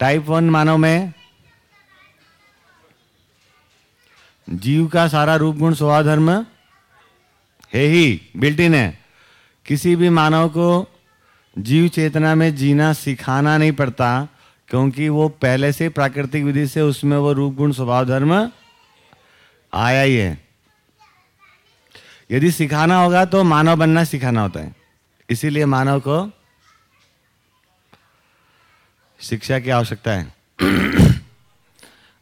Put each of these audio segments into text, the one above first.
Type one मानव में जीव का सारा रूप गुण स्वभाव धर्म है ही बिल्ट इन है। किसी भी मानव को जीव चेतना में जीना सिखाना नहीं पड़ता, क्योंकि वो पहले से प्राकृतिक विधि से उसमें वो रूप गुण स्वभाव धर्म आया ही है। यदि सिखाना होगा तो मानव बनना सिखाना होता है। इसीलिए मानव को शिक्षा की आवश्यकता है।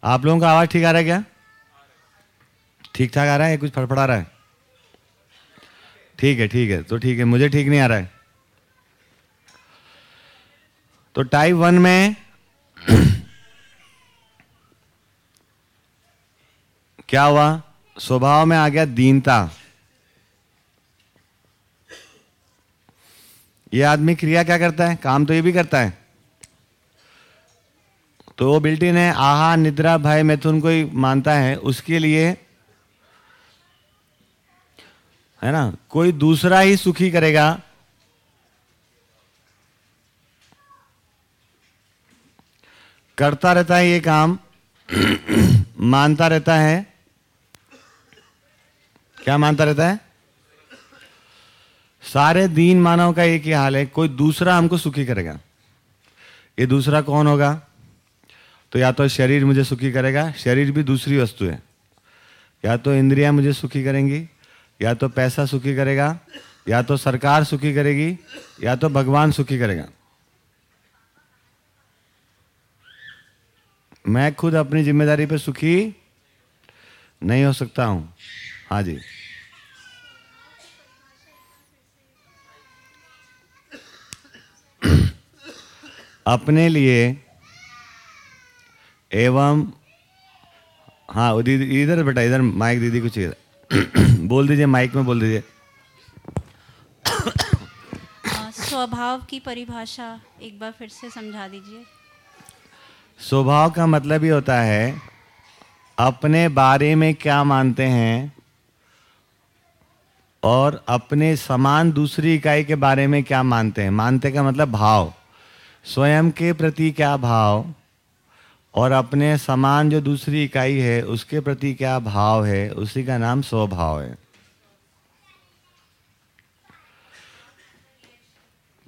आप लोगों का आवाज़ ठीक आ रहा है क्या? ठीक ठाक आ रहा है? कुछ फड़फड़ा रहा है? ठीक है ठीक है। तो ठीक है, मुझे ठीक नहीं आ रहा है। तो टाइप वन में क्या हुआ? स्वभाव में आ गया दीनता। ये आदमी क्रिया क्या करता है? काम तो ये भी करता है। तो वो बिल्ट इन है आहा, निद्रा भय मैथुन को ही मानता है, उसके लिए है ना, कोई दूसरा ही सुखी करेगा। करता रहता है ये काम, मानता रहता है। क्या मानता रहता है? सारे दीन मानव का एक ही हाल है, कोई दूसरा हमको सुखी करेगा। ये दूसरा कौन होगा? तो या तो शरीर मुझे सुखी करेगा, शरीर भी दूसरी वस्तु है। या तो इंद्रियाँ मुझे सुखी करेंगी, या तो पैसा सुखी करेगा, या तो सरकार सुखी करेगी, या तो भगवान सुखी करेगा। मैं खुद अपनी ज़िम्मेदारी पे सुखी नहीं हो सकता हूँ। हाँ जी। अपने लिए एवं हाँ इधर बेटा इधर माइक दीदी कुछ इधर बोल दीजिए माइक में बोल दीजिए। स्वभाव की परिभाषा एक बार फिर से समझा दीजिए। स्वभाव का मतलब ही होता है अपने बारे में क्या मानते हैं और अपने समान दूसरी इकाई के बारे में क्या मानते हैं। मानते का मतलब भाव। स्वयं के प्रति क्या भाव? और अपने समान जो दूसरी इकाई है, उसके प्रति क्या भाव है? उसी का नाम स्वभाव है।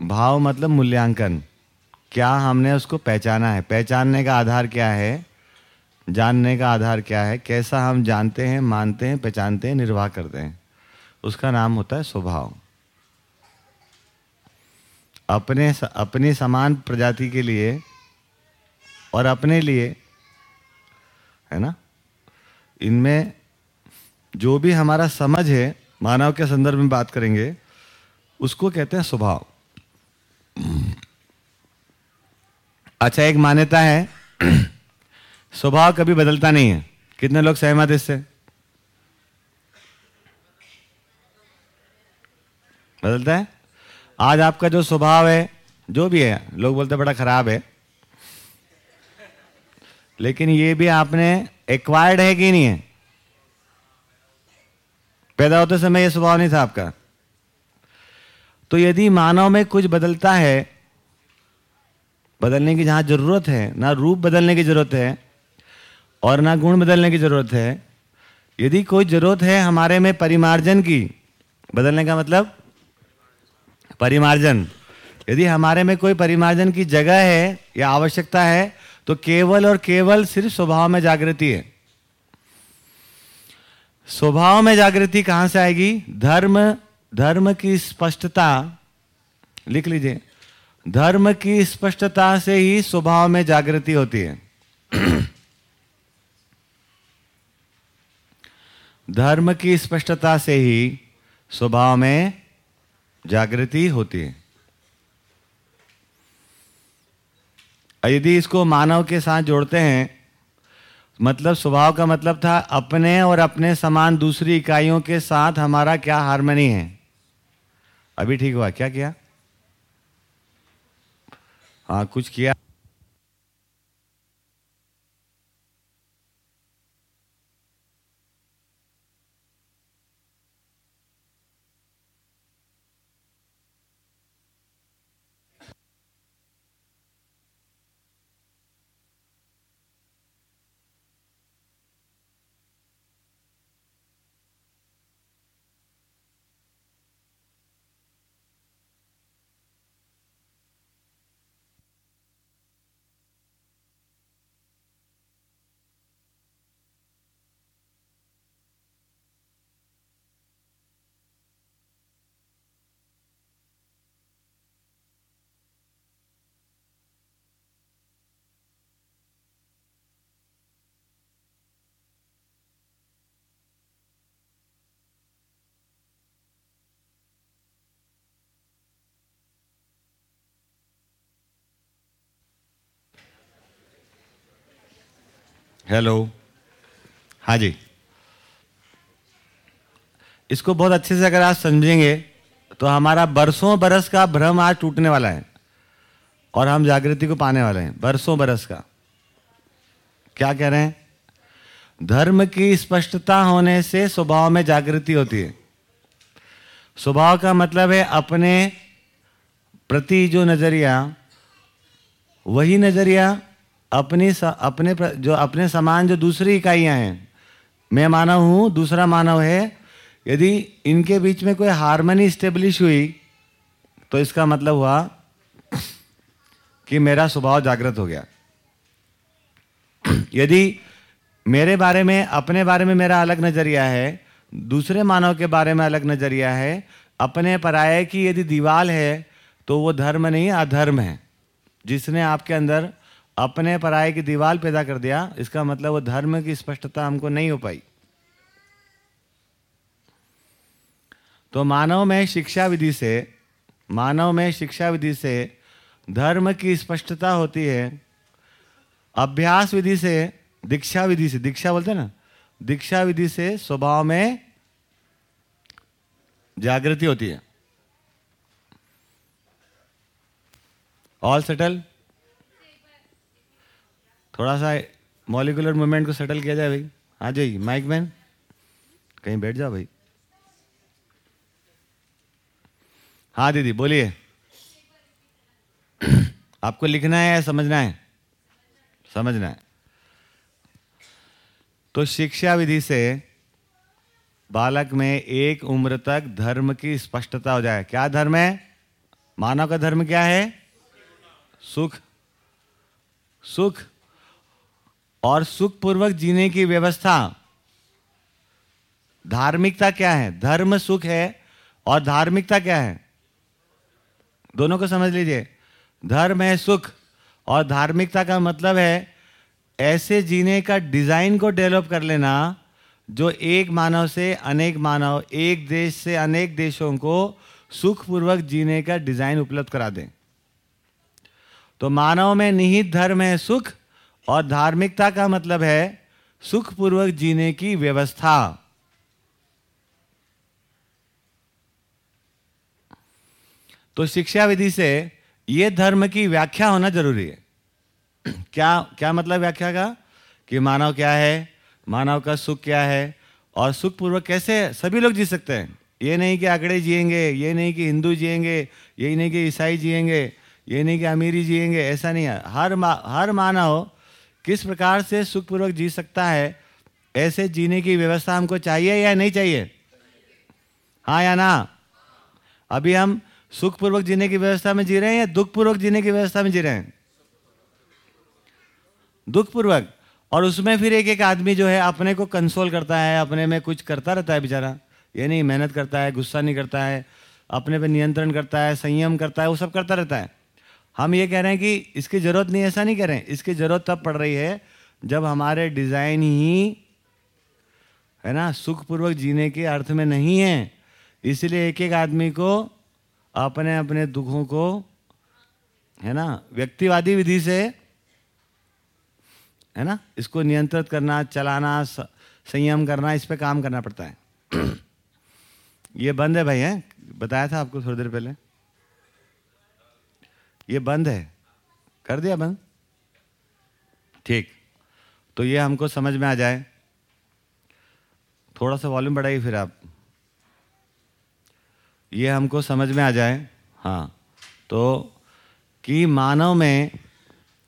भाव मतलब मूल्यांकन। क्या हमने उसको पहचाना है? पहचानने का आधार क्या है? जानने का आधार क्या है? कैसा हम जानते हैं, मानते हैं, पहचानते हैं, निर्वाह करते हैं। उसका नाम होता है स्वभाव। अपने अपनी समान प्रजाति के लिए और अपने लिए, है ना? इनमें जो भी हमारा समझ है, मानव के संदर्भ में बात करेंगे, उसको कहते हैं स्वभाव। अच्छा एक मान्यता है, स्वभाव कभी बदलता नहीं है। कितने लोग सहमत इससे? बदलता है? आज आपका जो स्वभाव है, जो भी है, लोग बोलते बड़ा खराब है। लेकिन ये भी आपने एक्वायर्ड है कि नहीं है? पैदा होते समय यह स्वभाव नहीं था आपका। तो यदि मानव में कुछ बदलता है, बदलने की जहाँ ज़रूरत है, ना रूप बदलने की ज़रूरत है और ना गुण बदलने की ज़रूरत है, यदि कोई ज़रूरत है हमारे में परिमार्जन की, बदलने का मतलब परिमार्जन। यदि हमारे में कोई परिमार्जन की जगह है या आवश्यकता है तो केवल और केवल सिर्फ़ स्वभाव में जागृति है। स्वभाव में जागृति कहाँ से आएगी? धर्म धर्म की स्पष्टता, लिख लीजिए। धर्म की स्पष्टता से ही स्वभाव में जागृति होती है। धर्म की स्पष्टता से ही स्वभाव में जागृति होती है। यदि इसको मानव के साथ जोड़ते हैं मतलब स्वभाव का मतलब था अपने और अपने समान दूसरी इकाइयों के साथ हमारा क्या हारमोनी है? अभी ठीक हुआ, क्या किया? हाँ कुछ किया। हेलो हाँ जी। इसको बहुत अच्छे से अगर आप समझेंगे तो हमारा बरसों बरस का भ्रम आज टूटने वाला है और हम जागृति को पाने वाले हैं, बरसों बरस का। क्या कह रहे हैं? धर्म की स्पष्टता होने से स्वभाव में जागृति होती है। स्वभाव का मतलब है अपने प्रति जो नज़रिया, वही नज़रिया अपनी स, अपने प्र, जो अपने समान जो दूसरी इकाइयाँ हैं। मैं मानव हूँ दूसरा मानव है। यदि इनके बीच में कोई हारमोनी स्टेब्लिश हुई तो इसका मतलब हुआ कि मेरा स्वभाव जागृत हो गया। यदि मेरे बारे में अपने बारे में मेरा अलग नज़रिया है दूसरे मानव के बारे में अलग नज़रिया है अपने पराये की यदि दीवाल है तो वो धर्म नहीं अधर्म है जिसने आपके अंदर अपने पराये की दीवार पैदा कर दिया, इसका मतलब वो धर्म की स्पष्टता हमको नहीं हो पाई। तो मानव में शिक्षा विधि से, मानव में शिक्षा विधि से धर्म की स्पष्टता होती है। अभ्यास विधि से, दीक्षा विधि से, दीक्षा बोलते हैं ना, दीक्षा विधि से स्वभाव में जागृति होती है। ऑल सेटल थोड़ा सा मॉलिकुलर मूवमेंट को सेटल किया जाए भाई। आ जाइए माइक मैन कहीं बैठ जाओ भाई। हाँ दीदी, बोलिए। आपको लिखना है या समझना है? समझना है। तो शिक्षा विधि से बालक में एक उम्र तक धर्म की स्पष्टता हो जाए। क्या धर्म है? मानव का धर्म क्या है? सुख। सुख। और सुखपूर्वक जीने की व्यवस्था। धार्मिकता क्या है? धर्म सुख है और धार्मिकता क्या है? दोनों को समझ लीजिए। धर्म है सुख और धार्मिकता का मतलब है ऐसे जीने का डिज़ाइन को डेवलप कर लेना जो एक मानव से अनेक मानव, एक देश से अनेक देशों को सुखपूर्वक जीने का डिज़ाइन उपलब्ध करा दें। तो मानव में निहित धर्म है सुख और धार्मिकता का मतलब है सुखपूर्वक जीने की व्यवस्था। तो शिक्षा विधि से यह धर्म की व्याख्या होना ज़रूरी है। क्या क्या मतलब व्याख्या का? कि मानव क्या है? मानव का सुख क्या है? और सुख पूर्वक कैसे सभी लोग जी सकते हैं? ये नहीं कि आंकड़े जिएँगे ये नहीं कि हिंदू जिएँगे ये नहीं कि ईसाई जिएँगे ये नहीं कि अमीरी जिएँगे ऐसा नहीं है। हर मा, हर मानव किस प्रकार से सुखपूर्वक जी सकता है? ऐसे जीने की व्यवस्था हमको चाहिए या नहीं चाहिए? हाँ या ना? अभी हम सुखपूर्वक जीने की व्यवस्था में जी रहे हैं या दुखपूर्वक जीने की व्यवस्था में जी रहे हैं? दुखपूर्वक। और उसमें फिर एक एक आदमी जो है अपने को कंसोल करता है, अपने में कुछ करता रहता है बेचारा। ये नहीं, मेहनत करता है, गुस्सा नहीं करता है, अपने पे नियंत्रण करता है, संयम करता है, वो सब करता रहता है। हम ये कह रहे हैं कि इसकी ज़रूरत नहीं, ऐसा नहीं कह रहे हैं। इसकी ज़रूरत तब पड़ रही है जब हमारे डिज़ाइन ही, है ना, सुखपूर्वक जीने के अर्थ में नहीं है। इसलिए एक एक आदमी को अपने अपने दुखों को, है ना, व्यक्तिवादी विधि से, है ना, इसको नियंत्रित करना, चलाना संयम करना, इस पर काम करना पड़ता है। ये बंद है भाई, है? बताया था आपको थोड़ी देर पहले? ये बंद है। कर दिया बंद? ठीक। तो ये हमको समझ में आ जाए। थोड़ा सा वॉल्यूम बढ़ाइए फिर आप। ये हमको समझ में आ जाए। हाँ। तो कि मानव में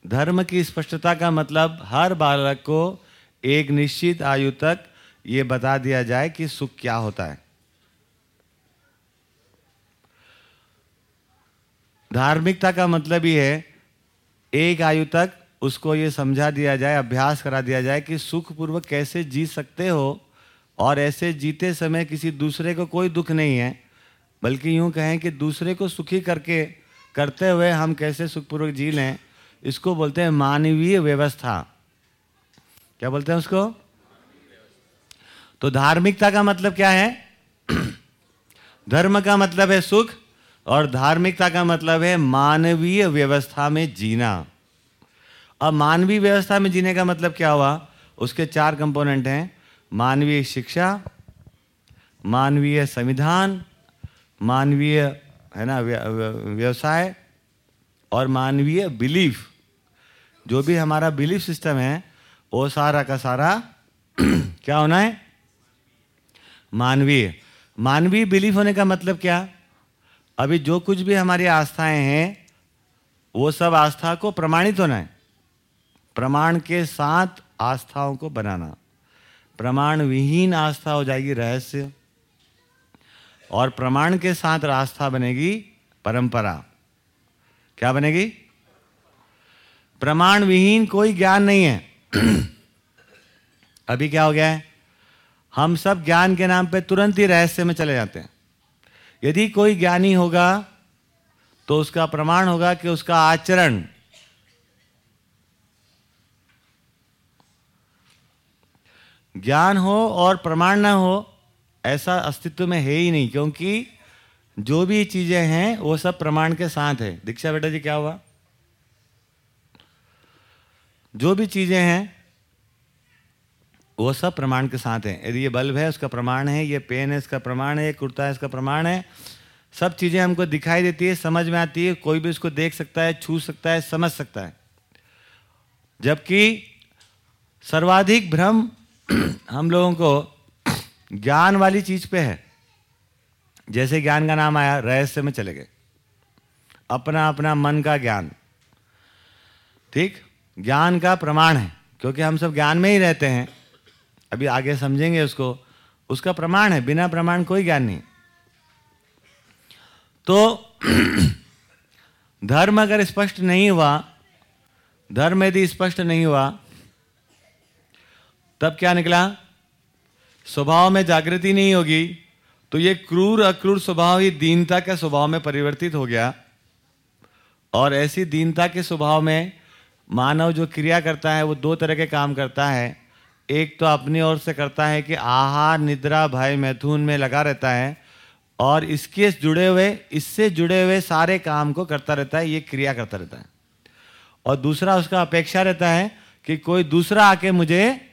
धर्म की स्पष्टता का मतलब हर बालक को एक निश्चित आयु तक ये बता दिया जाए कि सुख क्या होता है। धार्मिकता का मतलब ये है, एक आयु तक उसको ये समझा दिया जाए, अभ्यास करा दिया जाए कि सुखपूर्वक कैसे जी सकते हो और ऐसे जीते समय किसी दूसरे को कोई दुख नहीं है, बल्कि यूँ कहें कि दूसरे को सुखी करके करते हुए हम कैसे सुखपूर्वक जी लें, इसको बोलते हैं मानवीय व्यवस्था। क्या बोलते हैं उसको? तो धार्मिकता का मतलब क्या है? धर्म का मतलब है सुख और धार्मिकता का मतलब है मानवीय व्यवस्था में जीना। अब मानवीय व्यवस्था में जीने का मतलब क्या हुआ? उसके चार कंपोनेंट हैं, मानवीय शिक्षा, मानवीय संविधान, मानवीय, है ना व्यवसाय और मानवीय बिलीफ। जो भी हमारा बिलीफ सिस्टम है, वो सारा का सारा क्या होना है? मानवीय। मानवीय बिलीफ होने का मतलब क्या? अभी जो कुछ भी हमारी आस्थाएँ हैं, वो सब आस्था को प्रमाणित होना है। प्रमाण के साथ आस्थाओं को बनाना। प्रमाण विहीन आस्था हो जाएगी रहस्य, और प्रमाण के साथ आस्था बनेगी परंपरा। क्या बनेगी? प्रमाण विहीन कोई ज्ञान नहीं है। अभी क्या हो गया है? हम सब ज्ञान के नाम पे तुरंत ही रहस्य में चले जाते हैं। यदि कोई ज्ञानी होगा तो उसका प्रमाण होगा कि उसका आचरण ज्ञान हो और प्रमाण ना हो, ऐसा अस्तित्व में है ही नहीं, क्योंकि जो भी चीज़ें हैं, वो सब प्रमाण के साथ है। दीक्षा बेटा जी, क्या हुआ? जो भी चीज़ें हैं वो सब प्रमाण के साथ हैं। यदि ये बल्ब है, उसका प्रमाण है, ये पेन है, इसका प्रमाण है, ये कुर्ता है, इसका प्रमाण है, सब चीज़ें हमको दिखाई देती है, समझ में आती है, कोई भी उसको देख सकता है, छू सकता है, समझ सकता है। जबकि सर्वाधिक भ्रम हम लोगों को ज्ञान वाली चीज़ पे है। जैसे ज्ञान का नाम आया, रहस्य में चले गए। अपना अपना मन का ज्ञान। ठीक? ज्ञान का प्रमाण है, क्योंकि हम सब ज्ञान में ही रहते हैं। अभी आगे समझेंगे उसको। उसका प्रमाण है, बिना प्रमाण कोई ज्ञान नहीं। तो धर्म अगर स्पष्ट नहीं हुआ, धर्म यदि स्पष्ट नहीं हुआ, तब क्या निकला? स्वभाव में जागृति नहीं होगी तो ये क्रूर अक्रूर स्वभाव ही दीनता के स्वभाव में परिवर्तित हो गया। और ऐसी दीनता के स्वभाव में मानव जो क्रिया करता है, वो दो तरह के काम करता है। एक तो अपनी ओर से करता है कि आहार निद्रा भय मैथुन में लगा रहता है और इसके जुड़े हुए, इससे जुड़े हुए सारे काम को करता रहता है, ये क्रिया करता रहता है। और दूसरा उसका अपेक्षा रहता है कि कोई दूसरा आके मुझे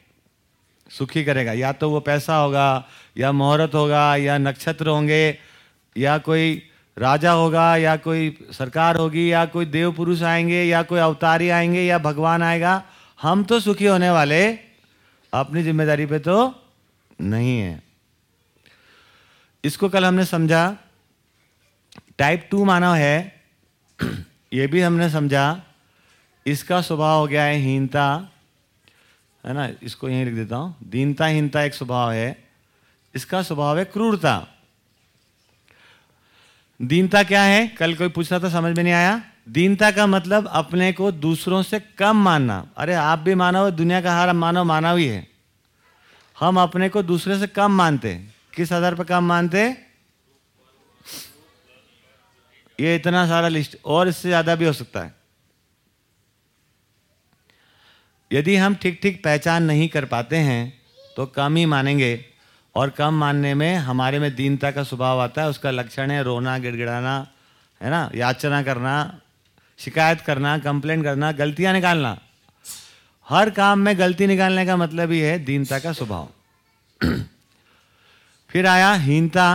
सुखी करेगा। या तो वो पैसा होगा, या मुहूर्त होगा, या नक्षत्र होंगे, या कोई राजा होगा, या कोई सरकार होगी, या कोई देव पुरुष आएँगे, या कोई अवतारी आएँगे, या भगवान आएगा, हम तो सुखी होने वाले अपनी ज़िम्मेदारी पे तो नहीं है। इसको कल हमने समझा। टाइप टू मानव है। ये भी हमने समझा। इसका स्वभाव हो गया है हीनता। है ना? इसको यहीं लिख देता हूँ। दीनता, हीनता एक स्वभाव है। इसका स्वभाव है क्रूरता। दीनता क्या है? कल कोई पूछ था, समझ में नहीं आया? दीनता का मतलब अपने को दूसरों से कम मानना। अरे, आप भी मानव, दुनिया का हर मानव मानव ही। है हम अपने को दूसरे से कम मानते किस आधार पर कम मानते ये इतना सारा लिस्ट और इससे ज़्यादा भी हो सकता है। यदि हम ठीक ठीक पहचान नहीं कर पाते हैं तो कम ही मानेंगे। और कम मानने में हमारे में दीनता का स्वभाव आता है, उसका लक्षण है रोना, गिड़गिड़ाना, है ना? याचना करना शिकायत करना कंप्लेन करना, गलतियाँ निकालना। हर काम में गलती निकालने का मतलब ही है दीनता का स्वभाव। फिर आया हीनता।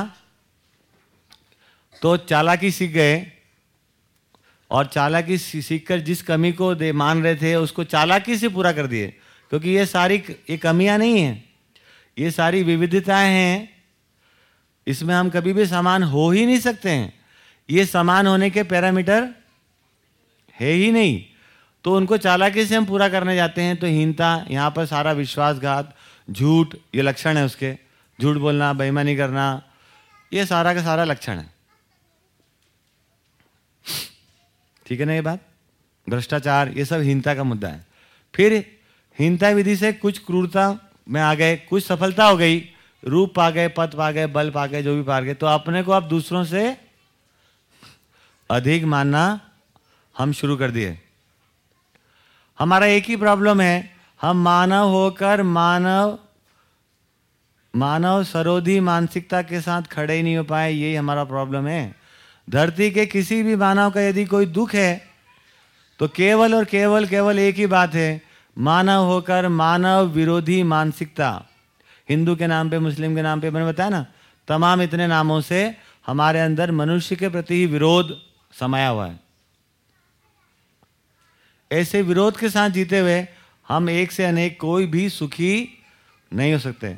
तो चालाकी सीख गए और चालाकी सीखकर जिस कमी को दे, मान रहे थे उसको चालाकी से पूरा कर दिए, क्योंकि ये सारी ये कमियाँ नहीं हैं। ये सारी विविधताएँ हैं। इसमें हम कभी भी समान हो ही नहीं सकते हैं। ये समान होने के पैरामीटर है ही नहीं। तो उनको चालाकी से हम पूरा करने जाते हैं तो हीनता, यहाँ पर सारा विश्वासघात, झूठ, ये लक्षण है उसके। झूठ बोलना, बेईमानी करना, ये सारा का सारा लक्षण है। ठीक है ना ये बात? भ्रष्टाचार, ये सब हीनता का मुद्दा है। फिर हीनता विधि से कुछ क्रूरता में आ गए, कुछ सफलता हो गई, रूप पा गए पद पा गए, बल पा गए, जो भी पा गए तो अपने को आप दूसरों से अधिक मानना हम शुरू कर दिए। हमारा एक ही प्रॉब्लम है, हम मानव होकर मानव मानव सरोधी मानसिकता के साथ खड़े ही नहीं हो पाए, यही हमारा प्रॉब्लम है। धरती के किसी भी मानव का यदि कोई दुख है तो केवल और केवल केवल एक ही बात है, मानव होकर मानव विरोधी मानसिकता। हिंदू के नाम पे, मुस्लिम के नाम पे, मैंने बताया ना, तमाम इतने नामों से हमारे अंदर मनुष्य के प्रति ही विरोध समाया हुआ है। ऐसे विरोध के साथ जीते हुए हम एक से अनेक कोई भी सुखी नहीं हो सकते।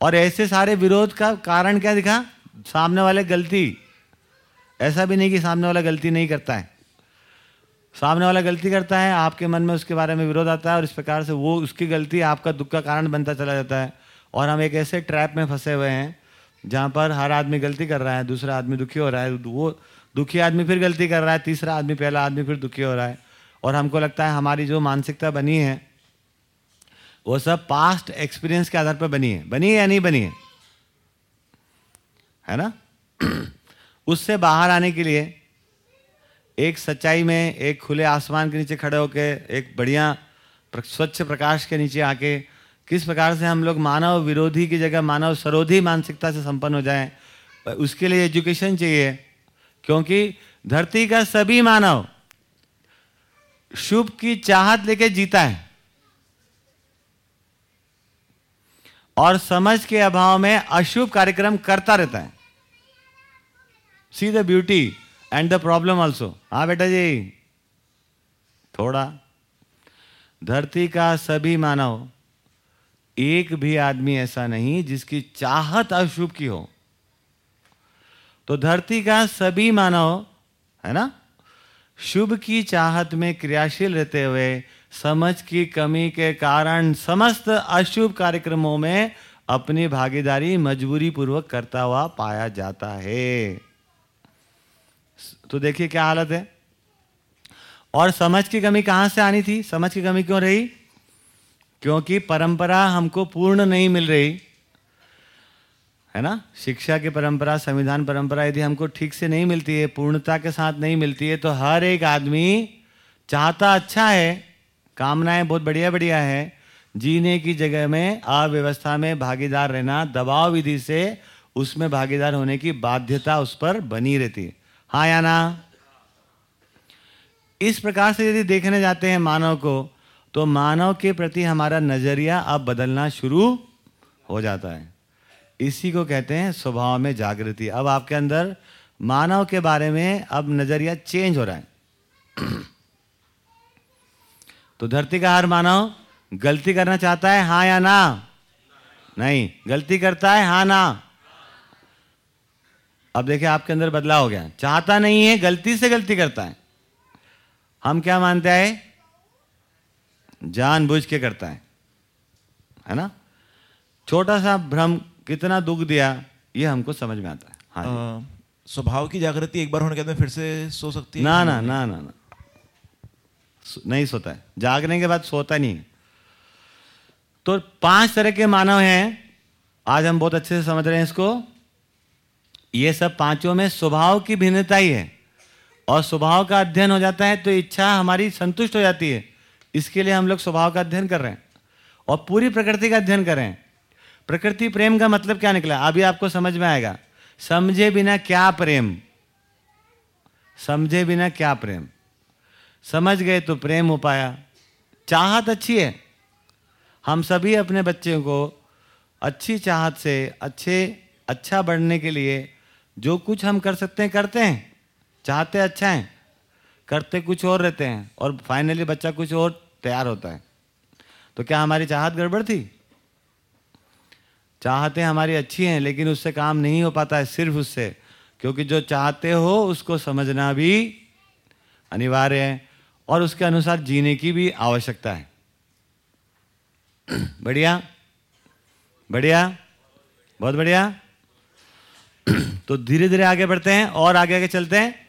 और ऐसे सारे विरोध का कारण क्या दिखा? सामने वाले गलती। ऐसा भी नहीं कि सामने वाला गलती नहीं करता है। सामने वाला गलती करता है, आपके मन में उसके बारे में विरोध आता है और इस प्रकार से वो उसकी गलती आपका दुख का कारण बनता चला जाता है। और हम एक ऐसे ट्रैप में फंसे हुए हैं, जहाँ पर हर आदमी गलती कर रहा है, दूसरा आदमी दुखी हो रहा है, वो दुखी आदमी फिर गलती कर रहा है, तीसरा आदमी, पहला आदमी फिर दुखी हो रहा है। और हमको लगता है हमारी जो मानसिकता बनी है, वो सब पास्ट एक्सपीरियंस के आधार पर बनी है। बनी है या नहीं बनी है? है ना? उससे बाहर आने के लिए एक सच्चाई में एक खुले आसमान के नीचे खड़े होकर एक बढ़िया स्वच्छ प्रकाश के नीचे आके किस प्रकार से हम लोग मानव विरोधी की जगह, मानव सरोधी मानसिकता से संपन्न हो जाएँ, उसके लिए एजुकेशन चाहिए। क्योंकि धरती का सभी मानव शुभ की चाहत लेके जीता है। और समझ के अभाव में अशुभ कार्यक्रम करता रहता है। See the beauty and the problem also हाँ बेटा जी, थोड़ा धरती का सभी मानव, एक भी आदमी ऐसा नहीं जिसकी चाहत अशुभ की हो। तो धरती का सभी मानव, है ना? शुभ की चाहत में क्रियाशील रहते हुए, समझ की कमी के कारण समस्त अशुभ कार्यक्रमों में अपनी भागीदारी मजबूरी पूर्वक करता हुआ पाया जाता है। तो देखिए क्या हालत है। और समझ की कमी कहाँ से आनी थी? समझ की कमी क्यों रही? क्योंकि परंपरा हमको पूर्ण नहीं मिल रही। है ना? शिक्षा की परंपरा, संविधान परंपरा यदि हमको ठीक से नहीं मिलती है, पूर्णता के साथ नहीं मिलती है तो हर एक आदमी चाहता अच्छा है, कामनाएँ बहुत बढ़िया बढ़िया है, जीने की जगह में, अव्यवस्था में भागीदार रहना, दबाव विधि से उसमें भागीदार होने की बाध्यता उस पर बनी रहती है। हाँ या ना? इस प्रकार से यदि देखने जाते हैं मानव को तो मानव के प्रति हमारा नज़रिया अब बदलना शुरू हो जाता है। इसी को कहते हैं स्वभाव में जागृति। अब आपके अंदर मानव के बारे में अब नज़रिया चेंज हो रहा है। तो धरती का हर मानव गलती करना चाहता है हाँ या ना? नहीं। गलती करता है हाँ ना? अब देखिए, आपके अंदर बदलाव हो गया चाहता नहीं है, गलती से गलती करता है। हम क्या मानते हैं? जानबूझ के करता है। है ना? छोटा सा भ्रम कितना दुख दिया ये हमको समझ में आता है। हाँ स्वभाव की जागृति एक बार होने के बाद फिर से सो सकती है? ना ना ना ना ना। नहीं सोता है। जागने के बाद सोता नहीं तो पाँच तरह के मानव हैं आज हम बहुत अच्छे से समझ रहे हैं इसको। ये सब पाँचों में स्वभाव की भिन्नता ही है। और स्वभाव का अध्ययन हो जाता है तो इच्छा हमारी संतुष्ट हो जाती है। इसके लिए हम लोग स्वभाव का अध्ययन कर रहे हैं। और पूरी प्रकृति का अध्ययन कर रहे हैं। प्रकृति प्रेम का मतलब क्या निकला? अभी आपको समझ में आएगा। समझे बिना क्या प्रेम? समझे बिना क्या प्रेम? समझ गए तो प्रेम हो पाया चाहत अच्छी है। हम सभी अपने बच्चों को अच्छी चाहत से, अच्छे अच्छा बढ़ने के लिए जो कुछ हम कर सकते हैं, करते हैं। चाहते अच्छा हैं। करते कुछ और रहते हैं और फाइनली बच्चा कुछ और तैयार होता है। तो क्या हमारी चाहत गड़बड़ थी? चाहते हमारी अच्छी हैं, लेकिन उससे काम नहीं हो पाता है सिर्फ़ उससे। क्योंकि जो चाहते हो, उसको समझना भी अनिवार्य है और उसके अनुसार जीने की भी आवश्यकता है। बढ़िया? बढ़िया? बहुत बढ़िया? तो धीरे धीरे आगे बढ़ते हैं और आगे आगे चलते हैं।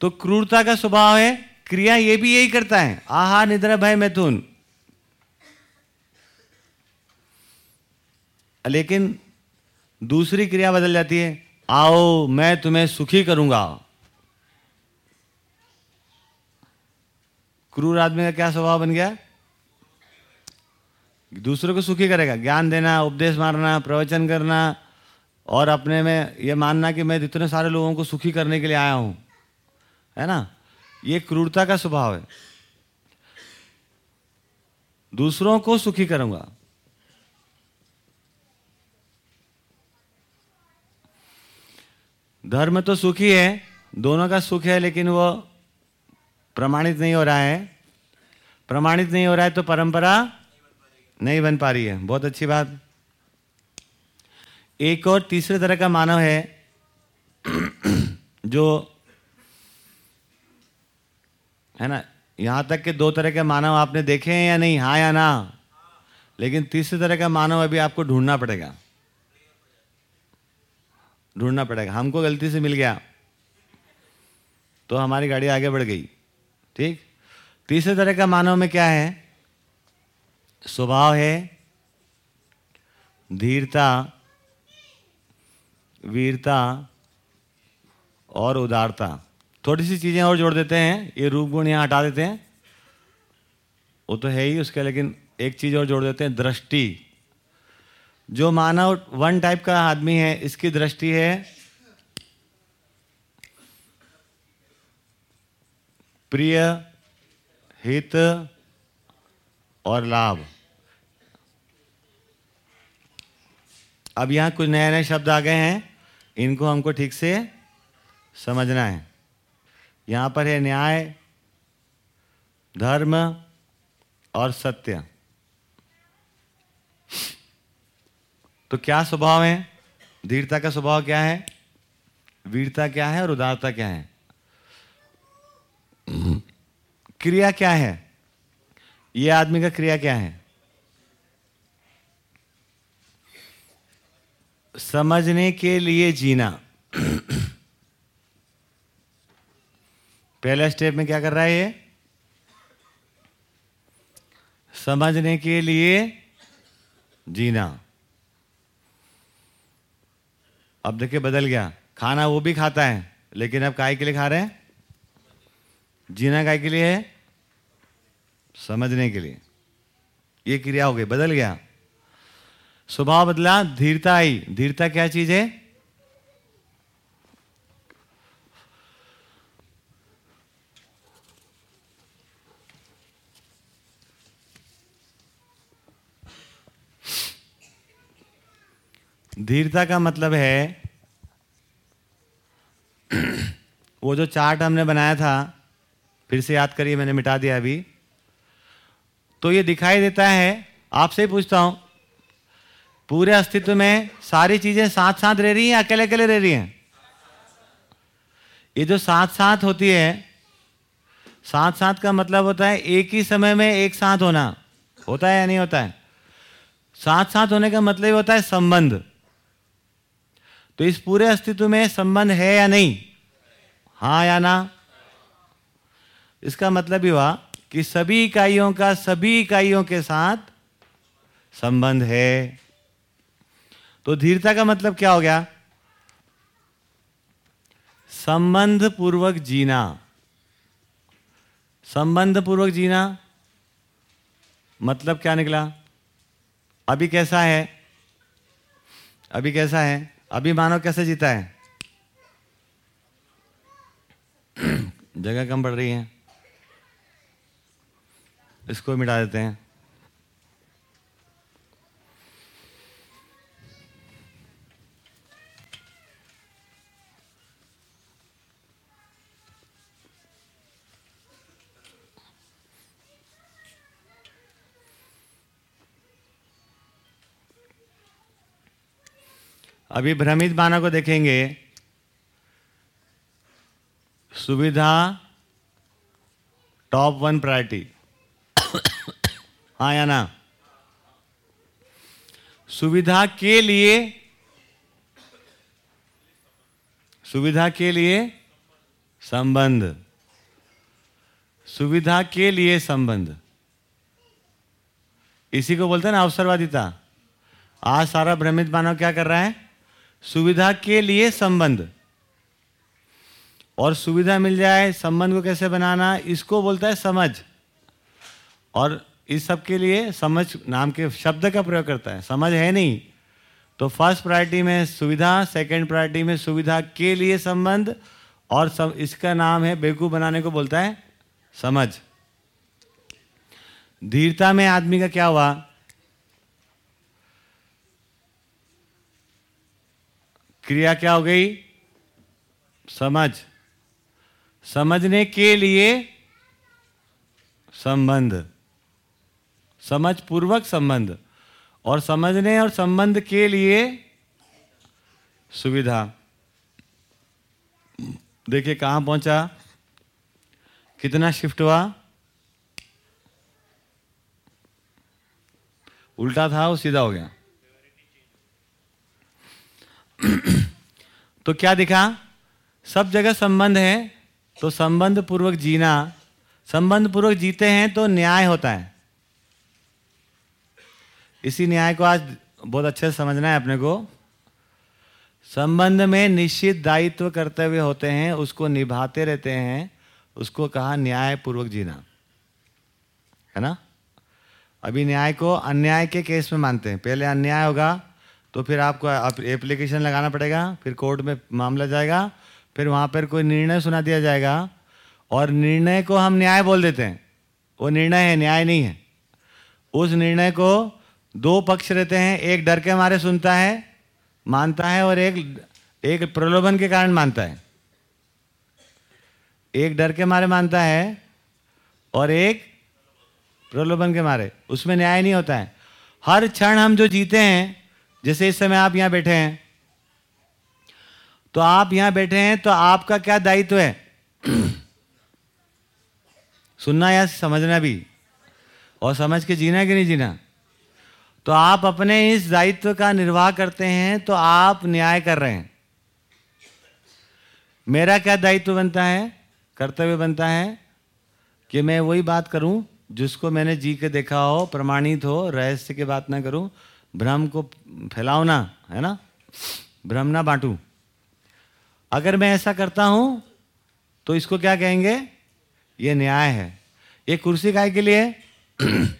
तो क्रूरता का स्वभाव है, क्रिया ये भी यही करता है। आहार, निद्रा, भय, मैथुन। लेकिन दूसरी क्रिया बदल जाती है। आओ, मैं तुम्हें सुखी करूँगा। क्रूर आदमी का क्या स्वभाव बन गया? दूसरों को सुखी करेगा। ज्ञान देना, उपदेश मारना, प्रवचन करना और अपने में यह मानना कि मैं इतने सारे लोगों को सुखी करने के लिए आया हूँ। है ना? ये क्रूरता का स्वभाव है। दूसरों को सुखी करूँगा। धर्म तो सुखी है, दोनों का सुख है, लेकिन वो प्रमाणित नहीं हो रहा है। प्रमाणित नहीं हो रहा है तो परंपरा नहीं बन पा रही है। बहुत अच्छी बात। एक और तीसरे तरह का मानव है, जो है ना, यहाँ तक के दो तरह के मानव आपने देखे हैं या नहीं हाँ या ना, लेकिन तीसरे तरह का मानव अभी आपको ढूंढना पड़ेगा। ढूंढना पड़ेगा। हमको गलती से मिल गया। तो हमारी गाड़ी आगे बढ़ गई। ठीक? तीसरे तरह का मानव में क्या है? स्वभाव है, धीरता, वीरता और उदारता। थोड़ी सी चीज़ें और जोड़ देते हैं। ये रूप गुण यहाँ हटा देते हैं। वो तो है ही उसके, लेकिन एक चीज़ और जोड़ देते हैं, दृष्टि। जो मानव वन टाइप का आदमी है, इसकी दृष्टि है प्रिय, हित और लाभ। अब यहाँ कुछ नए नए शब्द आ गए हैं, इनको हमको ठीक से समझना है। यहाँ पर है न्याय, धर्म और सत्य। तो क्या स्वभाव है? धीरता का स्वभाव क्या है? वीरता क्या है और उदारता क्या है? क्रिया क्या है? ये आदमी का क्रिया क्या है? समझने के लिए जीना। पहला स्टेप में क्या कर रहा है ये? समझने के लिए जीना। अब देखिए बदल गया। खाना वो भी खाता है, लेकिन अब काय के लिए खा रहे हैं? जीना काय के लिए है? समझने के लिए। ये क्रिया हो गई, बदल गया। स्वभाव बदला, धीरता आई। धीरता क्या चीज़ है? धीरता का मतलब है, वो जो चार्ट हमने बनाया था, फिर से याद करिए, मैंने मिटा दिया अभी तो ये दिखाई देता है, आपसे ही पूछता हूँ, पूरे अस्तित्व में सारी चीज़ें साथ साथ रह रही हैं अकेले अकेले रह रही हैं? ये जो साथ साथ होती है साथ साथ का मतलब होता है एक ही समय में एक साथ होना, होता है या नहीं होता है? साथ साथ होने का मतलब होता है संबंध। तो इस पूरे अस्तित्व में संबंध है या नहीं? हाँ या ना? इसका मतलब ही हुआ कि सभी इकाइयों का सभी इकाइयों के साथ संबंध है। तो धीरता का मतलब क्या हो गया? संबंध पूर्वक जीना। संबंध पूर्वक जीना मतलब क्या निकला? अभी कैसा है? अभी कैसा है? अभी मानव कैसे जीता है? जगह कम पड़ रही है। इसको मिटा देते हैं। अभी भ्रमित मानव को देखेंगे। सुविधा टॉप वन प्रायोरिटी हाँ या ना? सुविधा के लिए, सुविधा के लिए संबंध। सुविधा के लिए संबंध। इसी को बोलते हैं ना अवसरवादिता। आज सारा भ्रमित मानव क्या कर रहा है? सुविधा के लिए संबंध। और सुविधा मिल जाए, संबंध को कैसे बनाना, इसको बोलता है समझ। और इस सब के लिए समझ नाम के शब्द का प्रयोग करता है। समझ है नहीं तो फ़र्स्ट प्रायोरिटी में सुविधा, सेकंड प्रायोरिटी में सुविधा के लिए संबंध, और सब इसका नाम है बेवकूफ़ बनाने को बोलता है समझ। धीरता में आदमी का क्या हुआ? क्रिया क्या हो गई? समझ। समझने के लिए संबंध। समझ पूर्वक संबंध। और समझने और संबंध के लिए सुविधा। देखिए कहाँ पहुँचा? कितना शिफ्ट हुआ? उल्टा था वो सीधा हो गया। तो क्या दिखा? सब जगह संबंध है तो संबंध पूर्वक जीना। संबंध पूर्वक जीते हैं तो न्याय होता है। इसी न्याय को आज बहुत अच्छे से समझना है अपने को। संबंध में निश्चित दायित्व कर्तव्य होते हैं, उसको निभाते रहते हैं, उसको कहा न्याय पूर्वक जीना। है ना? अभी न्याय को अन्याय के केस में मानते हैं। पहले अन्याय होगा तो फिर आपको एप्लीकेशन लगाना पड़ेगा, फिर कोर्ट में मामला जाएगा, फिर वहाँ पर कोई निर्णय सुना दिया जाएगा और निर्णय को हम न्याय बोल देते हैं। वो निर्णय है, न्याय नहीं है। उस निर्णय को दो पक्ष रहते हैं, एक डर के मारे सुनता है, मानता है और एक एक प्रलोभन के कारण मानता है। एक डर के मारे मानता है और एक प्रलोभन के मारे। उसमें न्याय नहीं होता है। हर क्षण हम जो जीते हैं जैसे इस समय आप यहाँ बैठे हैं। तो आप यहाँ बैठे हैं तो आपका क्या दायित्व है? सुनना या समझना भी? और समझ के जीना कि नहीं जीना? तो आप अपने इस दायित्व का निर्वाह करते हैं तो आप न्याय कर रहे हैं। मेरा क्या दायित्व बनता है? कर्तव्य बनता है कि मैं वही बात करूँ जिसको मैंने जी के देखा हो, प्रमाणित हो, रहस्य की बात ना करूँ भ्रम को फैलाओ ना, है ना? भ्रम ना बांटू। अगर मैं ऐसा करता हूँ तो इसको क्या कहेंगे? ये न्याय है। ये कुर्सी काय के लिए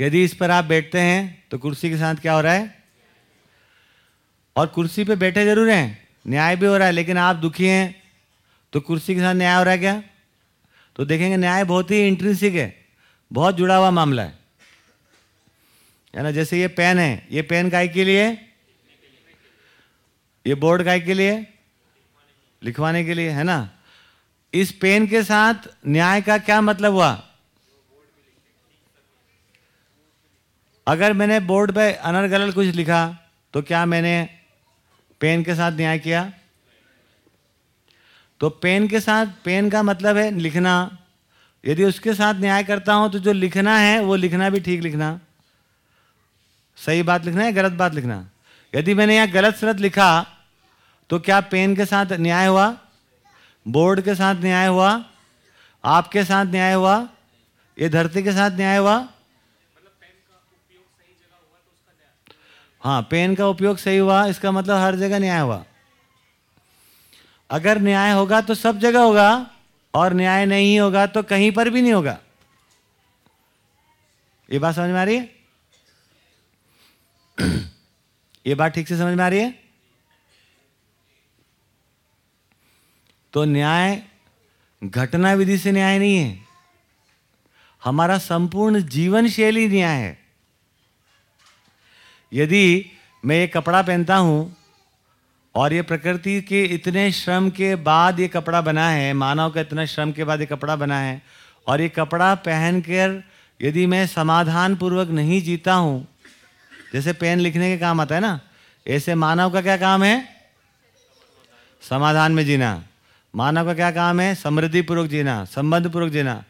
यदि इस पर आप बैठते हैं तो कुर्सी के साथ क्या हो रहा है? और कुर्सी पे बैठे ज़रूर हैं। न्याय भी हो रहा है, लेकिन आप दुखी हैं तो कुर्सी के साथ न्याय हो रहा है क्या? तो देखेंगे, न्याय बहुत ही इंट्रेंसिक है। बहुत जुड़ा हुआ मामला है। है ना, जैसे ये पेन है, ये पेन काय के लिए? ये बोर्ड काय के लिए? लिखवाने के लिए, है ना? इस पेन के साथ न्याय का क्या मतलब हुआ? अगर मैंने बोर्ड पे अनर्गल कुछ लिखा तो क्या मैंने पेन के साथ न्याय किया? तो पेन के साथ पेन का मतलब है लिखना। यदि उसके साथ न्याय करता हूँ तो जो लिखना है, वो लिखना भी ठीक लिखना। सही बात लिखना है गलत बात लिखना? यदि मैंने यहाँ गलत सलत लिखा तो क्या पेन के साथ न्याय हुआ? बोर्ड के साथ न्याय हुआ? आपके साथ न्याय हुआ? ये धरती के साथ न्याय हुआ? हाँ पेन का उपयोग सही हुआ, इसका मतलब हर जगह न्याय हुआ। अगर न्याय होगा तो सब जगह होगा, और न्याय नहीं होगा तो कहीं पर भी नहीं होगा। ये बात समझ में आ रही है? ये बात ठीक से समझ में आ रही है? तो न्याय, घटना विधि से न्याय नहीं है। हमारा संपूर्ण जीवन शैली न्याय है। यदि मैं ये कपड़ा पहनता हूँ और ये प्रकृति के इतने श्रम के बाद ये कपड़ा बना है, मानव का इतना श्रम के बाद ये कपड़ा बना है, और ये कपड़ा पहनकर यदि मैं समाधान पूर्वक नहीं जीता हूँ जैसे पेन लिखने के काम आता है ना? ऐसे मानव का क्या काम है? समाधान में जीना। मानव का क्या काम है? समृद्धि पूर्वक जीना संबंध पूर्वक जीना।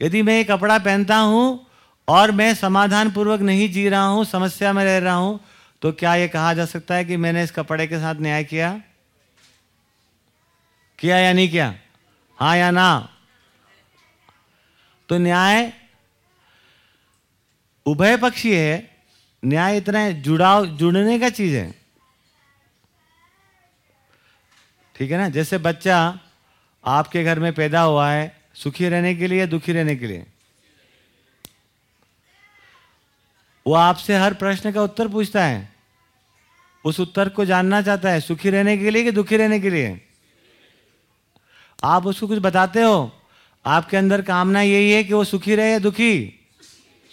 यदि मैं ये कपड़ा पहनता हूँ और मैं समाधान पूर्वक नहीं जी रहा हूँ, समस्या में रह रहा हूँ तो क्या यह कहा जा सकता है कि मैंने इस कपड़े के साथ न्याय किया? किया या नहीं किया? हाँ या ना? तो न्याय उभय पक्षी है न्याय इतना है, जुड़ाव, जुड़ने का चीज़। है ठीक है ना? जैसे बच्चा आपके घर में पैदा हुआ है, सुखी रहने के लिए, दुखी रहने के लिए। वो आपसे हर प्रश्न का उत्तर पूछता है। उस उत्तर को जानना चाहता है, सुखी रहने के लिए कि दुखी रहने के लिए? आप उसको कुछ बताते हो? आपके अंदर कामना यही है कि वो सुखी रहे या दुखी?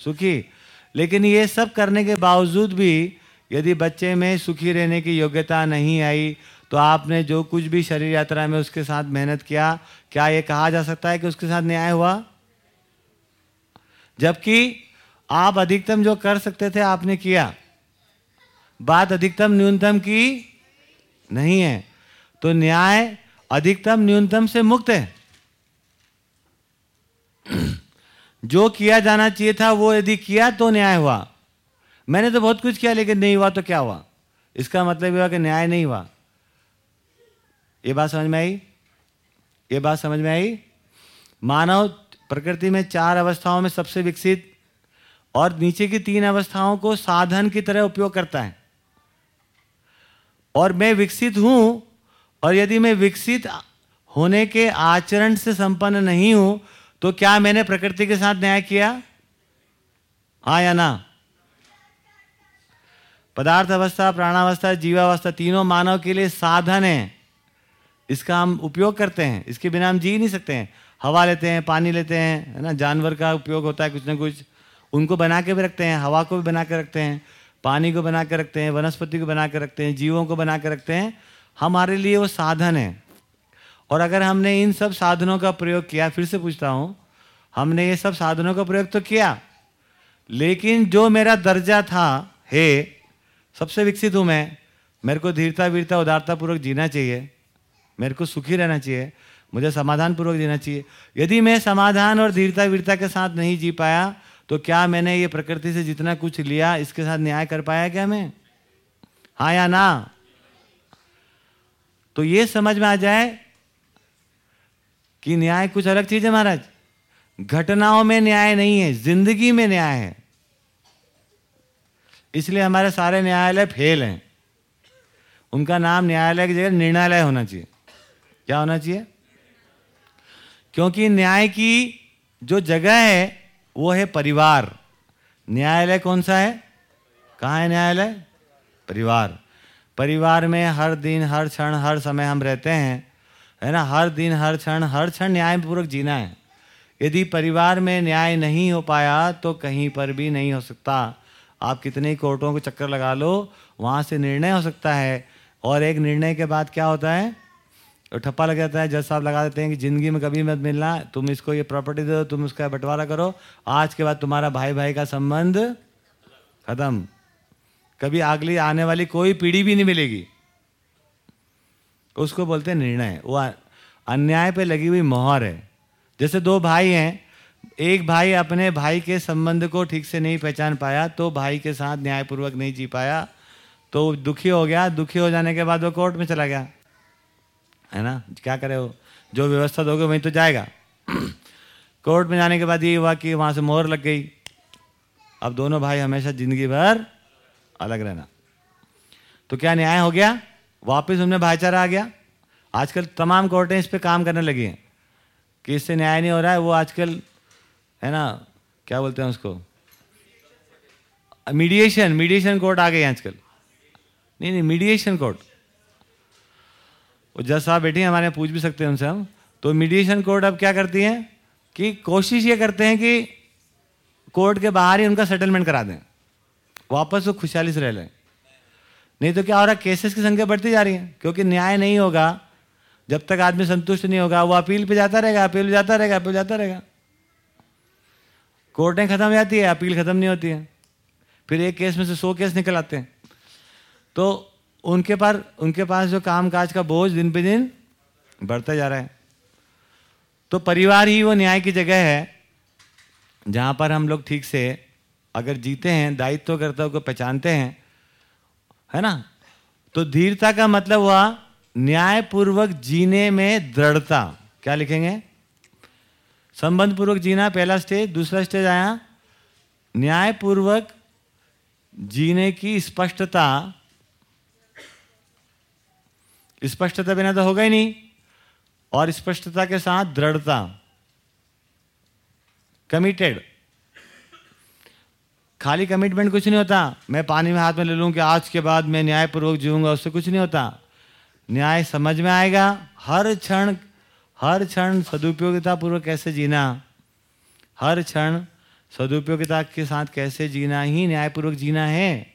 सुखी। लेकिन ये सब करने के बावजूद भी यदि बच्चे में सुखी रहने की योग्यता नहीं आई तो आपने जो कुछ भी शरीर यात्रा में उसके साथ मेहनत किया, क्या ये कहा जा सकता है कि उसके साथ न्याय हुआ? जबकि आप अधिकतम जो कर सकते थे, आपने किया। बात अधिकतम न्यूनतम की नहीं है तो न्याय अधिकतम न्यूनतम से मुक्त है। जो किया जाना चाहिए था, वो यदि किया तो न्याय हुआ। मैंने तो बहुत कुछ किया, लेकिन नहीं हुआ तो क्या हुआ? इसका मतलब यह हुआ कि न्याय नहीं हुआ। ये बात समझ में आई? ये बात समझ में आई? मानव प्रकृति में चार अवस्थाओं में सबसे विकसित और नीचे की तीन अवस्थाओं को साधन की तरह उपयोग करता है। और मैं विकसित हूँ, और यदि मैं विकसित होने के आचरण से संपन्न नहीं हूँ तो क्या मैंने प्रकृति के साथ न्याय किया? हा या ना? पदार्थ अवस्था, प्राणावस्था, जीवावस्था तीनों मानव के लिए साधन है। इसका हम उपयोग करते हैं। इसके बिना हम जी नहीं सकते हैं। हवा लेते हैं, पानी लेते हैं, है ना? जानवर का उपयोग होता है कुछ ना कुछ। उनको बना के भी रखते हैं, हवा को भी बना के रखते हैं, पानी को बना के रखते हैं, वनस्पति को बना के रखते हैं, जीवों को बना के रखते हैं। हमारे लिए वो साधन है। और अगर हमने इन सब साधनों का प्रयोग किया, फिर से पूछता हूँ, हमने ये सब साधनों का प्रयोग तो किया, लेकिन जो मेरा दर्जा था, हे, सबसे विकसित हूँ मैं। मेरे को धीरता, वीरता उदारता पूर्वक जीना चाहिए। मेरे को सुखी रहना चाहिए। मुझे समाधान पूर्वक जीना चाहिए। यदि मैं समाधान और धीरता, वीरता के साथ नहीं जी पाया तो क्या मैंने ये प्रकृति से जितना कुछ लिया, इसके साथ न्याय कर पाया क्या मैं? हाँ या ना? तो ये समझ में आ जाए कि न्याय कुछ अलग चीज़ है महाराज? घटनाओं में न्याय नहीं है, ज़िंदगी में न्याय है। इसलिए हमारे सारे न्यायालय फेल हैं। उनका नाम न्यायालय की जगह निर्णयालय होना चाहिए। क्या होना चाहिए? क्योंकि न्याय की जो जगह है, वो है परिवार। न्यायालय कौन सा है? कहाँ है न्यायालय? परिवार। परिवार में हर दिन, हर क्षण, हर समय हम रहते हैं। है ना, हर दिन, हर क्षण हर क्षण न्यायपूर्वक जीना है। यदि परिवार में न्याय नहीं हो पाया तो कहीं पर भी नहीं हो सकता। आप कितने कोर्टों को चक्कर लगा लो, वहाँ से निर्णय हो सकता है। और एक निर्णय के बाद क्या होता है? ठप्पा लग जाता है, जज साहब लगा देते हैं कि ज़िंदगी में कभी मत मिलना, तुम इसको ये प्रॉपर्टी दो तुम उसका बंटवारा करो। आज के बाद तुम्हारा भाई भाई का संबंध खत्म। कभी अगली आने वाली कोई पीढ़ी भी नहीं मिलेगी। उसको बोलते हैं निर्णय। वो अन्याय पे लगी हुई मोहर है। जैसे दो भाई हैं, एक भाई अपने भाई के संबंध को ठीक से नहीं पहचान पाया तो भाई के साथ न्यायपूर्वक नहीं जी पाया तो दुखी हो गया। दुखी हो जाने के बाद वो कोर्ट में चला गया। है ना? क्या करे वो? जो व्यवस्था दोगे वहीं तो जाएगा। कोर्ट में जाने के बाद ये हुआ कि वहाँ से मोहर लग गई। अब दोनों भाई हमेशा ज़िंदगी भर अलग रहना। तो क्या न्याय हो गया? वापस उनमें भाईचारा आ गया। आजकल तमाम कोर्टें इस पर काम करने लगी हैं। कि इससे न्याय नहीं हो रहा है, वो आजकल, है ना, क्या बोलते हैं उसको? मीडिएशन मीडिएशन कोर्ट आ गए आजकल। नहीं नहीं मीडिएशन कोर्ट वो जज साहब बैठे हैं, हमारे पूछ भी सकते हैं उनसे हम। तो मीडिएशन कोर्ट अब क्या करती है कि कोशिश ये करते हैं कि कोर्ट के बाहर ही उनका सेटलमेंट करा दें। वापस वो खुशहाली से रह लें। नहीं तो क्या हो रहा केसेस की संख्या बढ़ती जा रही है। क्योंकि न्याय नहीं होगा, जब तक आदमी संतुष्ट नहीं होगा, वो अपील पे जाता रहेगा, अपील जाता रहेगा, अपील जाता रहेगा। कोर्टें खत्म हो जाती है, अपील खत्म नहीं होती है। फिर एक केस में से सौ केस निकल आते हैं। तो उनके पास उनके पास जो काम काज का बोझ दिन पे दिन बढ़ता जा रहा है। तो परिवार ही वो न्याय की जगह है, जहाँ पर हम लोग ठीक से अगर जीते हैं दायित्व कर्तव्य को पहचानते हैं है ना? तो धीरता का मतलब हुआ न्यायपूर्वक जीने में दृढ़ता। क्या लिखेंगे? संबंध पूर्वक जीना, पहला स्टेज दूसरा स्टेज आया, न्यायपूर्वक जीने की स्पष्टता। स्पष्टता बिना तो होगा ही नहीं। और स्पष्टता के साथ दृढ़ता। कमिटेड खाली कमिटमेंट कुछ नहीं होता। मैं पानी में हाथ में ले लूँ कि आज के बाद मैं न्यायपूर्वक जीऊँगा, उससे कुछ नहीं होता। न्याय समझ में आएगा। हर क्षण हर क्षण सदुपयोगिता पूर्वक कैसे जीना? हर क्षण सदुपयोगिता के साथ कैसे जीना? ही न्यायपूर्वक जीना है।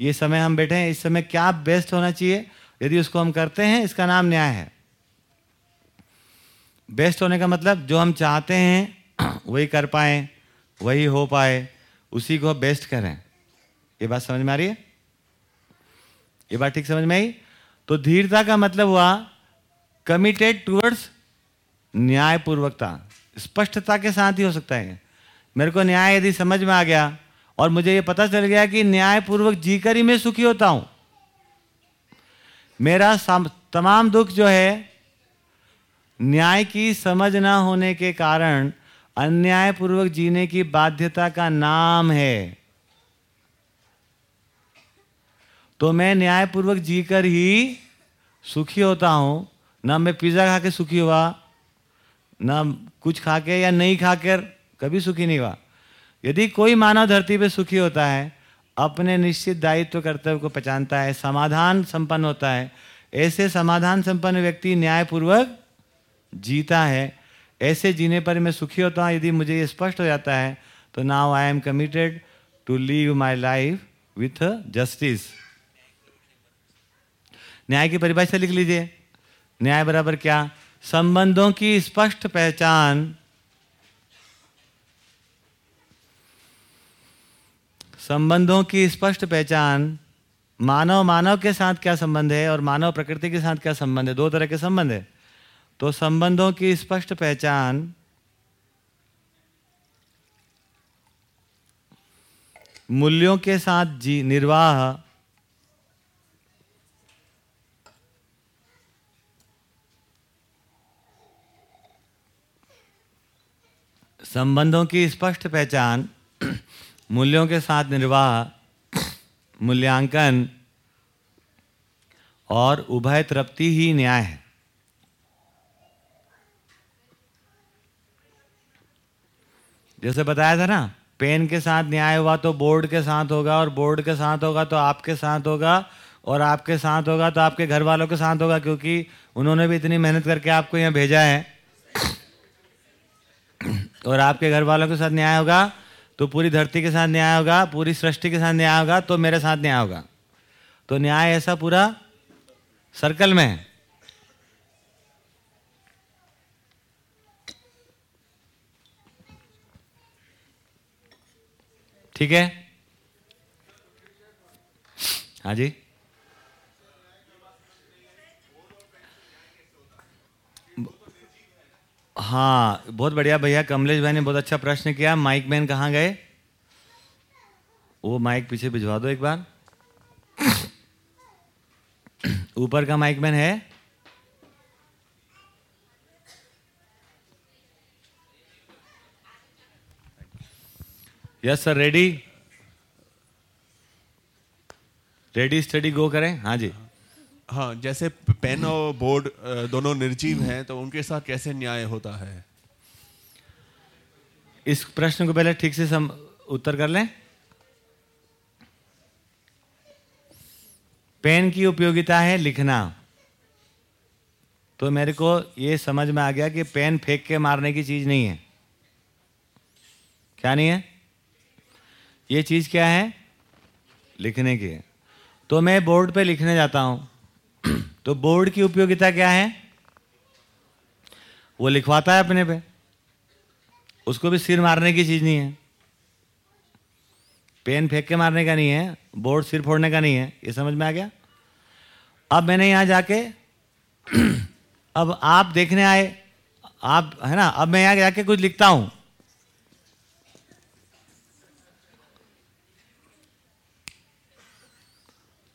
ये समय हम बैठे हैं, इस समय क्या बेस्ट होना चाहिए? यदि उसको हम करते हैं, इसका नाम न्याय है। बेस्ट होने का मतलब जो हम चाहते हैं, वही कर पाए। वही हो पाए, उसी को बेस्ट करें। ये बात समझ में आ रही है? ये बात ठीक समझ में आई? तो धीरता का मतलब हुआ कमिटेड टूवर्ड्स न्यायपूर्वकता। स्पष्टता के साथ ही हो सकता है। मेरे को न्याय यदि समझ में आ गया और मुझे ये पता चल गया कि न्यायपूर्वक जीकर ही मैं सुखी होता हूँ। मेरा तमाम दुख जो है, न्याय की समझ ना होने के कारण अन्यायपूर्वक जीने की बाध्यता का नाम है। तो मैं न्यायपूर्वक जीकर ही सुखी होता हूँ। ना मैं पिज़्ज़ा खा के सुखी हुआ, ना कुछ खा के या नहीं खाकर कभी सुखी नहीं हुआ। यदि कोई मानव धरती पे सुखी होता है, अपने निश्चित दायित्व कर्तव्य को पहचानता है, समाधान संपन्न होता है, ऐसे समाधान संपन्न व्यक्ति न्यायपूर्वक जीता है। ऐसे जीने पर मैं सुखी होता हूँ, यदि मुझे ये स्पष्ट हो जाता है तो now I am committed to live my life with justice न्याय की परिभाषा लिख लीजिए। न्याय बराबर क्या? संबंधों की स्पष्ट पहचान। संबंधों की स्पष्ट पहचान। मानव मानव के साथ क्या संबंध है और मानव प्रकृति के साथ क्या संबंध है? दो तरह के संबंध है। तो संबंधों की स्पष्ट पहचान मूल्यों के साथ जी, निर्वाह संबंधों की स्पष्ट पहचान मूल्यों के साथ निर्वाह मूल्यांकन और उभय तृप्ति ही न्याय है। जैसे बताया था ना, पेन के साथ न्याय हुआ तो बोर्ड के साथ होगा, और बोर्ड के साथ होगा तो आपके साथ होगा, और आपके साथ होगा तो आपके घर वालों के साथ होगा, क्योंकि उन्होंने भी इतनी मेहनत करके आपको यहाँ भेजा है। और आपके घर वालों के साथ न्याय होगा तो पूरी धरती के साथ न्याय होगा, पूरी सृष्टि के साथ न्याय होगा तो मेरे साथ न्याय होगा। तो न्याय ऐसा पूरा सर्कल में है। ठीक है? हाँ जी। हाँ बहुत बढ़िया भैया, कमलेश भाई ने बहुत अच्छा प्रश्न किया। माइक मैन कहाँ गए? वो माइक पीछे भिजवा दो एक बार। ऊपर का माइक मैन है? Yes sir ready ready steady go करें? हाँ जी। हाँ जैसे पेन और बोर्ड दोनों निर्जीव हैं तो उनके साथ कैसे न्याय होता है? इस प्रश्न को पहले ठीक से सम उत्तर कर लें। पेन की उपयोगिता है लिखना। तो मेरे को ये समझ में आ गया कि पेन फेंक के मारने की चीज़ नहीं है। क्या नहीं है? ये चीज़ क्या है? लिखने की। तो मैं बोर्ड पे लिखने जाता हूँ। तो बोर्ड की उपयोगिता क्या है? वो लिखवाता है अपने पे। उसको भी सिर मारने की चीज़ नहीं है। पेन फेंक के मारने का नहीं है। बोर्ड सिर फोड़ने का नहीं है। ये समझ में आ गया? अब मैंने यहाँ जाके अब आप देखने आए। आप, है ना? अब मैं यहाँ जाके कुछ लिखता हूँ।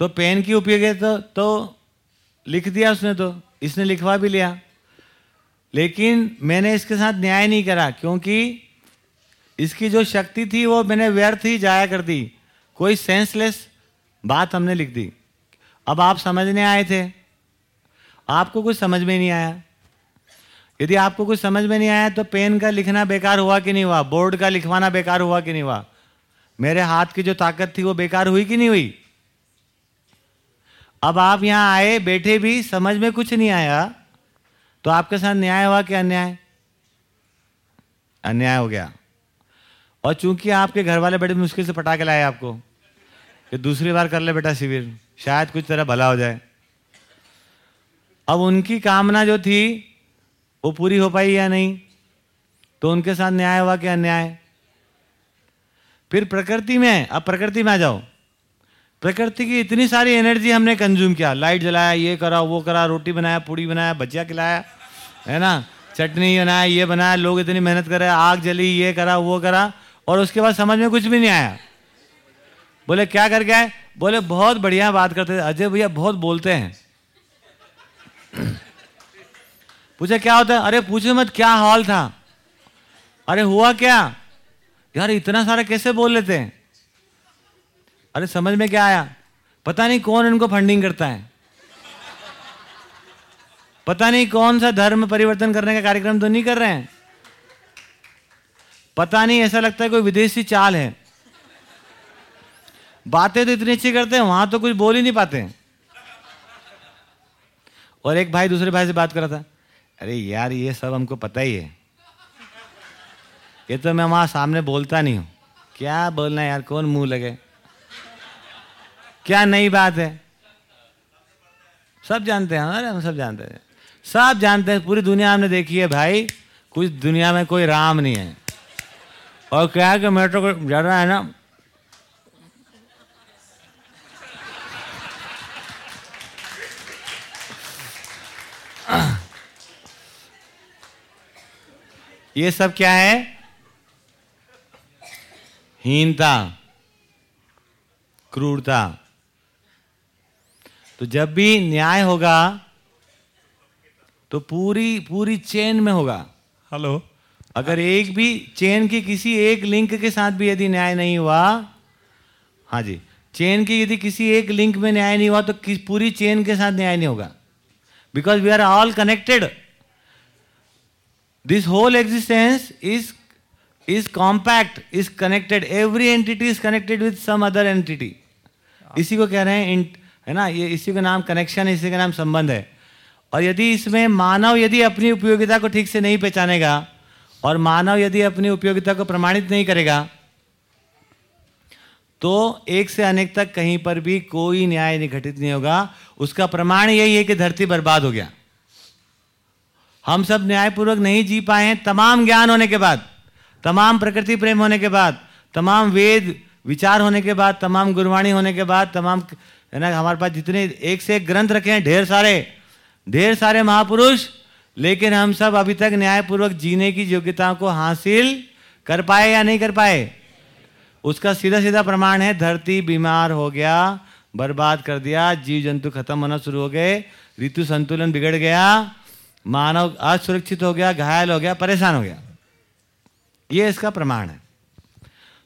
तो पेन की उपयोगिता तो, तो लिख दिया उसने तो इसने लिखवा भी लिया। लेकिन मैंने इसके साथ न्याय नहीं करा क्योंकि इसकी जो शक्ति थी वो मैंने व्यर्थ ही जाया कर दी। कोई सेंसलेस बात हमने लिख दी। अब आप समझने आए थे। आपको कुछ समझ में नहीं आया। यदि आपको कुछ समझ में नहीं आया तो पेन का लिखना बेकार हुआ कि नहीं हुआ? बोर्ड का लिखवाना बेकार हुआ कि नहीं हुआ? मेरे हाथ की जो ताकत थी वो बेकार हुई कि नहीं हुई? अब आप यहाँ आए, बैठे भी, समझ में कुछ नहीं आया। तो आपके साथ न्याय हुआ कि अन्याय? अन्याय हो गया। और चूँकि आपके घर वाले बड़ी मुश्किल से पटा के लाए आपको कि दूसरी बार कर ले बेटा शिविर, शायद कुछ तरह भला हो जाए। अब उनकी कामना जो थी, वो पूरी हो पाई या नहीं? तो उनके साथ न्याय हुआ कि अन्याय? फिर प्रकृति में, अब प्रकृति में आ जाओ। प्रकृति की इतनी सारी एनर्जी हमने कंज्यूम किया। लाइट जलाया, ये करा वो करा रोटी बनाया, पूड़ी बनाया, भजिया खिलाया, है ना? चटनी बनाया, ये बनाया, लोग इतनी मेहनत कर आग जली, ये करा, वो करा, और उसके बाद समझ में कुछ भी नहीं आया। बोले, क्या करके आए? बोले, बहुत बढ़िया बात करते थे। अजय भैया बहुत बोलते हैं। पूछे, क्या होता है? अरे, पूछे मत, क्या हॉल था? अरे, हुआ क्या? यार, इतना सारा कैसे बोल लेते हैं? अरे समझ में क्या आया? पता नहीं कौन इनको फंडिंग करता है। पता नहीं कौन सा धर्म परिवर्तन करने का कार्यक्रम तो नहीं कर रहे हैं। पता नहीं, ऐसा लगता है कोई विदेशी चाल है। बातें तो इतनी अच्छी करते हैं, वहाँ तो कुछ बोल ही नहीं पाते हैं। और एक भाई दूसरे भाई से बात कर रहा था, अरे यार, ये सब हमको पता ही है। ये तो मैं वहाँ सामने बोलता नहीं हूँ। क्या बोलना यार, कौन मुँह लगे? क्या नई बात है? सब जानते हैं, अरे हम सब जानते हैं। सब जानते हैं, पूरी दुनिया हमने देखी है भाई, कुछ दुनिया में कोई राम नहीं है। और क्या कि मेट्रो को ज़्यादा है ना? ये सब क्या है? हीनता, क्रूरता। तो जब भी न्याय होगा तो पूरी पूरी चेन में होगा। हेलो अगर एक भी चेन की किसी एक लिंक के साथ भी यदि न्याय नहीं हुआ हाँ जी चेन की यदि किसी एक लिंक में न्याय नहीं हुआ तो किस पूरी चेन के साथ न्याय नहीं होगा। Because we are all connected this whole existence is is compact is connected every entity is connected with some other entity इसी को कह रहे हैं है ना? ये इसी का नाम कनेक्शन है, इसी का नाम संबंध है। और यदि इसमें मानव यदि अपनी उपयोगिता को ठीक से नहीं पहचानेगा और मानव यदि अपनी उपयोगिता को प्रमाणित नहीं करेगा तो एक से अनेक तक कहीं पर भी कोई न्याय नहीं घटित नहीं होगा। उसका प्रमाण यही है कि धरती बर्बाद हो गया। हम सब न्यायपूर्वक नहीं जी पाए हैं, तमाम ज्ञान होने के बाद, तमाम प्रकृति प्रेम होने के बाद, तमाम वेद विचार होने के बाद, तमाम गुरवाणी होने के बाद, तमाम है ना? हमारे पास जितने एक से एक ग्रंथ रखे हैं, ढेर सारे ढेर सारे महापुरुष, लेकिन हम सब अभी तक न्यायपूर्वक जीने की योग्यता को हासिल कर पाए या नहीं कर पाए? उसका सीधा सीधा प्रमाण है, धरती बीमार हो गया, बर्बाद कर दिया जीव जंतु खत्म होना शुरू हो गए, ऋतु संतुलन बिगड़ गया, मानव असुरक्षित हो गया, घायल हो गया, परेशान हो गया। ये इसका प्रमाण है।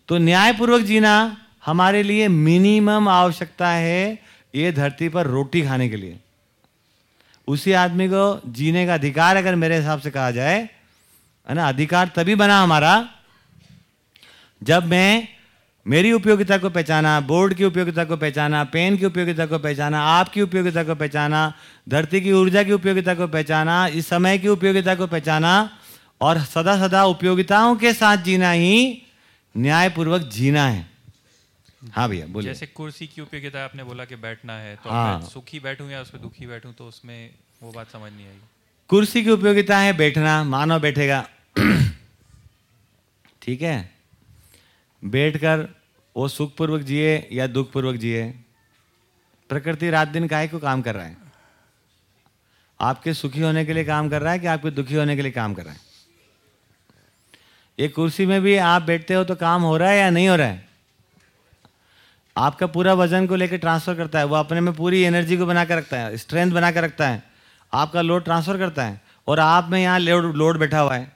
तो न्यायपूर्वक जीना हमारे लिए मिनिमम आवश्यकता है ये धरती पर रोटी खाने के लिए। उसी आदमी को जीने का अधिकार अगर मेरे हिसाब से कहा जाए, है ना, अधिकार तभी बना हमारा जब मैं मेरी उपयोगिता को पहचाना, बोर्ड की उपयोगिता को पहचाना, पेन की उपयोगिता को पहचाना आपकी उपयोगिता को पहचाना, धरती की ऊर्जा की उपयोगिता को पहचाना, इस समय की उपयोगिता को पहचाना और सदा सदा उपयोगिताओं के साथ जीना ही न्यायपूर्वक जीना है। हाँ भैया बोलिए। जैसे कुर्सी की उपयोगिता आपने बोला कि बैठना है तो हाँ। सुखी बैठूं या उसमें दुखी बैठूं तो उसमें वो बात समझ नहीं आई कुर्सी की उपयोगिता है बैठना मानव बैठेगा। ठीक है? बैठकर वो सुखपूर्वक जिए या दुखपूर्वक जिए। प्रकृति रात दिन काहे को काम कर रहा है? आपके सुखी होने के लिए काम कर रहा है कि आपके दुखी होने के लिए काम कर रहा है? ये कुर्सी में भी आप बैठते हो तो काम हो रहा है या नहीं हो रहा है? आपका पूरा वज़न को लेकर ट्रांसफ़र करता है, वो अपने में पूरी एनर्जी को बना कर रखता है स्ट्रेंथ बना कर रखता है, आपका लोड ट्रांसफ़र करता है और आप में यहाँ लोड लोड बैठा हुआ है।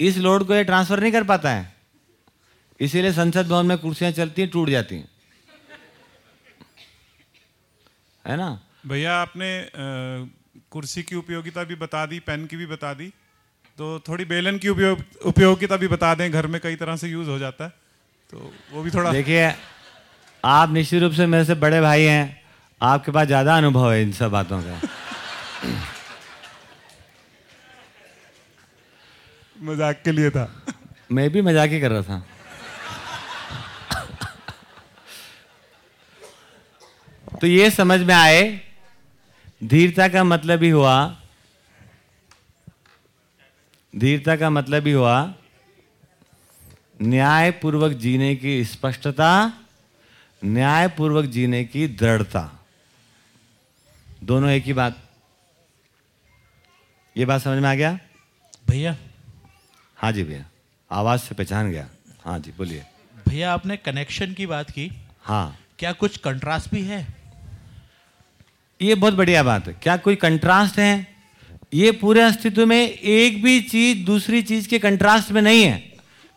इस लोड को ये ट्रांसफ़र नहीं कर पाता है। इसीलिए संसद भवन में कुर्सियाँ चलती हैं, टूट जाती हैं। है ना? भैया, आपने कुर्सी की उपयोगिता भी बता दी, पेन की भी बता दी तो थोड़ी बेलन की उपयोग उपयोगिता भी बता दें, घर में कई तरह से यूज़ हो जाता है। तो वो भी थोड़ा देखिए आप निश्चित रूप से मेरे से बड़े भाई हैं। आपके पास ज़्यादा अनुभव है इन सब बातों का। मज़ाक के लिए था। मैं भी मज़ाक ही कर रहा था। तो ये समझ में आए धीरता का मतलब ही हुआ धीरता का मतलब ही हुआ न्याय पूर्वक जीने की स्पष्टता न्याय पूर्वक जीने की दृढ़ता। दोनों एक ही बात। ये बात समझ में आ गया? भैया। हाँ जी भैया। आवाज़ से पहचान गया। हाँ जी बोलिए। भैया आपने कनेक्शन की बात की। हाँ। क्या कुछ कंट्रास्ट भी है? ये बहुत बढ़िया बात है। क्या कोई कंट्रास्ट है? ये पूरे अस्तित्व में एक भी चीज़ दूसरी चीज़ के कंट्रास्ट में नहीं है।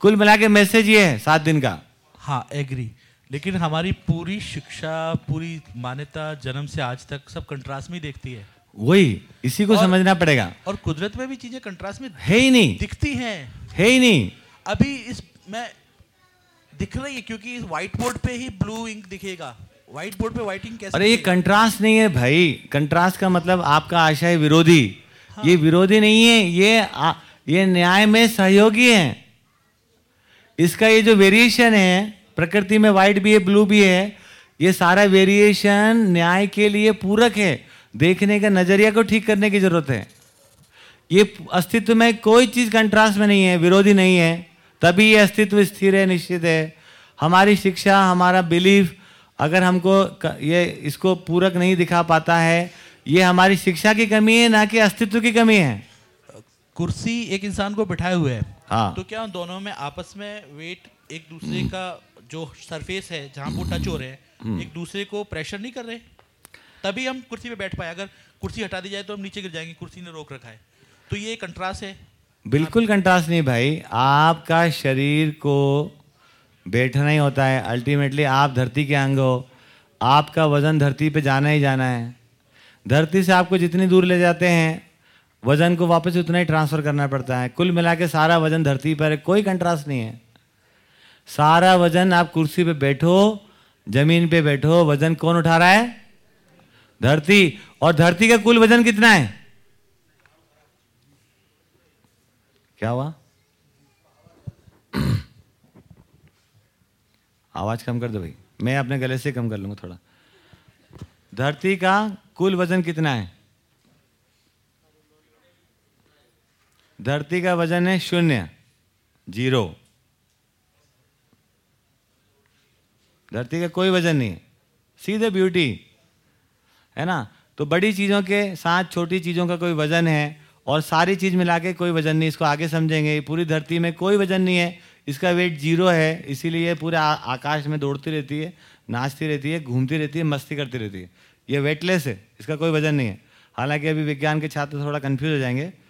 कुल मिला के मैसेज ये है सात दिन का। हाँ एग्री लेकिन हमारी पूरी शिक्षा पूरी मान्यता जन्म से आज तक सब कंट्रास्ट में देखती है। वही इसी को और- समझना पड़ेगा। और कुदरत में भी चीज़ें कंट्रास्ट में है ही नहीं। दिखती हैं। है ही नहीं। अभी इस मैं दिख रही है क्योंकि इस व्हाइट बोर्ड पे ही ब्लू इंक दिखेगा। व्हाइट बोर्ड पे व्हाइट इंक कैसे अरे ये कंट्रास्ट नहीं है भाई। कंट्रास्ट का मतलब आपका आशय विरोधी। हाँ। ये विरोधी नहीं है ये आ, ये न्याय में सहयोगी है। इसका ये जो वेरिएशन है, प्रकृति में व्हाइट भी है ब्लू भी है, ये सारा वेरिएशन न्याय के लिए पूरक है। देखने का नज़रिया को ठीक करने की ज़रूरत है। ये अस्तित्व में कोई चीज़ कंट्रास्ट में नहीं है, विरोधी नहीं है। तभी ये अस्तित्व स्थिर है, निश्चित है। हमारी शिक्षा, हमारा बिलीफ अगर हमको ये इसको पूरक नहीं दिखा पाता है, ये हमारी शिक्षा की कमी है, ना कि अस्तित्व की कमी है। कुर्सी एक इंसान को बिठाए हुए है। हाँ। तो क्या उन दोनों में आपस में वेट एक दूसरे का जो सरफेस है जहाँ वो टच हो रहे हैं एक दूसरे को प्रेशर नहीं कर रहे? तभी हम कुर्सी पे बैठ पाए। अगर कुर्सी हटा दी जाए तो हम नीचे गिर जाएँगे कुर्सी ने रोक रखा है। तो ये कंट्रास्ट है। बिल्कुल कंट्रास्ट नहीं भाई। आपका शरीर को बैठना ही होता है। अल्टीमेटली आप धरती के अंग हो। आपका वज़न धरती पे जाना ही जाना है। धरती से आपको जितनी दूर ले जाते हैं वज़न को वापस उतना ही ट्रांसफ़र करना पड़ता है। कुल मिला के सारा वज़न धरती पर है, कोई कंट्रास्ट नहीं है। सारा वज़न आप कुर्सी पे बैठो, ज़मीन पे बैठो, वज़न कौन उठा रहा है? धरती। और धरती का कुल वज़न कितना है? क्या हुआ? आवाज़ कम कर दो भाई। मैं अपने गले से कम कर लूँगा थोड़ा। धरती का कुल वज़न कितना है? धरती का वज़न है शून्य, ज़ीरो। धरती का कोई वज़न नहीं है। सीधे ब्यूटी है ना? तो बड़ी चीज़ों के साथ छोटी चीज़ों का कोई वज़न है और सारी चीज़ मिला के कोई वज़न नहीं, इसको आगे समझेंगे। पूरी धरती में कोई वज़न नहीं है, इसका वेट ज़ीरो है, इसीलिए पूरे आकाश में दौड़ती रहती है, नाचती रहती है, घूमती रहती है, मस्ती करती रहती है। ये वेटलेस है, इसका कोई वज़न नहीं है। हालाँकि अभी विज्ञान के छात्र थोड़ा कन्फ्यूज़ हो जाएँगे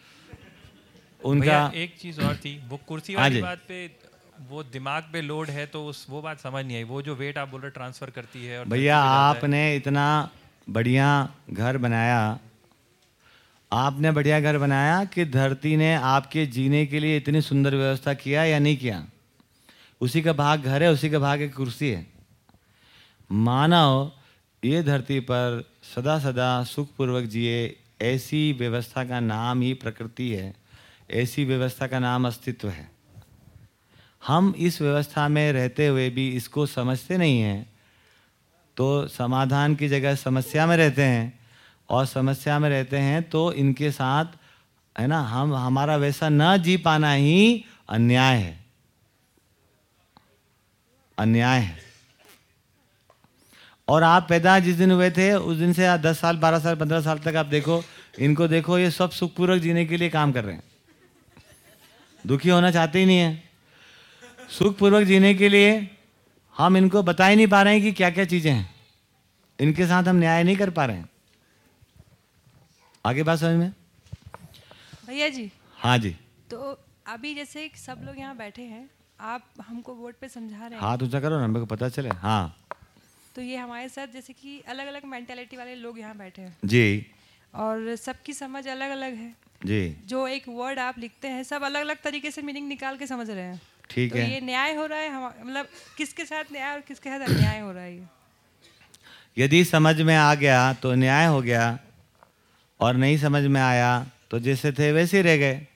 उनका एक चीज़ और थी। वो कुर्सी हाँ वाली बात पे वो दिमाग पे लोड है तो उस वो बात समझ नहीं आई। वो जो वेट आप बोल रहे ट्रांसफ़र करती है और भैया। आपने इतना बढ़िया घर बनाया। आपने बढ़िया घर बनाया कि धरती ने आपके जीने के लिए इतनी सुंदर व्यवस्था किया या नहीं किया? उसी का भाग घर है उसी का भाग एक कुर्सी है। मानव ये धरती पर सदा सदा सुखपूर्वक जिए ऐसी व्यवस्था का नाम ही प्रकृति है। ऐसी व्यवस्था का नाम अस्तित्व है। हम इस व्यवस्था में रहते हुए भी इसको समझते नहीं हैं तो समाधान की जगह समस्या में रहते हैं और समस्या में रहते हैं तो इनके साथ, है ना, हम, हमारा वैसा न जी पाना ही अन्याय है। अन्याय है। और आप पैदा जिस दिन हुए थे, उस दिन से दस साल, बारह साल, पंद्रह साल तक आप देखो, इनको देखो, ये सब सुखपूर्वक जीने के लिए काम कर रहे हैं। दुखी होना चाहते ही नहीं है। सुखपूर्वक जीने के लिए हम इनको बता ही नहीं पा रहे हैं कि क्या क्या चीज़ें हैं। इनके साथ हम न्याय नहीं कर पा रहे हैं। आगे बात समझ में? भैया जी। हाँ जी। तो अभी जैसे सब लोग यहाँ बैठे हैं आप हमको बोर्ड पे समझा रहे हैं। हाथ ऊँचा करो ना मेरे को पता चले। हाँ। तो ये हमारे साथ जैसे कि अलग अलग मेंटेलिटी वाले लोग यहाँ बैठे हैं। जी। और सबकी समझ अलग अलग है। जी। जो एक वर्ड आप लिखते हैं सब अलग अलग तरीके से मीनिंग निकाल के समझ रहे हैं। ठीक तो है। ये न्याय हो रहा है मतलब किसके साथ न्याय और किसके साथ अन्याय हो रहा है ये? यदि समझ में आ गया तो न्याय हो गया और नहीं समझ में आया तो जैसे थे वैसे ही रह गए।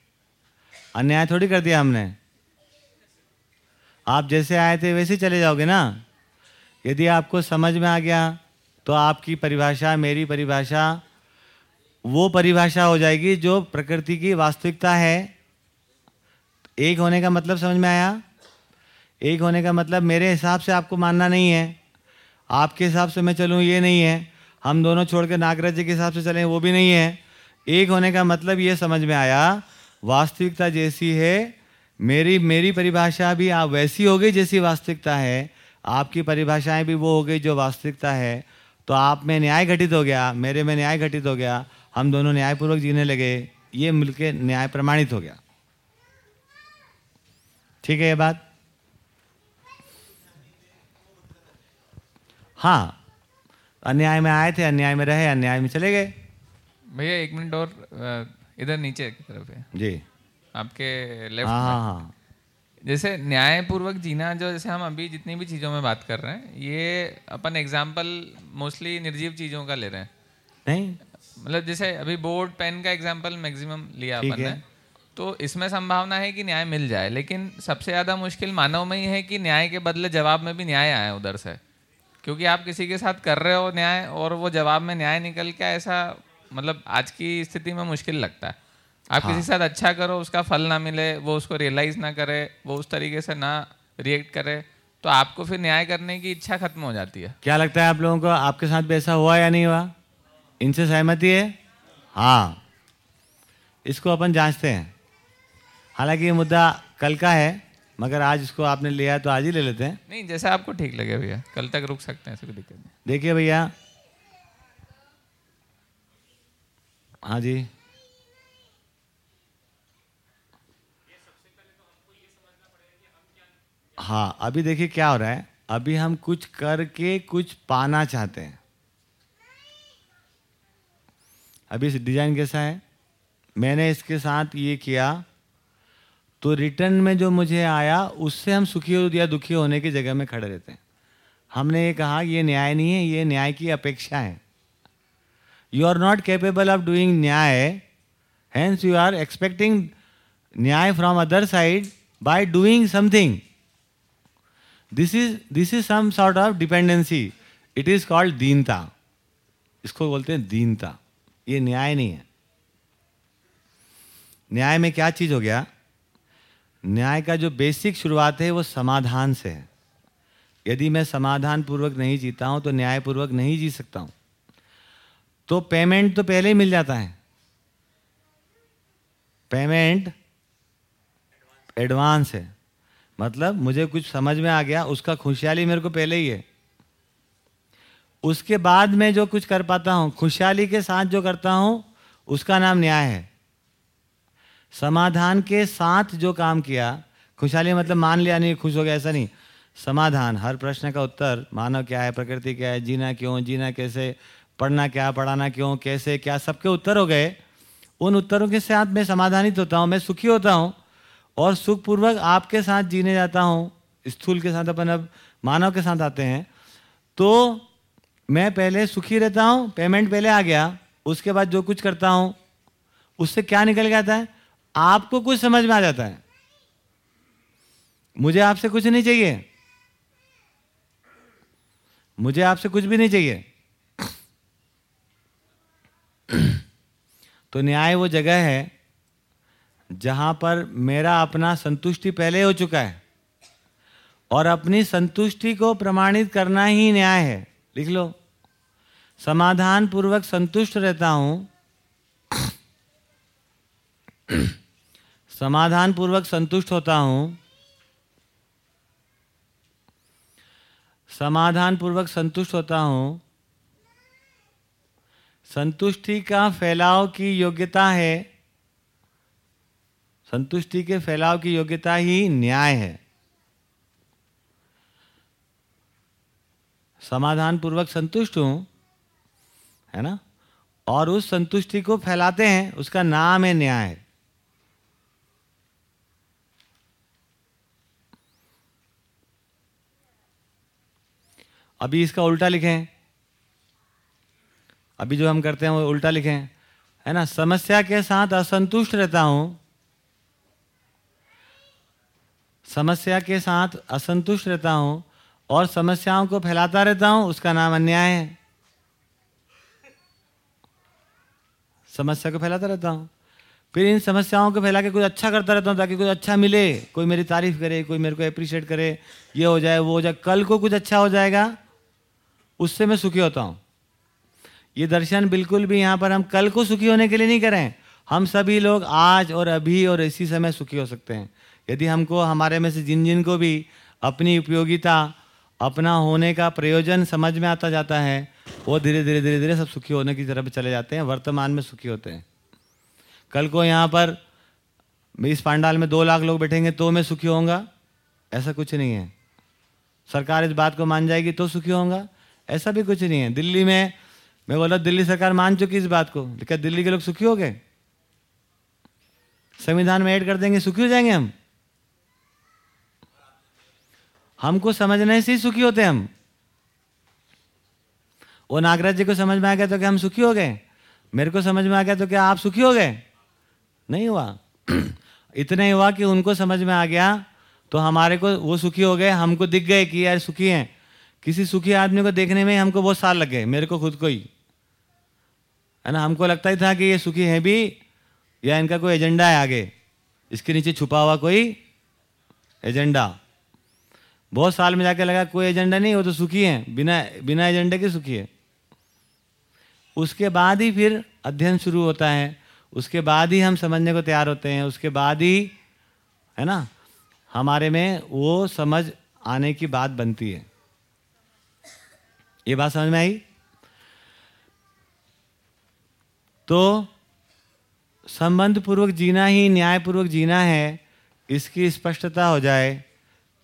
अन्याय थोड़ी कर दिया हमने। आप जैसे आए थे वैसे चले जाओगे ना। यदि आपको समझ में आ गया तो आपकी परिभाषा मेरी परिभाषा वो परिभाषा हो जाएगी जो प्रकृति की वास्तविकता है। एक होने का मतलब समझ में आया? एक होने का मतलब मेरे हिसाब से आपको मानना नहीं है। आपके हिसाब से मैं चलूँ, ये नहीं है। हम दोनों छोड़ के नागराज जी के हिसाब से चलें, वो भी नहीं है। एक होने का मतलब ये समझ में आया, वास्तविकता जैसी है, मेरी मेरी परिभाषा भी आप वैसी हो गई जैसी वास्तविकता है। आपकी परिभाषाएँ भी वो हो गई जो वास्तविकता है। तो आप में न्याय घटित हो गया, मेरे में न्याय घटित हो गया। हम दोनों न्यायपूर्वक जीने लगे ये मिलके न्याय प्रमाणित हो गया। ठीक है ये बात? हाँ अन्याय में आए थे अन्याय में रहे अन्याय में चले गए। भैया एक मिनट और इधर नीचे की तरफ़ है। जी। आपके लेफ़्ट हाँ हाँ हाँ। जैसे न्यायपूर्वक जीना जो जैसे हम अभी जितनी भी चीज़ों में बात कर रहे हैं ये अपन एग्ज़ाम्पल मोस्टली निर्जीव चीज़ों का ले रहे हैं। नहीं मतलब जैसे अभी बोर्ड पेन का एग्ज़ाम्पल मैक्सिमम लिया अपन ने तो इसमें संभावना है कि न्याय मिल जाए लेकिन सबसे ज़्यादा मुश्किल मानव में ही है कि न्याय के बदले जवाब में भी न्याय आए उधर से। क्योंकि आप किसी के साथ कर रहे हो न्याय और वो जवाब में न्याय निकल के ऐसा मतलब आज की स्थिति में मुश्किल लगता है। आप हाँ। किसी के साथ अच्छा करो उसका फल ना मिले वो उसको रियलाइज़ ना करे वो उस तरीके से ना रिएक्ट करे तो आपको फिर न्याय करने की इच्छा खत्म हो जाती है। क्या लगता है आप लोगों को? आपके साथ भी ऐसा हुआ या नहीं हुआ? इनसे सहमति है? हाँ। इसको अपन जांचते हैं। हालाँकि ये मुद्दा कल का है मगर आज इसको आपने लिया है तो आज ही ले लेते हैं। नहीं जैसा आपको ठीक लगे भैया। कल तक रुक सकते हैं ऐसी कोई दिक्कत नहीं। देखिए भैया। हाँ जी। हाँ अभी देखिए क्या हो रहा है। अभी हम कुछ करके कुछ पाना चाहते हैं। अभी डिज़ाइन कैसा है? मैंने इसके साथ ये किया तो रिटर्न में जो मुझे आया, उससे हम सुखी हो या दुखी होने की जगह में खड़े रहते हैं। हमने ये कहा, ये न्याय नहीं है, ये न्याय की अपेक्षा है। You are not capable of doing न्याय हैंस यू आर एक्सपेक्टिंग न्याय from other side by doing something this is this is some sort of dependency it is called दीनता। इसको बोलते हैं दीनता। ये न्याय नहीं है। न्याय में क्या चीज़ हो गया? न्याय का जो बेसिक शुरुआत है, वो समाधान से है। यदि मैं समाधान पूर्वक नहीं जीता हूँ तो न्याय पूर्वक नहीं जी सकता हूँ। तो पेमेंट तो पहले ही मिल जाता है। पेमेंट एडवांस है। मतलब मुझे कुछ समझ में आ गया, उसका खुशहाली मेरे को पहले ही है। उसके बाद मैं जो कुछ कर पाता हूँ, खुशहाली के साथ जो करता हूँ, उसका नाम न्याय है। समाधान के साथ जो काम किया, खुशहाली मतलब मान लिया नहीं, खुश हो गया, ऐसा नहीं। समाधान, हर प्रश्न का उत्तर, मानव क्या है, प्रकृति क्या है, जीना क्यों, जीना कैसे, पढ़ना क्या, पढ़ाना क्यों, कैसे, क्या, सबके उत्तर हो गए। उन उत्तरों के साथ मैं समाधानित होता हूँ, मैं सुखी होता हूँ और सुखपूर्वक आपके साथ जीने जाता हूँ। स्थूल के साथ अपन अब, मानव के साथ आते हैं। तो मैं पहले सुखी रहता हूँ पेमेंट पहले आ गया, उसके बाद जो कुछ करता हूँ, उससे क्या निकल आता है? आपको कुछ समझ में आ जाता है। मुझे आपसे कुछ नहीं चाहिए। मुझे आपसे कुछ भी नहीं चाहिए। तो न्याय वो जगह है, जहाँ पर मेरा अपना संतुष्टि पहले हो चुका है। और अपनी संतुष्टि को प्रमाणित करना ही न्याय है। लिख लो। समाधान पूर्वक संतुष्ट रहता हूँ। समाधान पूर्वक संतुष्ट होता हूँ। समाधान पूर्वक संतुष्ट होता हूँ। संतुष्टि का फैलाव की योग्यता है। संतुष्टि के फैलाव की योग्यता ही न्याय है। समाधान पूर्वक संतुष्ट हूँ, है ना? और उस संतुष्टि को फैलाते हैं, उसका नाम है न्याय। अभी इसका उल्टा लिखें। अभी जो हम करते हैं, वो उल्टा लिखें। है ना? समस्या के साथ असंतुष्ट रहता हूँ। समस्या के साथ असंतुष्ट रहता हूँ। और समस्याओं को फैलाता रहता हूँ, उसका नाम अन्याय है। समस्या को फैलाता रहता हूँ। फिर इन समस्याओं को फैला के कुछ अच्छा करता रहता हूँ, ताकि कुछ अच्छा मिले, कोई मेरी तारीफ़ करे, कोई मेरे को अप्रिशिएट करे, ये हो जाए, वो हो जाए, कल को कुछ अच्छा हो जाएगा, उससे मैं सुखी होता हूँ। ये दर्शन बिल्कुल भी यहाँ पर हम कल को सुखी होने के लिए नहीं करें। हम सभी लोग आज और अभी और इसी समय सुखी हो सकते हैं। यदि हमको, हमारे में से जिन जिन को भी अपनी उपयोगिता अपना होने का प्रयोजन समझ में आता जाता है, वो धीरे धीरे धीरे धीरे सब सुखी होने की तरफ़ चले जाते हैं, वर्तमान में सुखी होते हैं। कल को यहाँ पर इस पांडाल में दो लाख लोग बैठेंगे तो मैं सुखी होऊँगा? ऐसा कुछ नहीं है। सरकार इस बात को मान जाएगी तो सुखी होऊँगा? ऐसा भी कुछ नहीं है। दिल्ली में, मैं बोला दिल्ली सरकार मान चुकी इस बात को। क्या दिल्ली के लोग सुखी हो गए? संविधान में ऐड कर देंगे, सुखी हो जाएँगे हम? हमको समझने से ही सुखी होते हम। वो नागराज जी को समझ में आ गया तो क्या हम सुखी हो गए? मेरे को समझ में आ गया तो क्या आप सुखी हो गए? नहीं हुआ। इतना ही हुआ कि उनको समझ में आ गया तो हमारे को वो सुखी हो गए, हमको दिख गए कि यार सुखी हैं। किसी सुखी आदमी को देखने में हमको बहुत साल लग गए, मेरे को खुद को ही। है ना? हमको लगता ही था कि ये सुखी है भी या इनका कोई एजेंडा है आगे? इसके नीचे छुपा हुआ कोई एजेंडा। बहुत साल में जाके लगा, कोई एजेंडा नहीं, वो तो सुखी है, बिना बिना एजेंडे के सुखी है। उसके बाद ही फिर अध्ययन शुरू होता है, उसके बाद ही हम समझने को तैयार होते हैं, उसके बाद ही, है ना, हमारे में वो समझ आने की बात बनती है। ये बात समझ में आई? तो संबंध पूर्वक जीना ही न्याय पूर्वक जीना है, इसकी स्पष्टता हो जाए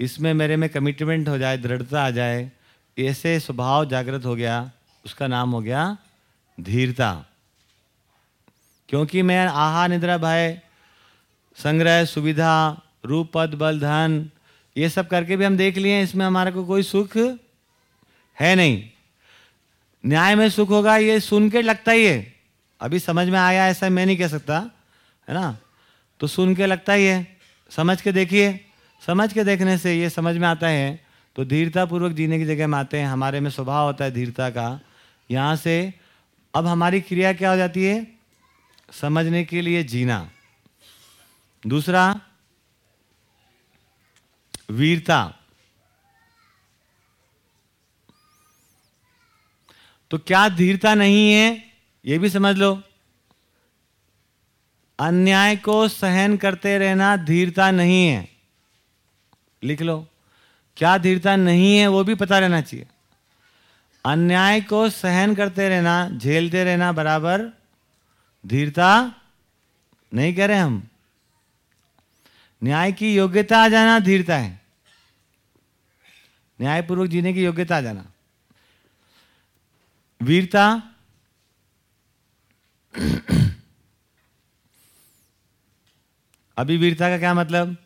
इसमें मेरे में कमिटमेंट हो जाए, दृढ़ता आ जाए, ऐसे स्वभाव जागृत हो गया, उसका नाम हो गया धीरता। क्योंकि मैं आहा निद्रा भय, संग्रह, सुविधा, रूप, पद, बल, धन, ये सब करके भी हम देख लिए इसमें हमारे को कोई सुख है नहीं। न्याय में सुख होगा, ये सुन के लगता ही है। अभी समझ में आया, ऐसा मैं नहीं कह सकता, है ना? तो सुन के लगता ही है, समझ के देखिए। समझ के देखने से, ये समझ में आता है तो धीरता पूर्वक जीने की जगह में आते हैं। हमारे में स्वभाव होता है धीरता का। यहाँ से, अब हमारी क्रिया क्या हो जाती है? समझने के लिए जीना। दूसरा, वीरता। तो क्या धीरता नहीं है? यह भी समझ लो। अन्याय को सहन करते रहना धीरता नहीं है। लिख लो। क्या धीरता नहीं है, वो भी पता रहना चाहिए। अन्याय को सहन करते रहना, झेलते रहना बराबर। धीरता नहीं कह रहे हम। न्याय की योग्यता आ जाना, धीरता है। न्यायपूर्वक जीने की योग्यता आ जाना। वीरता अभी वीरता का क्या मतलब?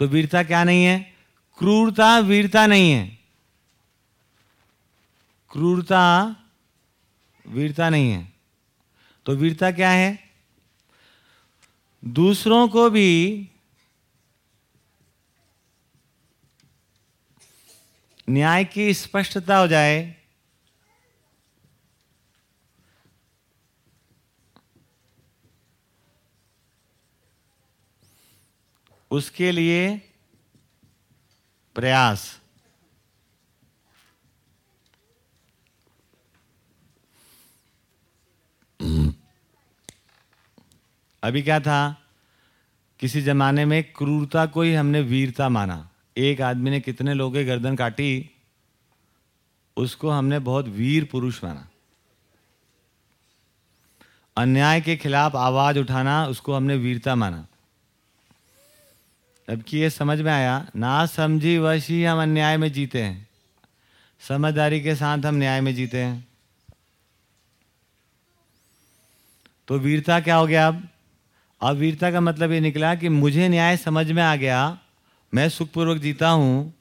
तो वीरता क्या नहीं है? क्रूरता, वीरता नहीं है। क्रूरता, वीरता नहीं है। तो वीरता क्या है? दूसरों को भी न्याय की स्पष्टता हो जाए उसके लिए प्रयास। अभी क्या था? किसी जमाने में क्रूरता को ही हमने वीरता माना। एक आदमी ने कितने लोगों की गर्दन काटी, उसको हमने बहुत वीर पुरुष माना। अन्याय के खिलाफ आवाज़ उठाना, उसको हमने वीरता माना। जबकि ये समझ में आया? ना समझी वश ही हम अन्याय में जीते हैं। समझदारी के साथ हम न्याय में जीते हैं। तो वीरता क्या हो गया अब? अब वीरता का मतलब ये निकला कि मुझे न्याय समझ में आ गया, मैं सुखपूर्वक जीता हूँ।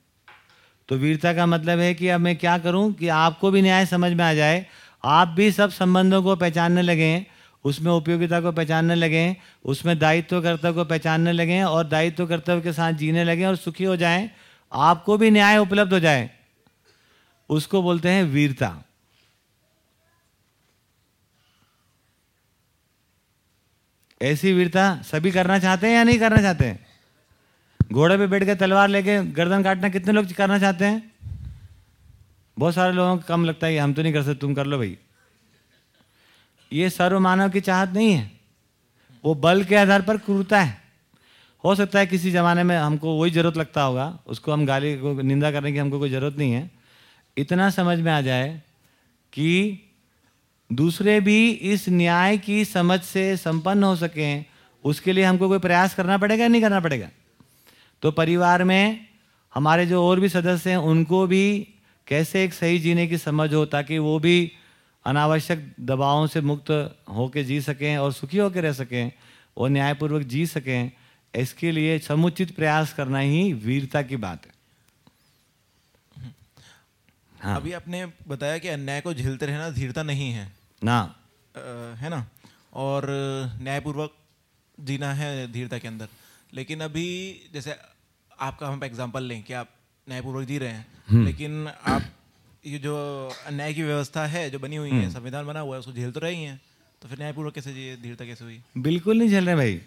तो वीरता का मतलब है कि अब मैं क्या करूँ कि आपको भी न्याय समझ में आ जाए, आप भी सब संबंधों को पहचानने लगें उसमें उपयोगिता को पहचानने लगें, उसमें दायित्व कर्तव्य को पहचानने लगें और दायित्व कर्तव्य के साथ जीने लगें और सुखी हो जाएँ, आपको भी न्याय उपलब्ध हो जाए। उसको बोलते हैं वीरता। ऐसी वीरता सभी करना चाहते हैं या नहीं करना चाहते हैं? घोड़े पे बैठ के तलवार लेके गर्दन काटना कितने लोग करना चाहते हैं? बहुत सारे लोगों को कम लगता है हम तो नहीं कर सकते, तुम कर लो भाई। ये सर्वमानव की चाहत नहीं है। वो बल के आधार पर क्रूरता है। हो सकता है किसी ज़माने में हमको वही ज़रूरत लगता होगा, उसको हम गाली को निंदा करने की हमको कोई ज़रूरत नहीं है। इतना समझ में आ जाए कि दूसरे भी इस न्याय की समझ से संपन्न हो सकें, उसके लिए हमको कोई प्रयास करना पड़ेगा या नहीं करना पड़ेगा? तो परिवार में हमारे जो और भी सदस्य हैं, उनको भी कैसे एक सही जीने की समझ हो ताकि वो भी अनावश्यक दबावों से मुक्त होकर जी सकें और सुखी होकर रह सकें और न्यायपूर्वक जी सकें इसके लिए समुचित प्रयास करना ही वीरता की बात है। हाँ। अभी आपने बताया कि अन्याय को झेलते रहना धीरता नहीं है। ना। अ, है ना? और न्यायपूर्वक जीना है धीरता के अंदर। लेकिन अभी जैसे आपका हम एग्जांपल लें कि आप न्यायपूर्वक जी रहे हैं लेकिन आप ये जो अन्याय की व्यवस्था है जो बनी हुई है संविधान बना हुआ है उसको झेल तो रही हैं तो फिर न्यायपूर्वक कैसे धीरता कैसे हुई? बिल्कुल नहीं झेल रहे भाई।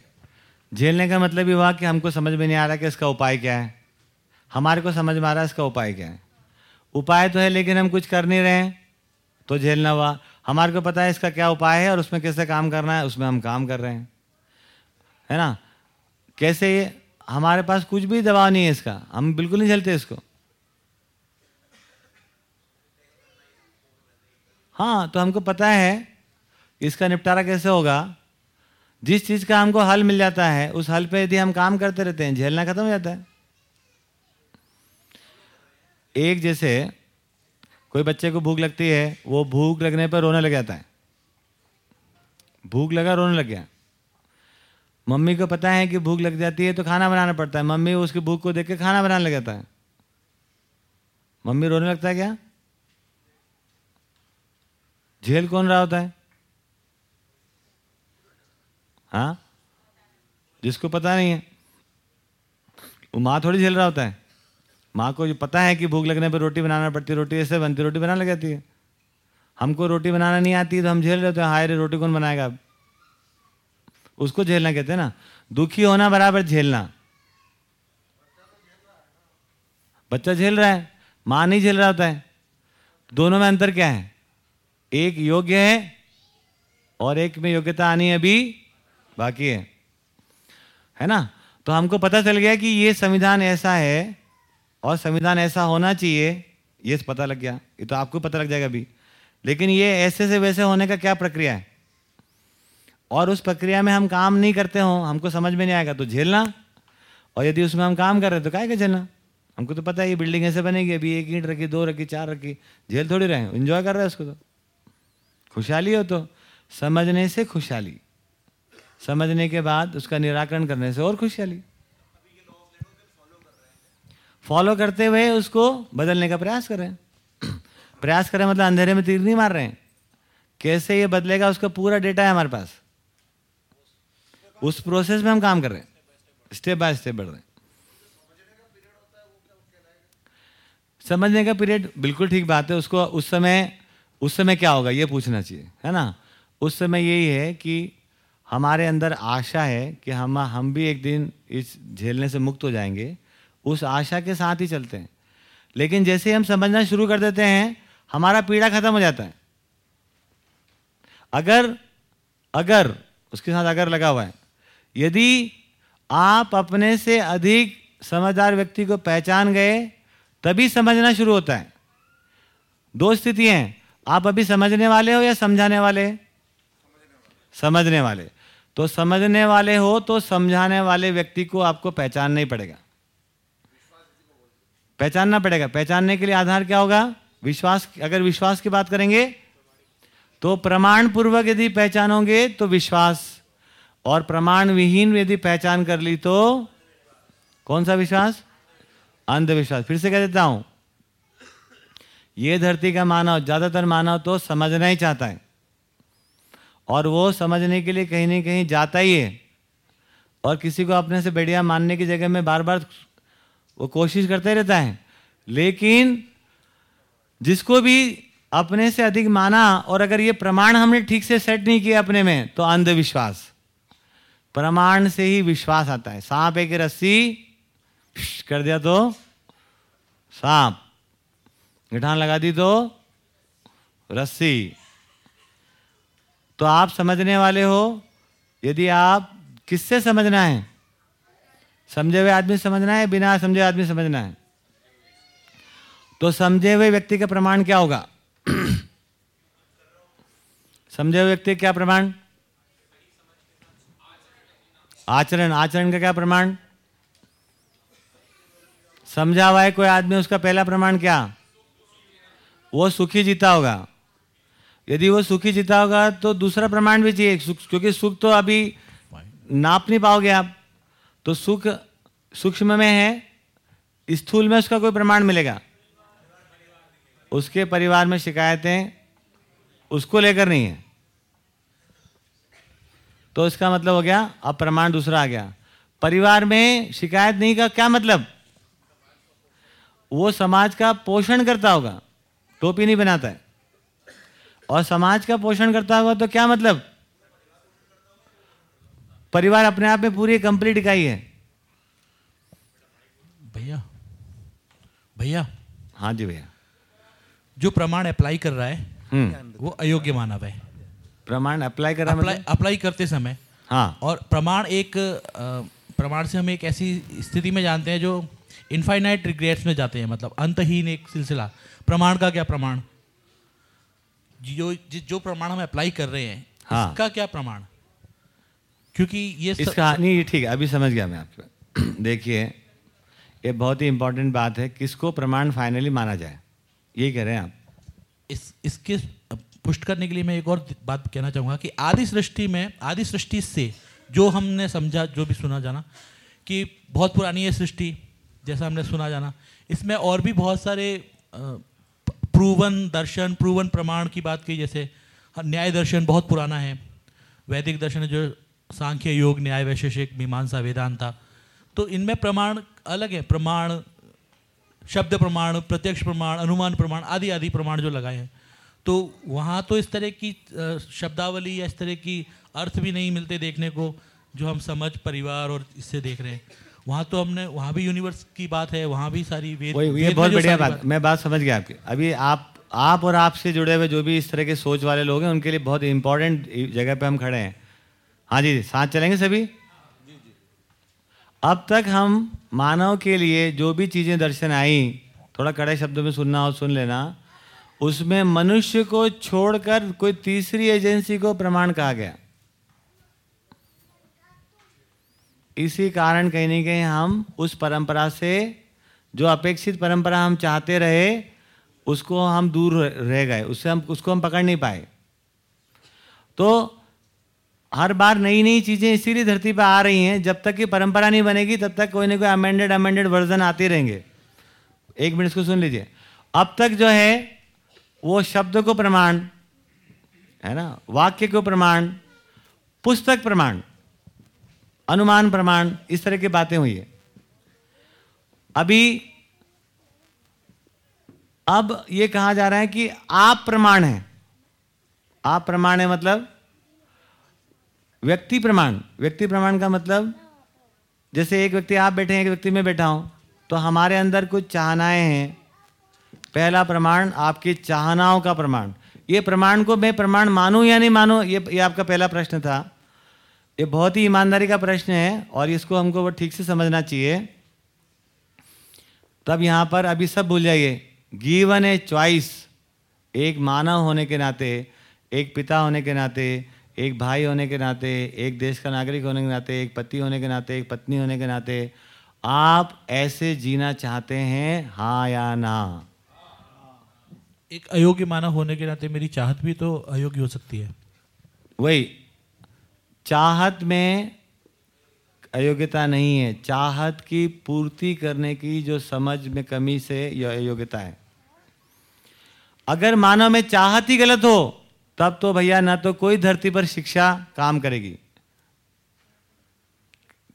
झेलने का मतलब ये हुआ कि हमको समझ में नहीं आ रहा कि इसका उपाय क्या है। हमारे को समझ में आ रहा है इसका उपाय क्या है। उपाय तो है लेकिन हम कुछ कर नहीं रहे हैं तो झेलना हुआ। हमारे को पता है इसका क्या उपाय है और उसमें कैसे काम करना है उसमें हम काम कर रहे हैं। है ना? कैसे ये हमारे पास कुछ भी दबाव नहीं है इसका। हम बिल्कुल नहीं झेलते इसको। हाँ तो हमको पता है इसका निपटारा कैसे होगा? जिस चीज़ का हमको हल मिल जाता है, उस हल पे यदि हम काम करते रहते हैं, झेलना खत्म हो जाता है। एक जैसे कोई बच्चे को भूख लगती है, वो भूख लगने पर रोने लग जाता है। भूख लगा, रोने लग गया। मम्मी को पता है कि भूख लग जाती है तो खाना बनाना पड़ता है। मम्मी उसकी भूख को देख के खाना बनाने लग जाता है। मम्मी रोने लगता है क्या? झेल कौन रहा होता है? हाँ? जिसको पता नहीं है। वो माँ थोड़ी झेल रहा होता है। माँ को जो पता है कि भूख लगने पर रोटी बनाना पड़ती है। रोटी ऐसे बनती रोटी बनाने लग जाती है। हमको रोटी बनाना नहीं आती तो हम झेल रहे होते हैं। हाय रे, रोटी कौन बनाएगा अब? उसको झेलना कहते हैं ना। दुखी होना बराबर झेलना। बच्चा झेल रहा है। माँ नहीं झेल रहा होता है। दोनों में अंतर क्या है? एक योग्य है और एक में योग्यता आनी अभी बाकी है। है ना? तो हमको पता चल गया कि ये संविधान ऐसा है और संविधान ऐसा होना चाहिए। ये पता लग गया। ये तो आपको पता लग जाएगा अभी। लेकिन ये ऐसे से वैसे होने का क्या प्रक्रिया है? और उस प्रक्रिया में हम काम नहीं करते हो, हमको समझ में नहीं आएगा तो झेलना। और यदि उसमें हम काम कर रहे हैं तो काय का झेलना? हमको तो पता है ये बिल्डिंग ऐसे बनेगी, अभी एक ईंट रखी, दो रखी, चार रखी, झेल थोड़ी रहे इंजॉय कर रहे हैं उसको तो। खुशहाली हो तो समझने से खुशहाली। समझने के बाद उसका निराकरण करने से और खुशहाली। फॉलो करते हुए उसको बदलने का प्रयास कर रहे हैं। प्रयास करें मतलब अंधेरे में तीर नहीं मार रहे हैं। कैसे ये बदलेगा उसका पूरा डेटा है हमारे पास। उस प्रोसेस में हम काम कर रहे हैं। स्टेप बाय स्टेप बढ़ रहे हैं। समझने का पीरियड बिल्कुल ठीक बात है। उसको उस समय उस समय क्या होगा, ये पूछना चाहिए, है ना? उस समय यही है कि हमारे अंदर आशा है कि हम हम भी एक दिन इस झेलने से मुक्त हो जाएँगे। उस आशा के साथ ही चलते हैं। लेकिन जैसे ही हम समझना शुरू कर देते हैं, हमारा पीड़ा खत्म हो जाता है। अगर अगर, उसके साथ अगर लगा हुआ है, यदि आप अपने से अधिक समझदार व्यक्ति को पहचान गए, तभी समझना शुरू होता है। दो स्थिति हैं। आप अभी समझने वाले हो या समझाने वाले? समझने वाले। तो समझने वाले हो तो समझाने वाले व्यक्ति को आपको पहचानना ही पड़ेगा। पहचानना पड़ेगा। पहचानने के लिए आधार क्या होगा? विश्वास, अगर विश्वास की बात करेंगे तो प्रमाण पूर्वक यदि पहचानोगे तो विश्वास। और प्रमाण विहीन यदि पहचान कर ली तो कौन सा विश्वास? अंधविश्वास। फिर से कह देता हूँ ये धरती का मानव, ज़्यादातर मानव तो समझना ही चाहता है। और वो समझने के लिए कहीं ना कहीं जाता ही है। और किसी को अपने से बढ़िया मानने की जगह में बार बार वो कोशिश करते रहता है। लेकिन जिसको भी अपने से अधिक माना, और अगर ये प्रमाण हमने ठीक से सेट नहीं किया अपने में तो अंधविश्वास। प्रमाण से ही विश्वास आता है। सांप एक रस्सी, कर दिया तो सांप। गिठान लगा दी तो रस्सी। तो आप समझने वाले हो, यदि आप किससे समझना है? समझे हुए आदमी समझना है, बिना समझे आदमी समझना है? तो समझे हुए व्यक्ति का प्रमाण क्या होगा? समझे हुए व्यक्ति क्या प्रमाण? आचरण। आचरण का क्या प्रमाण? समझा हुआ है कोई आदमी, उसका पहला प्रमाण क्या? वो सुखी जीता होगा। यदि वो सुखी जीता होगा तो दूसरा प्रमाण भी चाहिए। क्योंकि सुख तो अभी नाप नहीं पाओगे आप। तो सुख, सूक्ष्म में है, स्थूल में उसका कोई प्रमाण मिलेगा। उसके परिवार में शिकायतें, उसको लेकर नहीं है। तो इसका मतलब हो गया, अब प्रमाण दूसरा आ गया। परिवार में शिकायत नहीं का क्या मतलब? वो समाज का पोषण करता होगा। टोपी नहीं बनाता है। और समाज का पोषण करता हुआ तो क्या मतलब? परिवार अपने आप में पूरी कंप्लीट इकाई है। भैया भैया। हाँ जी भैया। जो प्रमाण अप्लाई कर रहा है हम्म। वो अयोग्य मानव है। प्रमाण अप्लाई करा अप्लाई मतलब? अप्लाई करते समय हाँ। और प्रमाण एक प्रमाण से हम एक ऐसी स्थिति में जानते हैं जो इनफाइनाइट रिग्रेट्स में जाते हैं मतलब अंतहीन एक सिलसिला। प्रमाण का क्या प्रमाण? जो जो प्रमाण हम अप्लाई कर रहे हैं हाँ। इसका क्या प्रमाण? क्योंकि ये स- इसका नहीं ये ठीक है अभी समझ गया मैं आपको देखिए ये बहुत ही इंपॉर्टेंट बात है किसको प्रमाण फाइनली माना जाए? यही कह रहे हैं आप। इस इसके पुष्ट करने के लिए मैं एक और बात कहना चाहूँगा कि आदि सृष्टि में आदि सृष्टि से जो हमने समझा जो भी सुना जाना कि बहुत पुरानी है सृष्टि जैसा हमने सुना जाना इसमें और भी बहुत सारे प्रूवन दर्शन, प्रूवन प्रमाण की बात की, जैसे न्याय दर्शन बहुत पुराना है। वैदिक दर्शन जो सांख्य योग, न्याय वैशेषिक, मीमांसा वेदांता तो इनमें प्रमाण अलग है। प्रमाण, शब्द प्रमाण, प्रत्यक्ष प्रमाण, अनुमान प्रमाण आदि आदि प्रमाण जो लगाए हैं। तो वहाँ तो इस तरह की शब्दावली या इस तरह की अर्थ भी नहीं मिलते देखने को, जो हम समझ, परिवार और इससे देख रहे हैं। वहाँ तो हमने वहाँ भी यूनिवर्स की बात है वहाँ भी सारी वेद वही वेद ये बहुत बढ़िया सारी बात मैं बात समझ गया आपकी। अभी आप आप और आपसे जुड़े हुए जो भी इस तरह के सोच वाले लोग हैं उनके लिए बहुत इंपॉर्टेंट जगह पे हम खड़े हैं। हाँ जी साथ चलेंगे सभी? अब तक हम मानव के लिए जो भी चीज़ें दर्शन आई थोड़ा कड़े शब्दों में सुनना और सुन लेना उसमें मनुष्य को छोड़कर कोई तीसरी एजेंसी को प्रमाण कहा गया। इसी कारण कहीं ना कहीं हम उस परंपरा से, जो अपेक्षित परंपरा हम चाहते रहे, उसको हम दूर रह गए। उससे हम, उसको हम पकड़ नहीं पाए। तो हर बार नई नई चीज़ें इसीलिए धरती पर आ रही हैं, जब तक कि परंपरा नहीं बनेगी, तब तक कोई ना कोई अमेंडेड अमेंडेड वर्जन आते रहेंगे। एक मिनट इसको सुन लीजिए। अब तक जो है, वो शब्द को प्रमाण, है ना, वाक्य को प्रमाण, पुस्तक प्रमाण अनुमान प्रमाण, इस तरह की बातें हुई है। अभी अब ये कहा जा रहा है कि आप प्रमाण है। आप प्रमाण है मतलब व्यक्ति प्रमाण। व्यक्ति प्रमाण का मतलब जैसे एक व्यक्ति आप बैठे हैं, एक व्यक्ति में बैठा हूँ तो हमारे अंदर कुछ चाहनाएँ हैं। पहला प्रमाण आपकी चाहनाओं का प्रमाण। ये प्रमाण को मैं प्रमाण मानूं या नहीं मानूं, ये ये आपका पहला प्रश्न था। ये बहुत ही ईमानदारी का प्रश्न है और इसको हमको वो ठीक से समझना चाहिए। तब यहाँ पर अभी सब भूल जाइए। गिवन ए चॉइस एक मानव होने के नाते एक पिता होने के नाते एक भाई होने के नाते एक देश का नागरिक होने के नाते एक पति होने के नाते एक पत्नी होने के नाते आप ऐसे जीना चाहते हैं हाँ या ना? एक अयोग्य मानव होने के नाते मेरी चाहत भी तो अयोग्य हो सकती है। वही चाहत में अयोग्यता नहीं है। चाहत की पूर्ति करने की जो समझ में कमी से यह अयोग्यता है। अगर मानव में चाहत ही गलत हो, तब तो भैया ना तो कोई धरती पर शिक्षा काम करेगी।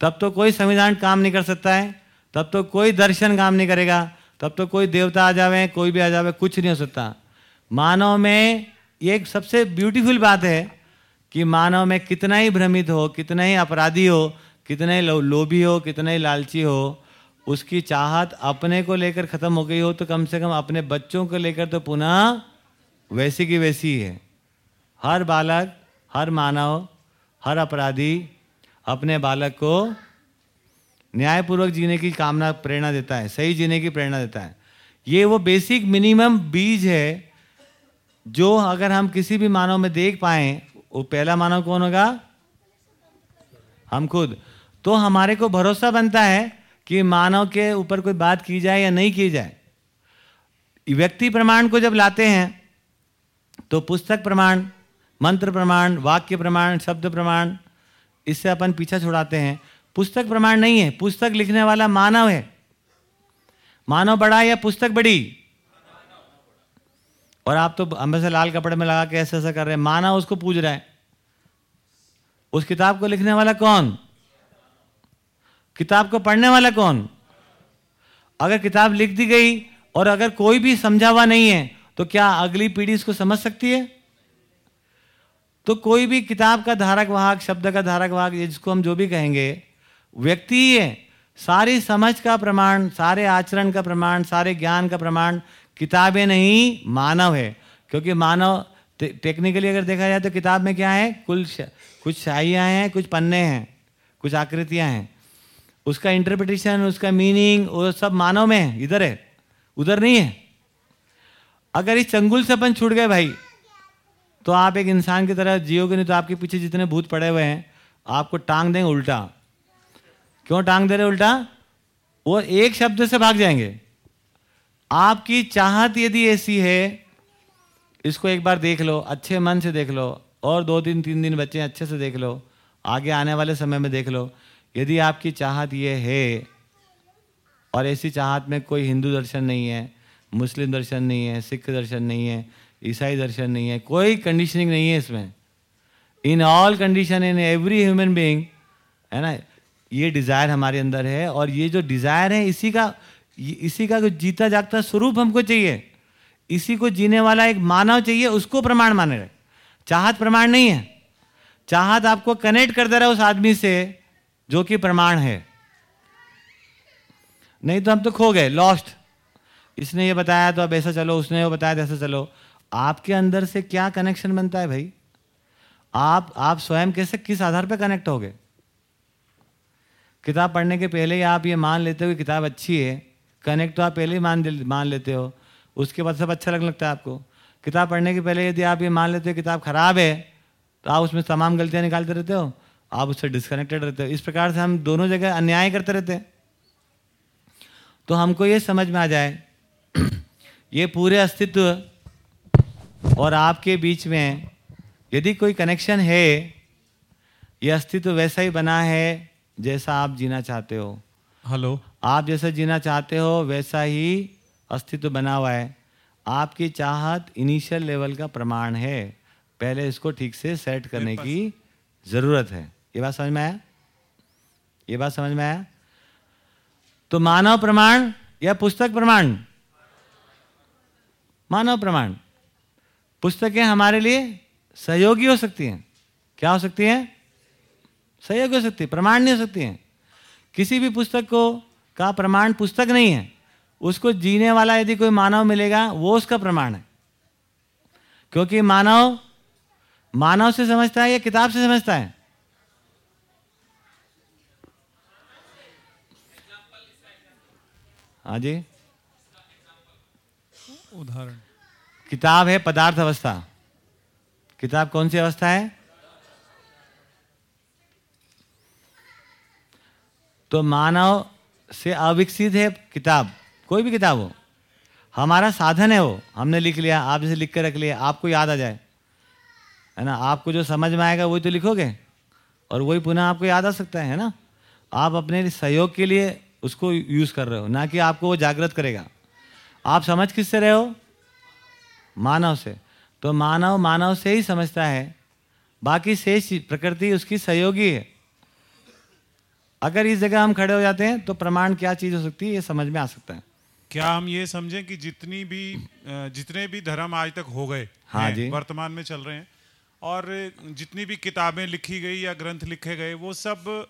तब तो कोई संविधान काम नहीं कर सकता है। तब तो कोई दर्शन काम नहीं करेगा। तब तो कोई देवता आ जावे, कोई भी आ जावे, कुछ नहीं हो सकता। मानव में ये एक सबसे ब्यूटीफुल बात है कि मानव में कितना ही भ्रमित हो कितना ही अपराधी हो कितना लो, लोभी हो कितना लालची हो उसकी चाहत अपने को लेकर खत्म हो गई हो तो कम से कम अपने बच्चों को लेकर तो पुनः वैसी की वैसी ही है। हर बालक हर मानव हर अपराधी अपने बालक को न्यायपूर्वक जीने की कामना प्रेरणा देता है सही जीने की प्रेरणा देता है। ये वो बेसिक मिनिमम बीज है जो अगर हम किसी भी मानव में देख पाए वो पहला मानव कौन होगा? हम खुद। तो हमारे को भरोसा बनता है कि मानव के ऊपर कोई बात की जाए या नहीं की जाए। व्यक्ति प्रमाण को जब लाते हैं तो पुस्तक प्रमाण, मंत्र प्रमाण, वाक्य प्रमाण, शब्द प्रमाण, इससे अपन पीछा छुड़ाते हैं। पुस्तक प्रमाण नहीं है। पुस्तक लिखने वाला मानव है। मानव बड़ा या पुस्तक बड़ी? और आप तो हमेशा लाल कपड़े में लगा के ऐसा ऐसा कर रहे हैं। माना उसको पूज रहा है। उस किताब को लिखने वाला कौन? किताब को पढ़ने वाला कौन? अगर किताब लिख दी गई और अगर कोई भी समझा हुआ नहीं है तो क्या अगली पीढ़ी इसको समझ सकती है? तो कोई भी किताब का धारक वाहक, शब्द का धारक वाहक, जिसको हम जो भी कहेंगे, व्यक्ति ही है। सारी समझ का प्रमाण, सारे आचरण का प्रमाण, सारे ज्ञान का प्रमाण किताबें नहीं, मानव है। क्योंकि मानव टेक्निकली अगर देखा जाए तो किताब में क्या है? कुल कुछ शाइयाँ हैं, कुछ पन्ने हैं, कुछ आकृतियाँ हैं। उसका इंटरप्रिटेशन उसका मीनिंग वो सब मानव में है, इधर है, उधर नहीं है। अगर इस चंगुल से अपन छूट गए भाई तो आप एक इंसान की तरह जियोगे नहीं तो आपके पीछे जितने भूत पड़े हुए हैं, आपको टांग देंगे उल्टा। क्यों टांग दे रहे उल्टा? वो एक शब्द से भाग जाएँगे। आपकी चाहत यदि ऐसी है, इसको एक बार देख लो, अच्छे मन से देख लो, और दो दिन, तीन दिन बच्चे अच्छे से देख लो, आगे आने वाले समय में देख लो, यदि आपकी चाहत ये है, और ऐसी चाहत में कोई हिंदू दर्शन नहीं है, मुस्लिम दर्शन नहीं है, सिख दर्शन नहीं है, ईसाई दर्शन नहीं है, कोई कंडीशनिंग नहीं है इसमें। In all condition in every human being है ना, ये डिज़ायर हमारे अंदर है, और ये जो डिज़ायर है, इसी का इसी का जो जीता जागता स्वरूप हमको चाहिए। इसी को जीने वाला एक मानव चाहिए, उसको प्रमाण माने रहे। चाहत प्रमाण नहीं है। चाहत आपको कनेक्ट कर दे रहा है उस आदमी से जो कि प्रमाण है। नहीं तो हम तो खो गए लॉस्ट इसने ये बताया तो अब ऐसा चलो, उसने वो बताया तो ऐसा चलो। आपके अंदर से क्या कनेक्शन बनता है भाई? आप आप स्वयं कैसे, किस आधार पर कनेक्ट हो गए किताब पढ़ने के पहले ही आप ये मान लेते हो कि किताब अच्छी है। कनेक्ट तो आप पहले ही मान मान लेते हो। उसके बाद सब अच्छा लगने लगता है आपको। किताब पढ़ने के पहले यदि आप ये मान लेते हो किताब खराब है तो आप उसमें तमाम गलतियाँ निकालते रहते हो। आप उससे डिस्कनेक्टेड रहते हो। इस प्रकार से हम दोनों जगह अन्याय करते रहते हैं। तो हमको ये समझ में आ जाए, ये पूरे अस्तित्व और आपके बीच में यदि कोई कनेक्शन है, ये अस्तित्व वैसा ही बना है जैसा आप जीना चाहते हो। हेलो आप जैसा जीना चाहते हो वैसा ही अस्तित्व बना हुआ है। आपकी चाहत इनिशियल लेवल का प्रमाण है। पहले इसको ठीक से सेट करने की ज़रूरत है। ये बात समझ में आया? ये बात समझ में आया? तो मानव प्रमाण या पुस्तक प्रमाण? मानव प्रमाण। पुस्तकें हमारे लिए सहयोगी हो सकती हैं। क्या हो सकती हैं? सहयोगी हो सकती है प्रमाण नहीं हो सकती हैं। किसी भी पुस्तक को का प्रमाण पुस्तक नहीं है। उसको जीने वाला यदि कोई मानव मिलेगा वो उसका प्रमाण है। क्योंकि मानव मानव से समझता है या किताब से समझता है? हाँ जी। उदाहरण। किताब है पदार्थ अवस्था। किताब कौन सी अवस्था है? तो मानव से अविकसित है किताब, कोई भी किताब हो। हमारा साधन है वो। हमने लिख लिया, आप जैसे लिख के रख लिया आपको याद आ जाए। है ना? आपको जो समझ में आएगा, वही तो लिखोगे। और वही पुनः आपको याद आ सकता है ना? आप अपने सहयोग के लिए उसको यूज़ कर रहे हो, ना कि आपको वो जागृत करेगा। आप समझ किससे रहे हो? मानव से। तो मानव मानव से ही समझता है। बाकी शेष प्रकृति उसकी सहयोगी है। अगर इस जगह हम खड़े हो जाते हैं तो प्रमाण क्या चीज़ हो सकती है ये समझ में आ सकता है। क्या हम ये समझें कि जितनी भी जितने भी धर्म आज तक हो गए हाँ जी। वर्तमान में चल रहे हैं और जितनी भी किताबें लिखी गई या ग्रंथ लिखे गए वो सब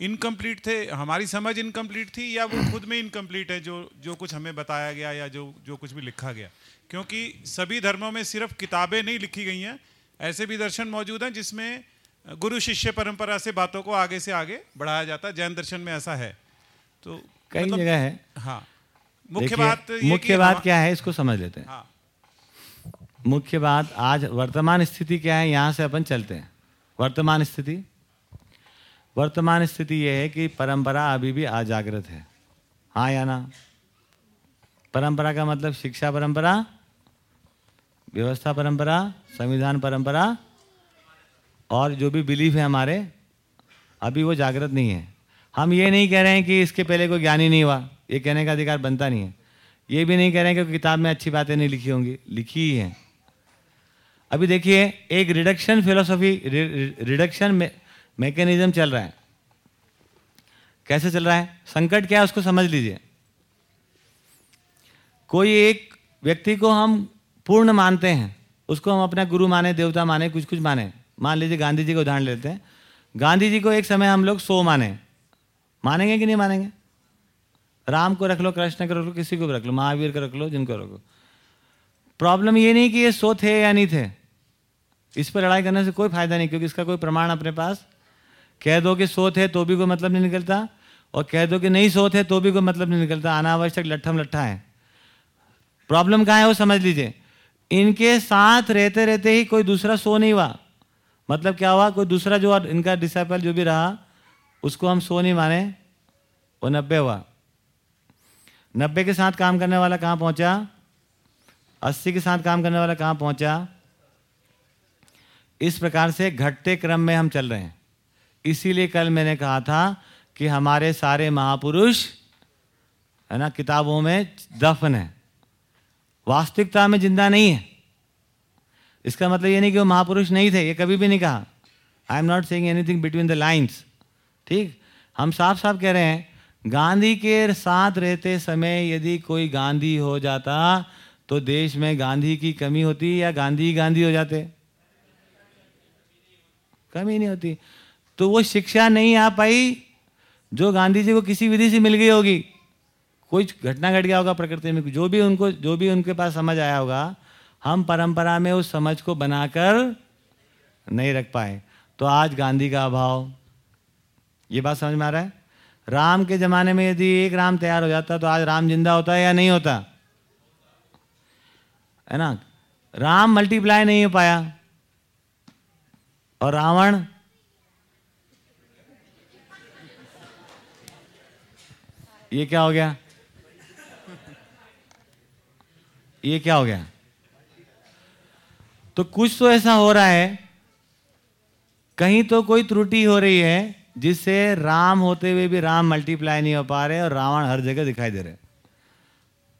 इनकम्प्लीट थे। हमारी समझ इनकम्प्लीट थी या वो खुद में इनकम्प्लीट है जो जो कुछ हमें बताया गया या जो जो कुछ भी लिखा गया। क्योंकि सभी धर्मों में सिर्फ़ किताबें नहीं लिखी गई हैं ऐसे भी दर्शन मौजूद हैं जिसमें गुरु शिष्य परंपरा से बातों को आगे से आगे बढ़ाया जाता है। जैन दर्शन में ऐसा है। तो कई मतलब- जगह है। हाँ। मुख्य बात मुख्य बात क्या है इसको समझ लेते हैं। हाँ। मुख्य बात आज वर्तमान स्थिति क्या है यहाँ से अपन चलते हैं। वर्तमान स्थिति? वर्तमान स्थिति यह है कि परंपरा अभी भी अजागृत है। हाँ या ना? परंपरा का मतलब शिक्षा परंपरा व्यवस्था परंपरा संविधान परंपरा और जो भी बिलीफ है हमारे, अभी वो जागृत नहीं है। हम ये नहीं कह रहे हैं कि इसके पहले कोई ज्ञानी नहीं हुआ। ये कहने का अधिकार बनता नहीं है। ये भी नहीं कह रहे हैं कि किताब में अच्छी बातें नहीं लिखी होंगी। लिखी ही हैं। अभी देखिए, एक रिडक्शन फिलोसफी रिडक्शन मैकेनिज्म चल रहा है। कैसे चल रहा है? संकट क्या है उसको समझ लीजिए। कोई एक व्यक्ति को हम पूर्ण मानते हैं, उसको हम अपना गुरु माने, देवता माने कुछ कुछ माने। मान लीजिए गांधी जी का उदाहरण लेते हैं। गांधी जी को एक समय हम लोग सो माने। मानेंगे कि नहीं मानेंगे? राम को रख लो, कृष्ण को रख लो, किसी को भी रख लो, महावीर को रख लो, जिनको रखो। प्रॉब्लम ये नहीं कि ये सो थे या नहीं थे। इस पर लड़ाई करने से कोई फ़ायदा नहीं, क्योंकि इसका कोई प्रमाण अपने पास। कह दो कि सो थे तो भी कोई मतलब नहीं निकलता, और कह दो कि नहीं सो थे तो भी कोई मतलब नहीं निकलता। अनावश्यक लट्ठम लट्ठा है। प्रॉब्लम कहाँ है वो समझ लीजिए। इनके साथ रहते रहते ही कोई दूसरा सो नहीं हुआ। मतलब क्या हुआ? कोई दूसरा जो इनका डिसाइपल जो भी रहा, उसको हम सो नहीं माने, वो नब्बे हुआ। नब्बे के साथ काम करने वाला कहाँ पहुँचा? अस्सी के साथ काम करने वाला कहाँ पहुँचा? इस प्रकार से घटते क्रम में हम चल रहे हैं। इसीलिए कल मैंने कहा था कि हमारे सारे महापुरुष, है ना, किताबों में दफन है। वास्तविकता में ज़िंदा नहीं है। इसका मतलब ये नहीं कि वो महापुरुष नहीं थे, ये कभी भी नहीं कहा। I am not saying anything between the lines ठीक? हम साफ़ साफ़ कह रहे हैं, गांधी के साथ रहते समय यदि कोई गांधी हो जाता तो देश में गांधी की कमी होती या गांधी ही गांधी हो जाते? कमी नहीं होती। तो वो शिक्षा नहीं आ पाई, जो गांधी जी को किसी विधि से मिल गई होगी। कोई घटना घट गया होगा प्रकृति में, जो भी उनको, जो भी उनके पास समझ आया होगा हम परंपरा में उस समझ को बनाकर नहीं रख पाए। तो आज गांधी का अभाव। ये बात समझ में आ रहा है? राम के जमाने में यदि एक राम तैयार हो जाता तो आज राम ज़िंदा होता है या नहीं होता? है ना? राम मल्टीप्लाई नहीं हो पाया। और रावण? ये क्या हो गया? ये क्या हो गया? तो कुछ तो ऐसा हो रहा है, कहीं तो कोई त्रुटि हो रही है, जिससे राम होते हुए भी राम मल्टीप्लाई नहीं हो पा रहे और रावण हर जगह दिखाई दे रहे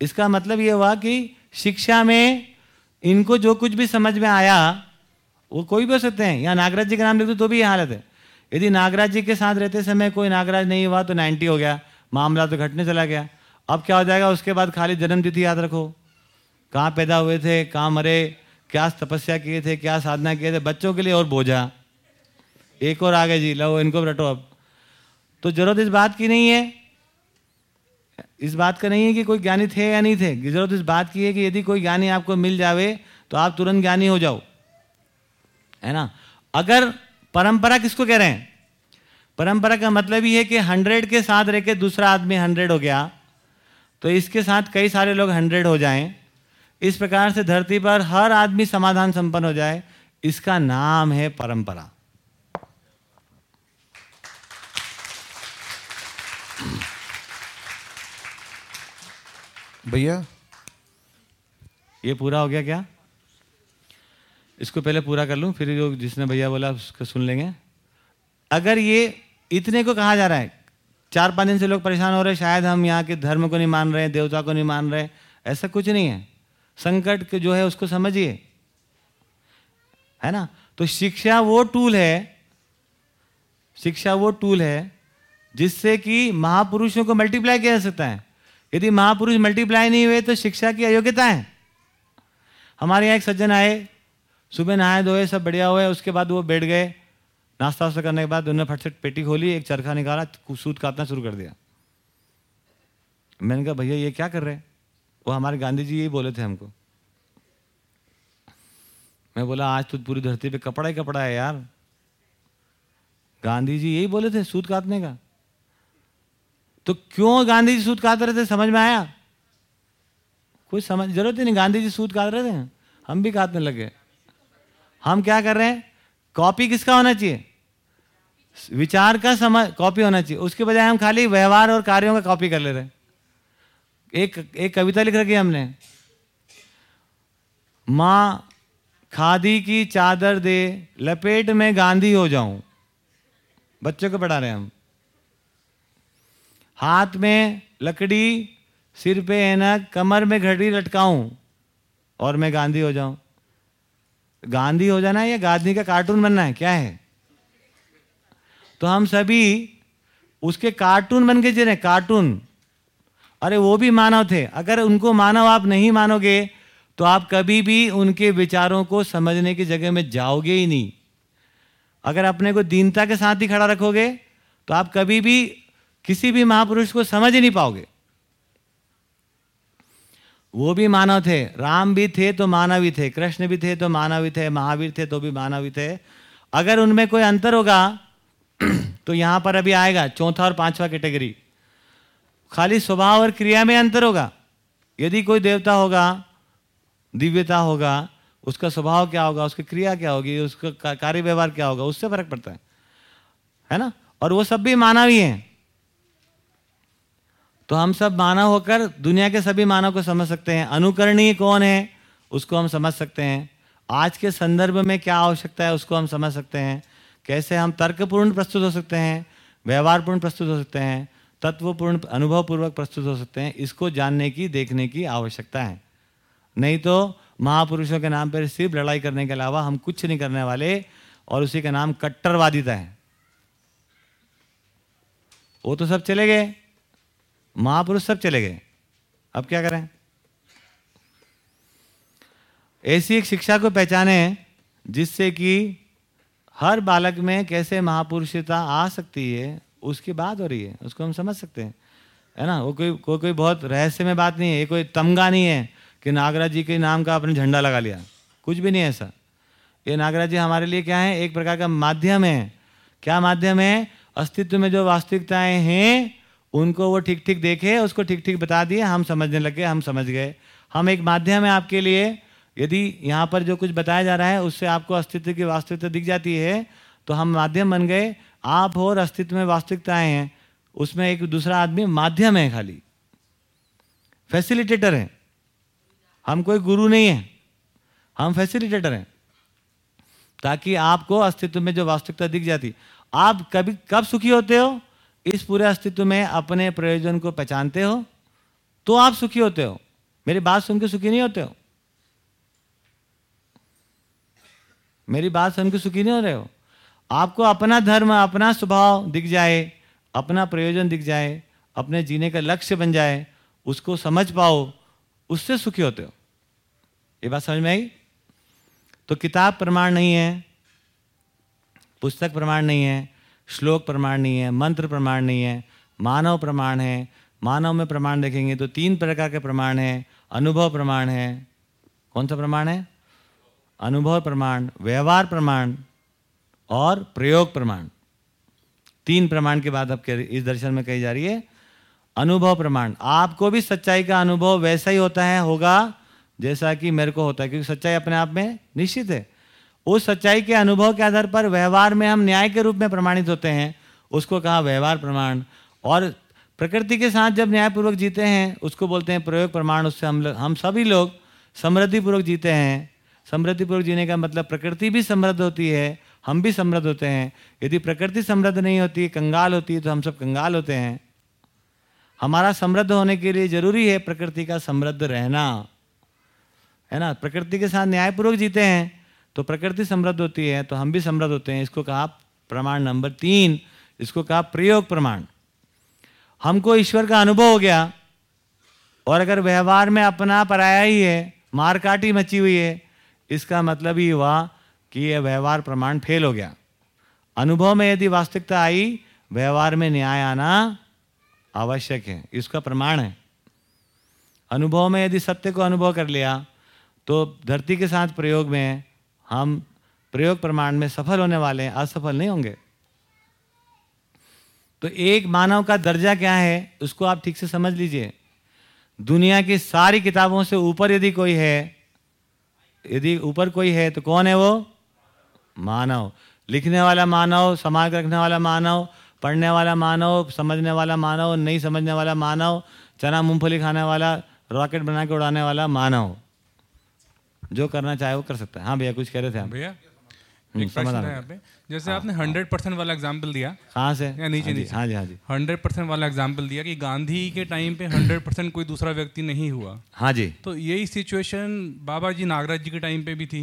इसका मतलब ये हुआ कि शिक्षा में इनको जो कुछ भी समझ में आया, वो कोई भी हो सकते हैं। या नागराज जी का नाम लिख दो तो भी ये हालत है। यदि नागराज जी के साथ रहते समय कोई नागराज नहीं हुआ तो 90 हो गया, मामला तो घटने चला गया। अब क्या हो जाएगा? उसके बाद खाली जन्म तिथि याद रखो। कहाँ पैदा हुए थे, कहाँ मरे क्या तपस्या किए थे, क्या साधना किए थे, बच्चों के लिए और बोझा। एक और आ गए जी लो इनको रटो अब। तो ज़रूरत इस बात की नहीं है, इस बात का नहीं है कि कोई ज्ञानी थे या नहीं थे। ज़रूरत इस बात की है कि यदि कोई ज्ञानी आपको मिल जावे तो आप तुरंत ज्ञानी हो जाओ। है ना? अगर परंपरा किसको कह रहे हैं? परंपरा का मतलब ही है कि हंड्रेड के साथ रह के दूसरा आदमी हंड्रेड हो गया तो इसके साथ कई सारे लोग हंड्रेड हो जाएँ। इस प्रकार से धरती पर हर आदमी समाधान संपन्न हो जाए इसका नाम है परंपरा। भैया? ये पूरा हो गया क्या? इसको पहले पूरा कर लूँ फिर जो जिसने भैया बोला उसको सुन लेंगे। अगर ये इतने को कहा जा रहा है चार पाँच दिन से लोग परेशान हो रहे हैं शायद हम यहाँ के धर्म को नहीं मान रहे देवता को नहीं मान रहे ऐसा कुछ नहीं है। संकट के जो है उसको समझिए। है ना? तो शिक्षा वो टूल है, शिक्षा वो टूल है, जिससे कि महापुरुषों को मल्टीप्लाई किया जा सकता है। यदि महापुरुष मल्टीप्लाई नहीं हुए तो शिक्षा की अयोग्यता है। हमारे यहाँ एक सज्जन आए, सुबह नहाए धोए, सब बढ़िया हुए, उसके बाद वो बैठ गए। नाश्ता वास्ता करने के बाद उन्होंने फट से पेटी खोली, एक चरखा निकाला सूत काटना शुरू कर दिया। मैंने कहा, भैया, ये क्या कर रहे हैं? वो हमारे गांधी जी यही बोले थे हमको। मैं बोला, आज तो पूरी धरती पे कपड़ा ही कपड़ा है यार। गांधी जी यही बोले थे, सूत काटने का। तो क्यों गांधी जी सूत काट रहे थे, समझ में आया? कोई समझ, ज़रूरत ही नहीं, गांधी जी सूत काट रहे थे। हम भी काटने लगे। हम क्या कर रहे हैं? कॉपी किसका होना चाहिए? विचार का समझ कॉपी होना चाहिए। उसके बजाय हम खाली व्यवहार और कार्यों का कॉपी कर ले रहे एक एक कविता लिख रखी है हमने। माँ, खादी की चादर दे, लपेट में गांधी हो जाऊँ। बच्चों को पढ़ा रहे हम। हाथ में लकड़ी, सिर पे ऐनक, कमर में घड़ी लटकाऊं और मैं गांधी हो जाऊँ। गांधी हो जाना है या गांधी का कार्टून बनना है? क्या है? तो हम सभी उसके कार्टून बन के जी रहे कार्टून। अरे वो भी मानव थे। अगर उनको मानव आप नहीं मानोगे तो आप कभी भी उनके विचारों को समझने की जगह में जाओगे ही नहीं। अगर अपने को दीनता के साथ ही खड़ा रखोगे तो आप कभी भी किसी भी महापुरुष को समझ ही नहीं पाओगे। वो भी मानव थे। राम भी थे तो मानव थे। कृष्ण भी थे तो मानव थे। महावीर थे तो भी मानव थे। अगर उनमें कोई अंतर होगा तो यहाँ पर अभी आएगा, चौथा और पांचवा कैटेगरी। खाली स्वभाव और क्रिया में अंतर होगा। यदि कोई देवता होगा, दिव्यता होगा, उसका स्वभाव क्या होगा, उसकी क्रिया क्या होगी, उसका कार्य व्यवहार क्या होगा, उससे फ़र्क पड़ता है। है ना? और वो सब भी मानव ही हैं। तो हम सब मानव होकर दुनिया के सभी मानव को समझ सकते हैं। अनुकरणीय कौन है, उसको हम समझ सकते हैं। आज के संदर्भ में क्या आवश्यकता है, उसको हम समझ सकते हैं। कैसे हम तर्कपूर्ण प्रस्तुत हो सकते हैं, व्यवहारपूर्ण प्रस्तुत हो सकते हैं। तत्वपूर्ण, अनुभवपूर्वक प्रस्तुत हो सकते हैं। इसको जानने की, देखने की आवश्यकता है। नहीं तो महापुरुषों के नाम पर सिर्फ़ लड़ाई करने के अलावा हम कुछ नहीं करने वाले और उसी का नाम कट्टरवादिता है। वो तो सब चले गए। महापुरुष सब चले गए। अब क्या करें? ऐसी एक शिक्षा को पहचाने जिससे कि हर बालक में कैसे महापुरुषता आ सकती है उसकी बात हो रही है, उसको हम समझ सकते हैं। है ना? वो कोई कोई कोई बहुत रहस्य में बात नहीं है, ये कोई तमगा नहीं है कि नागराज जी के नाम का आपने झंडा लगा लिया। कुछ भी नहीं ऐसा। ये नागराज जी हमारे लिए क्या है? एक प्रकार का माध्यम है। क्या माध्यम है? अस्तित्व में जो वास्तविकताएँ हैं, उनको वो ठीक ठीक देखे, उसको ठीक ठीक बता दिए, हम समझने लगे, हम समझ गए। हम एक माध्यम है आपके लिए। यदि यहाँ पर जो कुछ बताया जा रहा है, उससे आपको अस्तित्व की वास्तविकता दिख जाती है तो हम माध्यम बन गए। आप और अस्तित्व में वास्तविकताएँ हैं, उसमें एक दूसरा आदमी माध्यम है खाली। फैसिलिटेटर है। हम कोई गुरु नहीं है। हम फैसिलिटेटर हैं। ताकि आपको अस्तित्व में जो वास्तविकता दिख जाती, आप कभी कब सुखी होते हो? इस पूरे अस्तित्व में अपने प्रयोजन को पहचानते हो तो आप सुखी होते हो। मेरी बात सुन के सुखी नहीं होते हो? मेरी बात सुन के सुखी नहीं हो रहे हो? आपको अपना धर्म, अपना स्वभाव दिख जाए, अपना प्रयोजन दिख जाए, अपने जीने का लक्ष्य बन जाए, उसको समझ पाओ, उससे सुखी होते हो। ये बात समझ में आई? तो किताब प्रमाण नहीं है, पुस्तक प्रमाण नहीं है, श्लोक प्रमाण नहीं है, मंत्र प्रमाण नहीं है, मानव प्रमाण है। मानव में प्रमाण देखेंगे तो तीन प्रकार के प्रमाण है। अनुभव प्रमाण है। कौन सा प्रमाण है? अनुभव प्रमाण, व्यवहार प्रमाण और प्रयोग प्रमाण। तीन प्रमाण के बाद अब इस दर्शन में कही जा रही है, अनुभव प्रमाण। आपको भी सच्चाई का अनुभव वैसा ही होता है, होगा, जैसा कि मेरे को होता है, क्योंकि सच्चाई अपने आप में निश्चित है। उस सच्चाई के अनुभव के आधार पर व्यवहार में हम न्याय के रूप में प्रमाणित होते हैं, उसको कहा व्यवहार प्रमाण। और प्रकृति के साथ जब न्यायपूर्वक जीते हैं, उसको बोलते हैं प्रयोग प्रमाण, उससे हम लोग हम सभी लोग समृद्धिपूर्वक जीते हैं। समृद्धिपूर्वक जीने का मतलब प्रकृति भी समृद्ध होती है हम भी समृद्ध होते हैं। यदि प्रकृति समृद्ध नहीं होती, कंगाल होती है तो हम सब कंगाल होते हैं। हमारा समृद्ध होने के लिए ज़रूरी है प्रकृति का समृद्ध रहना। है ना? प्रकृति के साथ न्यायपूर्वक जीते हैं तो प्रकृति समृद्ध होती है तो हम भी समृद्ध होते हैं। इसको कहा प्रमाण नंबर तीन, इसको कहा प्रयोग प्रमाण। हमको ईश्वर का अनुभव हो गया, और अगर व्यवहार में अपना पराया ही है मारकाटी मची हुई है, इसका मतलब ही हुआ कि यह व्यवहार प्रमाण फेल हो गया। अनुभव में यदि वास्तविकता आई, व्यवहार में न्याय आना आवश्यक है, इसका प्रमाण है। अनुभव में यदि सत्य को अनुभव कर लिया तो धरती के साथ प्रयोग में हम प्रयोग प्रमाण में सफल होने वाले हैं, असफल नहीं होंगे। तो एक मानव का दर्जा क्या है, उसको आप ठीक से समझ लीजिए। दुनिया की सारी किताबों से ऊपर यदि कोई है, यदि ऊपर कोई है तो कौन है वो? मानव। लिखने वाला मानव समाज रखने वाला मानव पढ़ने वाला मानव समझने वाला मानव नहीं समझने वाला मानव चना मूंगफली खाने वाला रॉकेट बना के उड़ाने वाला मानव। जो करना चाहे वो कर सकता है। हाँ भैया कुछ कह रहे थे आप? भैया हम्म, एक प्रश्न है पे। जैसे आपने हंड्रेड परसेंट वाला एग्ज़ाम्पल दिया। कहाँ से? या नीचे हाँ नीचे। हाँ जी हाँ जी। हंड्रेड परसेंट वाला एग्ज़ाम्पल दिया कि गांधी के टाइम पे हंड्रेड परसेंट कोई दूसरा व्यक्ति नहीं हुआ। हाँ जी। तो यही सिचुएशन बाबा जी नागराज जी के टाइम पे भी थी।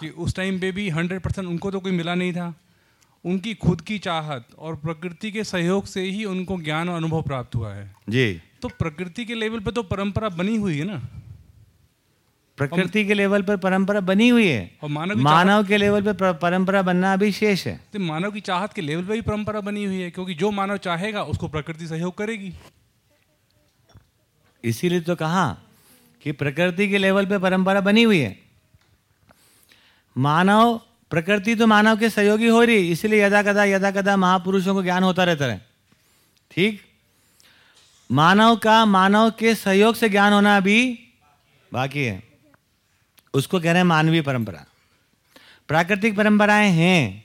कि उस टाइम पे भी हंड्रेड परसेंट उनको तो कोई मिला नहीं था। उनकी खुद की चाहत और प्रकृति के सहयोग से ही उनको ज्ञान और अनुभव प्राप्त हुआ है। जी। तो प्रकृति के लेवल पे तो परंपरा बनी हुई है ना। प्रकृति के लेवल पर परंपरा बनी हुई है। और मानव मानव के लेवल पर पर- परंपरा बनना अभी शेष है। तो मानव की चाहत के लेवल पर भी परंपरा बनी हुई है क्योंकि जो मानव चाहेगा उसको प्रकृति सहयोग करेगी। इसीलिए तो कहा कि प्रकृति के लेवल पे परंपरा बनी हुई है। मानव, प्रकृति तो मानव के सहयोगी हो रही, इसलिए यदा कदा यदा कदा महापुरुषों को ज्ञान होता रहता है। ठीक? मानव का, मानव के सहयोग से ज्ञान होना अभी बाकी है। उसको कह रहे हैं मानवीय परंपरा। प्राकृतिक परंपराएँ हैं।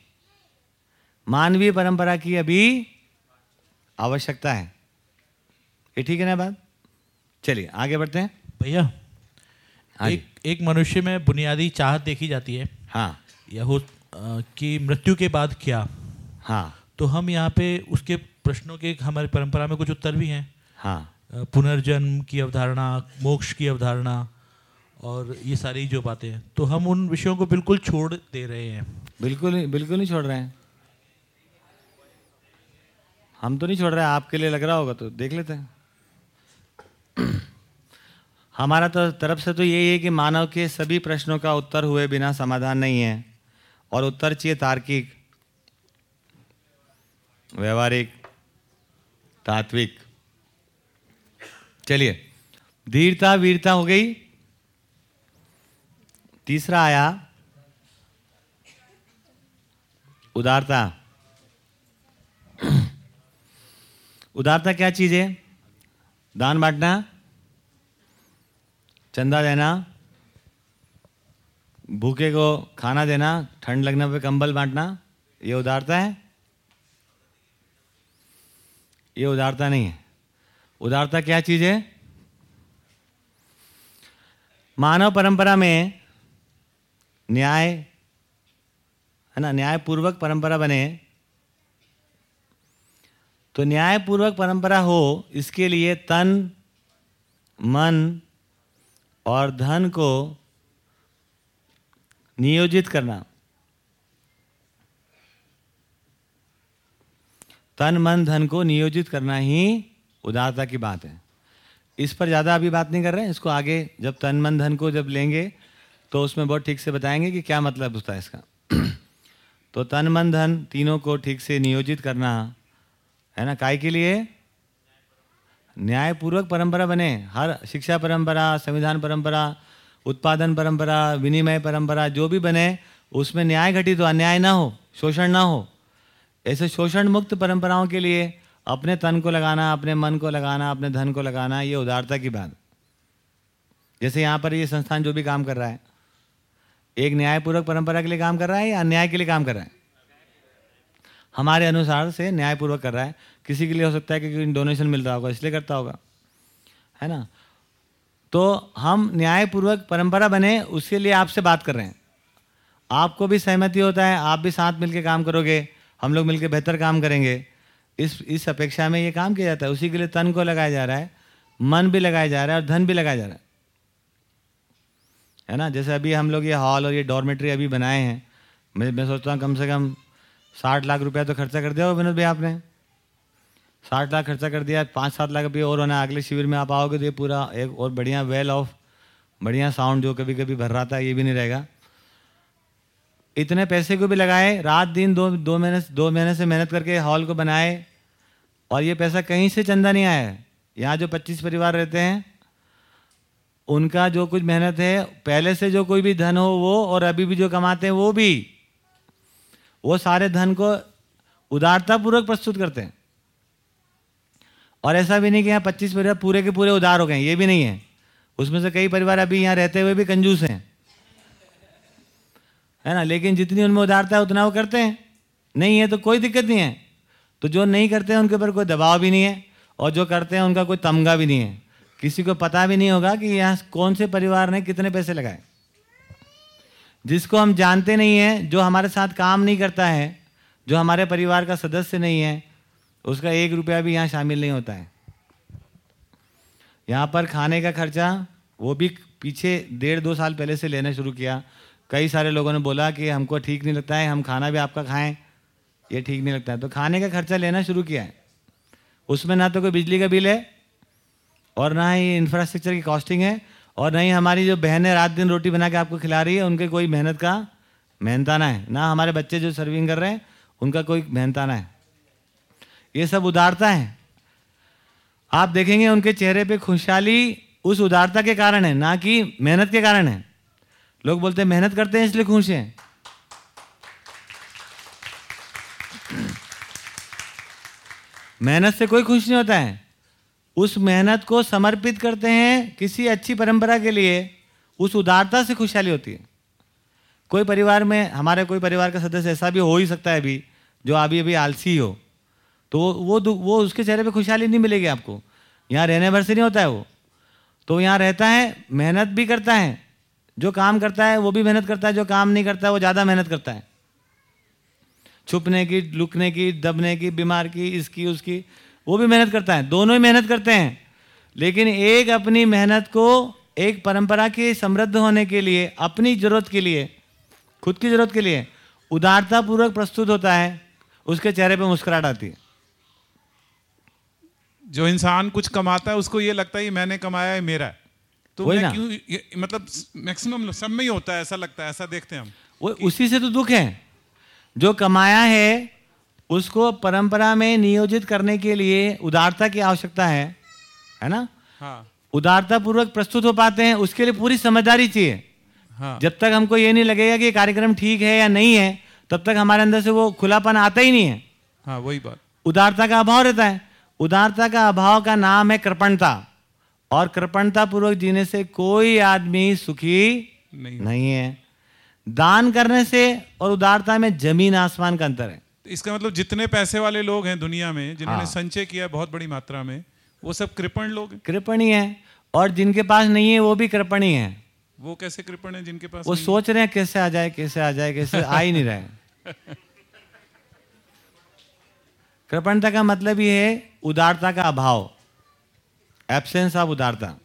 मानवीय परंपरा की अभी आवश्यकता है। ये ठीक है ना बात? चलिए, आगे बढ़ते हैं। भैया। एक एक मनुष्य में बुनियादी चाहत देखी जाती है। हाँ। या हो कि मृत्यु के बाद क्या? हाँ। तो हम यहाँ पे उसके प्रश्नों के हमारी परंपरा में कुछ उत्तर भी हैं। हाँ। पुनर्जन्म की अवधारणा मोक्ष की अवधारणा और ये सारी जो बातें हैं। तो हम उन विषयों को बिल्कुल छोड़ दे रहे हैं। बिल्कुल नहीं बिल्कुल नहीं छोड़ रहे हैं। हम तो नहीं छोड़ रहे हैं आपके लिए लग रहा होगा तो देख लेते हैं। हमारा तो तरफ़ से तो यही है कि मानव के सभी प्रश्नों का उत्तर हुए बिना समाधान नहीं है। और उत्तर चाहिए तार्किक, व्यवहारिक, तात्विक। चलिए, धीरता, वीरता हो गई। तीसरा आया, उदारता। उदारता क्या चीज़ है? दान बांटना चंदा देना, भूखे को खाना देना, ठंड लगने पे कंबल बांटना, ये उदारता है? ये उदारता नहीं है। उदारता क्या चीज़ है? मानव परंपरा में न्याय, है ना, न्यायपूर्वक परंपरा बने। तो न्यायपूर्वक परंपरा हो, इसके लिए तन, मन और धन को नियोजित करना। तन, मन, धन को नियोजित करना ही उदारता की बात है। इस पर ज़्यादा अभी बात नहीं कर रहे हैं, इसको आगे जब तन, मन, धन को जब लेंगे तो उसमें बहुत ठीक से बताएँगे कि क्या मतलब होता है इसका। तो तन, मन, धन तीनों को ठीक से नियोजित करना, है ना, काय के लिए? न्यायपूर्वक परंपरा बने। हर शिक्षा परंपरा, संविधान परंपरा, उत्पादन परंपरा, विनिमय परंपरा, जो भी बने, उसमें न्याय घटित हो, अन्याय ना हो, शोषण ना हो। ऐसे शोषण मुक्त परंपराओं के लिए अपने तन को लगाना, अपने मन को लगाना, अपने धन को लगाना, ये उदारता की बात। जैसे यहाँ पर ये संस्थान जो भी काम कर रहा है, एक न्यायपूर्वक परंपरा के लिए काम कर रहा है या अन्याय के लिए काम कर रहा है? हमारे अनुसार से न्यायपूर्वक कर रहा है। किसी के लिए हो सकता है कि डोनेशन मिल रहा होगा, इसलिए करता होगा। है ना? तो हम न्यायपूर्वक परंपरा बने, उसके लिए आपसे बात कर रहे हैं। आपको भी सहमति होता है, आप भी साथ मिलकर काम करोगे, हम लोग मिलकर बेहतर काम करेंगे। इस इस अपेक्षा में ये काम किया जाता है। उसी के लिए तन को लगाया जा रहा है, मन भी लगाया जा रहा है और धन भी लगाया जा रहा है। है ना? जैसे अभी हम लोग ये हॉल और ये डॉर्मेट्री अभी बनाए हैं। मैं मैं सोचता हूँ कम से कम साठ लाख रुपया तो खर्चा कर दिया होगा विनोद भाई आपने। साठ लाख खर्चा कर दिया, पाँच सात लाख अभी और होना अगले शिविर में आप आओगे तो ये पूरा एक और बढ़िया वेल ऑफ़ बढ़िया साउंड जो कभी कभी भर रहा था, ये भी नहीं रहेगा। इतने पैसे को भी लगाए, रात दिन दो दो महीने दो महीने से मेहनत करके हॉल को बनाए, और ये पैसा कहीं से चंदा नहीं आया यहाँ जो पच्चीस परिवार रहते हैं, उनका जो कुछ मेहनत है, पहले से जो कोई भी धन हो, वो और अभी भी जो कमाते हैं, वो भी, वो सारे धन को उदारतापूर्वक प्रस्तुत करते हैं। और ऐसा भी नहीं कि यहाँ पच्चीस परिवार पूरे के पूरे उधार हो गए ये भी नहीं है। उसमें से कई परिवार अभी यहाँ रहते हुए भी कंजूस हैं। है ना? लेकिन जितनी उनमें उधारता है, उतना वो करते हैं। नहीं है तो कोई दिक्कत नहीं है। तो जो नहीं करते हैं, उनके ऊपर कोई दबाव भी नहीं है और जो करते हैं, उनका कोई तमगा भी नहीं है। किसी को पता भी नहीं होगा कि यहाँ कौन से परिवार ने कितने पैसे लगाए। जिसको हम जानते नहीं हैं, जो हमारे साथ काम नहीं करता है, जो हमारे परिवार का सदस्य नहीं है उसका एक रुपया भी यहाँ शामिल नहीं होता है। यहाँ पर खाने का खर्चा वो भी पीछे डेढ़ दो साल पहले से लेना शुरू किया। कई सारे लोगों ने बोला कि हमको ठीक नहीं लगता है, हम खाना भी आपका खाएँ, ये ठीक नहीं लगता है। तो खाने का खर्चा लेना शुरू किया है। उसमें ना तो कोई बिजली का बिल है और ना ही इंफ्रास्ट्रक्चर की कॉस्टिंग है और ना ही हमारी जो बहनें रात दिन रोटी बना के आपको खिला रही है, उनके कोई मेहनत का मेहनताना है। ना हमारे बच्चे जो सर्विंग कर रहे हैं, उनका कोई मेहनताना है। ये सब उदारता है। आप देखेंगे उनके चेहरे पे खुशहाली उस उदारता के कारण है, ना कि मेहनत के कारण है। लोग बोलते हैं, मेहनत करते हैं इसलिए खुश हैं। मेहनत से कोई खुश नहीं होता है। उस मेहनत को समर्पित करते हैं किसी अच्छी परंपरा के लिए, उस उदारता से खुशहाली होती है। कोई परिवार में, हमारे कोई परिवार का सदस्य ऐसा भी हो ही सकता है अभी, जो अभी अभी आलसी हो। तो वो वो उसके चेहरे पे खुशहाली नहीं मिलेगी आपको। यहाँ रहने भर से नहीं होता है वो। तो यहाँ रहता है, मेहनत भी करता है, जो काम करता है, वो भी मेहनत करता है, जो काम नहीं करता है वो ज़्यादा मेहनत करता है। छुपने की, लुकने की, दबने की, बीमार की, इसकी, उसकी, वो भी मेहनत करता है। दोनों ही मेहनत करते हैं। लेकिन एक अपनी मेहनत को, एक परंपरा के समृद्ध होने के लिए, अपनी ज़रूरत के लिए, खुद की ज़रूरत के लिए उदारता पूर्वक प्रस्तुत होता है, उसके चेहरे पर मुस्कुराहट आती है। जो इंसान कुछ कमाता है उसको ये लगता है ये मैंने कमाया है मेरा है। तो मैं क्यों ये, मतलब मैक्सिमम सब में ही होता है ऐसा लगता है ऐसा देखते हैं हम वो उसी से तो दुख है। जो कमाया है उसको परंपरा में नियोजित करने के लिए उदारता की आवश्यकता है है ना? हाँ। उदारता पूर्वक प्रस्तुत हो पाते हैं उसके लिए पूरी समझदारी चाहिए। हाँ। जब तक हमको ये नहीं लगेगा कि कार्यक्रम ठीक है या नहीं है तब तक हमारे अंदर से वो खुलापन आता ही नहीं है। हाँ वही बात। उदारता का अभाव रहता है। उदारता का अभाव का नाम है कृपणता। और कृपणता पूर्वक जीने से कोई आदमी सुखी नहीं। नहीं है। दान करने से और उदारता में ज़मीन आसमान का अंतर है। तो इसका मतलब जितने पैसे वाले लोग हैं दुनिया में जिन्होंने हाँ। संचय किया है बहुत बड़ी मात्रा में वो सब कृपण लोग हैं। कृपणी है और जिनके पास नहीं है वो भी कृपणी है। वो कैसे कृपण है जिनके पास वो सोच रहे हैं कैसे आ जाए कैसे आ जाए कैसे आ ही नहीं रहे। कृपणता का मतलब ये है उदारता का अभाव। एब्सेंस ऑफ़ उदारता।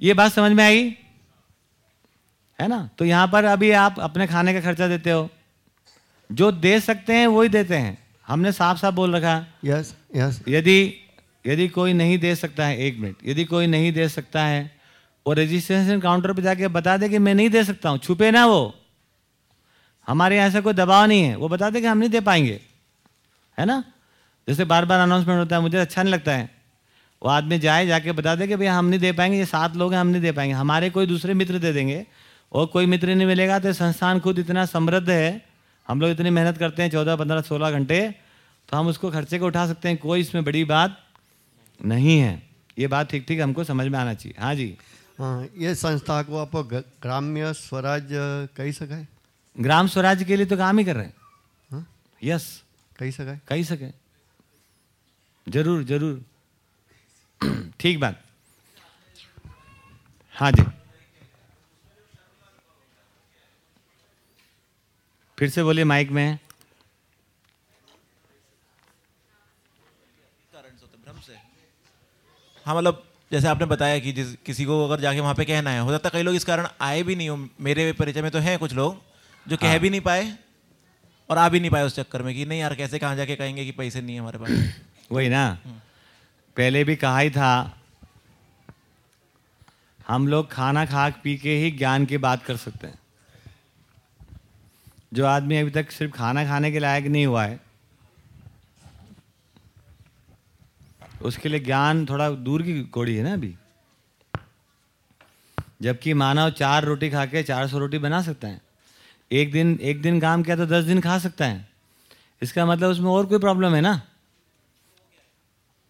ये बात समझ में आई? है ना? तो यहाँ पर अभी आप अपने खाने का खर्चा देते हो। जो दे सकते हैं वही देते हैं। हमने साफ़ साफ़ बोल रखा। Yes yes, yes yes. यदि यदि कोई नहीं दे सकता है एक मिनट यदि कोई नहीं दे सकता है वो रजिस्ट्रेशन काउंटर पर जाके बता दे कि मैं नहीं दे सकता हूँ छुपे ना वो। हमारे यहाँ से कोई दबाव नहीं है वो बता दे कि हम नहीं दे पाएँगे। है ना? जैसे बार बार अनाउंसमेंट होता है मुझे अच्छा नहीं लगता है। वो आदमी जाए जाके बता दे कि भैया हम नहीं दे पाएँगे ये सात लोग हैं हम नहीं दे पाएँगे। हमारे कोई दूसरे मित्र दे देंगे। और कोई मित्र नहीं मिलेगा तो संस्थान खुद इतना समृद्ध है हम लोग इतनी मेहनत करते हैं चौदह पंद्रह सोलह घंटे तो हम उसको खर्चे को उठा सकते हैं कोई इसमें बड़ी बात नहीं है। ये बात ठीक ठीक हमको समझ में आना चाहिए। हाँ जी। हाँ ये संस्था को आप ग्राम्य स्वराज कही सकें। ग्राम स्वराज के लिए तो काम ही कर रहे हैं। हाँ? यस कही सके? कही सके। ज़रूर ज़रूर। ठीक बात। हाँ जी। फिर से बोलिए माइक में। हाँ मतलब जैसे आपने बताया कि जिस किसी को अगर जाके वहाँ पे कहना है हो सकता है कई लोग इस कारण आए भी नहीं हो। मेरे परिचय में तो हैं कुछ लोग जो कह हाँ। भी नहीं पाए। और आ भी नहीं पाए उस चक्कर में कि नहीं यार, कैसे कहाँ जाके कहेंगे कि पैसे नहीं है हमारे पास? वही ना। पहले भी कहा ही था, हम लोग खाना खा पी के ही ज्ञान की बात कर सकते हैं। जो आदमी अभी तक सिर्फ़ खाना खाने के लायक नहीं हुआ है, उसके लिए ज्ञान थोड़ा दूर की कोड़ी है ना अभी। जबकि मानव चार रोटी खा के चार सौ रोटी बना सकता है। एक दिन एक दिन काम किया तो दस दिन खा सकता है। इसका मतलब उसमें और कोई प्रॉब्लम है ना?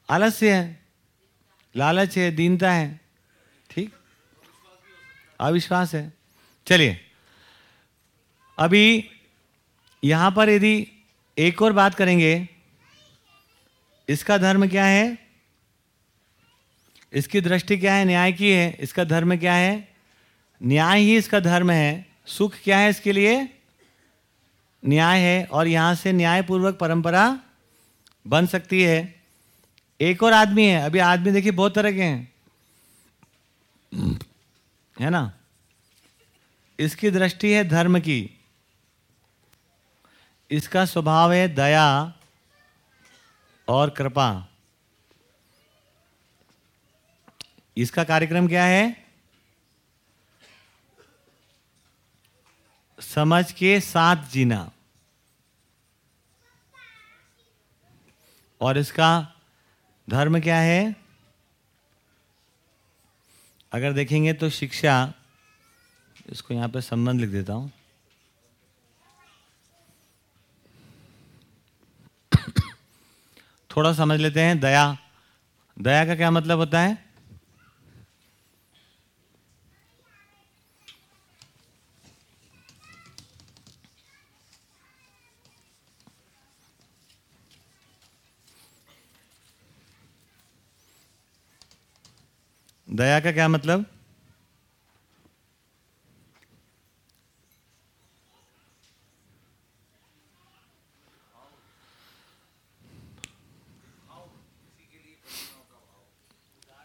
आलस्य है, लालच है, दीनता है, ठीक? अविश्वास है। चलिए, अभी यहाँ पर यदि एक और बात करेंगे, इसका धर्म क्या है? इसकी दृष्टि क्या है? न्याय की है। इसका धर्म क्या है? न्याय ही इसका धर्म है। सुख क्या है इसके लिए? न्याय है, और यहाँ से न्यायपूर्वक परंपरा बन सकती है। एक और आदमी है, अभी आदमी देखिए बहुत तरह के हैं। है ना? इसकी दृष्टि है धर्म की। इसका स्वभाव है दया और कृपा। इसका कार्यक्रम क्या है? समझ के साथ जीना। और इसका धर्म क्या है? अगर देखेंगे तो शिक्षा, इसको यहाँ पर संबंध लिख देता हूँ। थोड़ा समझ लेते हैं, दया। दया का क्या मतलब होता है? दया का क्या मतलब?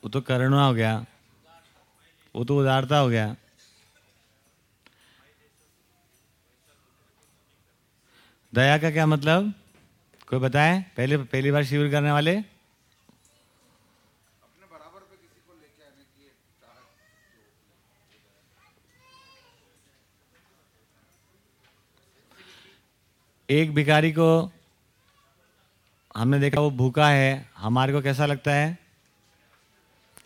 वो तो करुणा हो गया। वो तो उदारता हो गया। दया का क्या मतलब? कोई बताए? पहले, पहली बार शिविर करने वाले? एक भिखारी को हमने देखा, वो भूखा है। हमारे को कैसा लगता है?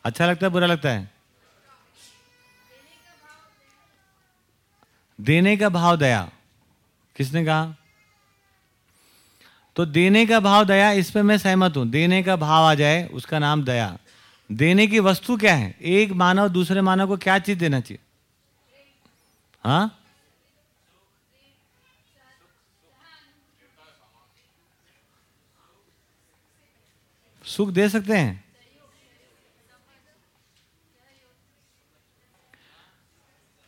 अच्छा लगता है, बुरा लगता है? देने का भाव दया। किसने कहा? तो देने का भाव दया, इस पे मैं सहमत हूँ। देने का भाव आ जाए, उसका नाम दया। देने की वस्तु क्या है? एक मानव दूसरे मानव को क्या चीज़ देना चाहिए? हाँ? सुख दे सकते हैं।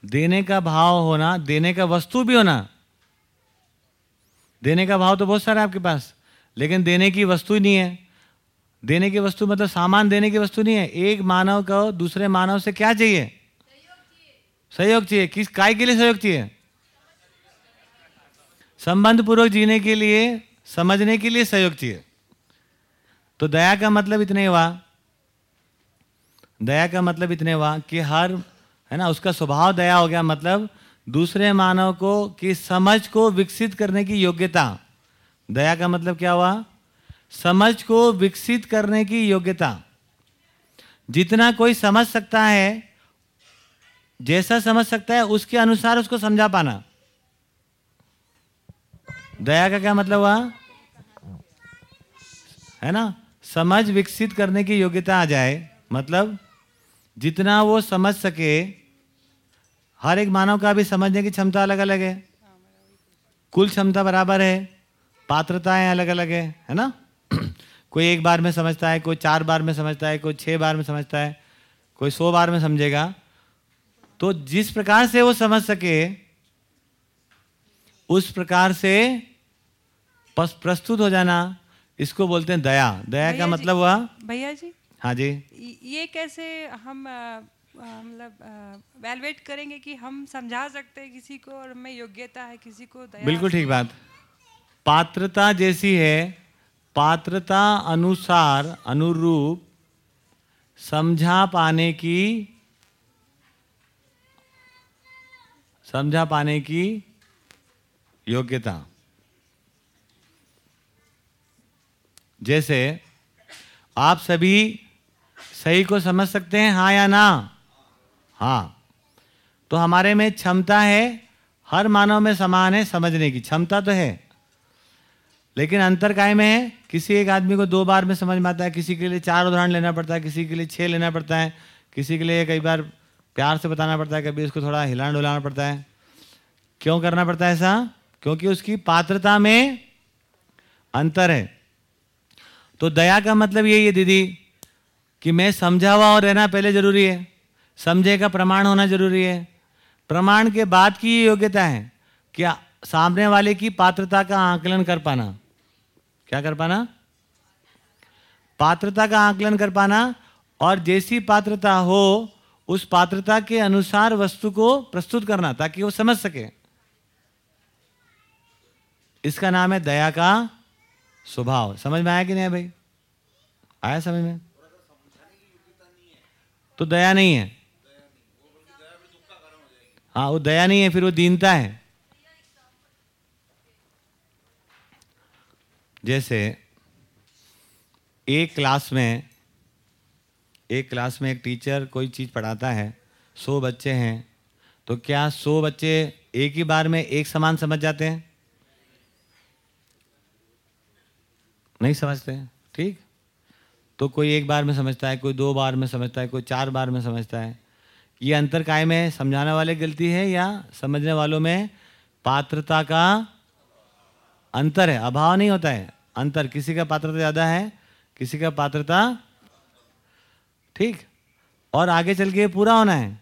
देने का भाव होना, देने का वस्तु भी होना। देने का भाव तो बहुत सारा है आपके पास, लेकिन देने की वस्तु ही नहीं है। देने की वस्तु मतलब सामान देने की वस्तु नहीं है। एक मानव को दूसरे मानव से क्या चाहिए? सहयोग चाहिए। किस काय के लिए सहयोग चाहिए? संबंध पूर्वक जीने के लिए, समझने के लिए सहयोग चाहिए। तो दया का मतलब इतने हुआ। दया का मतलब इतने हुआ कि हर, है ना, उसका स्वभाव दया हो गया मतलब दूसरे मानव को, की समझ को विकसित करने की योग्यता। दया का मतलब क्या हुआ? समझ को विकसित करने की योग्यता। जितना कोई समझ सकता है, जैसा समझ सकता है, उसके अनुसार उसको समझा पाना। दया का क्या मतलब हुआ? है ना? समझ विकसित करने की योग्यता आ जाए मतलब जितना वो समझ सके, हर एक मानव का भी समझने की क्षमता अलग अलग है। कुल क्षमता बराबर है, पात्रताएँ अलग अलग है है ना? कोई एक बार में समझता है, कोई चार बार में समझता है, कोई छः बार में समझता है, कोई सौ बार में समझेगा। तो जिस प्रकार से वो समझ सके, उस प्रकार से प्रस्तुत हो जाना इसको बोलते हैं दया। दया का मतलब हुआ? भैया जी हाँ जी। ये- कैसे हम मतलब वैल्युएट करेंगे कि हम समझा सकते हैं किसी को और हमें योग्यता है किसी को दया बिल्कुल ठीक बात। पात्रता जैसी है पात्रता अनुसार अनुरूप समझा पाने की समझा पाने की योग्यता। जैसे आप सभी सही को समझ सकते हैं हाँ या ना? हाँ। तो हमारे में क्षमता है, हर मानव में समान है समझने की। क्षमता तो है। लेकिन अंतर काय में है, किसी एक आदमी को दो बार में समझ में आता है, किसी के लिए चार उदाहरण लेना पड़ता है, किसी के लिए छह लेना पड़ता है, किसी के लिए कई बार प्यार से बताना पड़ता है, कभी उसको थोड़ा हिलाना डुलाना पड़ता है। क्यों करना पड़ता है ऐसा? क्योंकि उसकी पात्रता में अंतर है। तो दया का मतलब यही है दीदी, कि मैं समझा हुआ और रहना पहले ज़रूरी है। समझे का प्रमाण होना ज़रूरी है। प्रमाण के बाद की योग्यता है कि सामने वाले की पात्रता का आकलन कर पाना। क्या कर पाना? पात्रता का आकलन कर पाना और जैसी पात्रता हो, उस पात्रता के अनुसार वस्तु को प्रस्तुत करना, ताकि वो समझ सके। इसका नाम है दया का स्वभाव। समझ में आया कि नहीं भाई? आया समझ में? तो दया नहीं है। हाँ वो दया नहीं है, फिर वो दीनता है। जैसे, एक क्लास में, एक क्लास में एक टीचर कोई चीज़ पढ़ाता है, सौ बच्चे हैं तो क्या सौ बच्चे एक ही बार में एक समान समझ जाते हैं? नहीं समझते? हैं ठीक? तो कोई एक बार में समझता है, कोई दो बार में समझता है, कोई चार बार में समझता है। ये अंतर काय में समझाने वाले गलती है या समझने वालों में पात्रता का अंतर है? अभाव नहीं होता है। अंतर किसी का पात्रता ज़्यादा है, किसी का पात्रता ठीक। और आगे चल के पूरा होना है।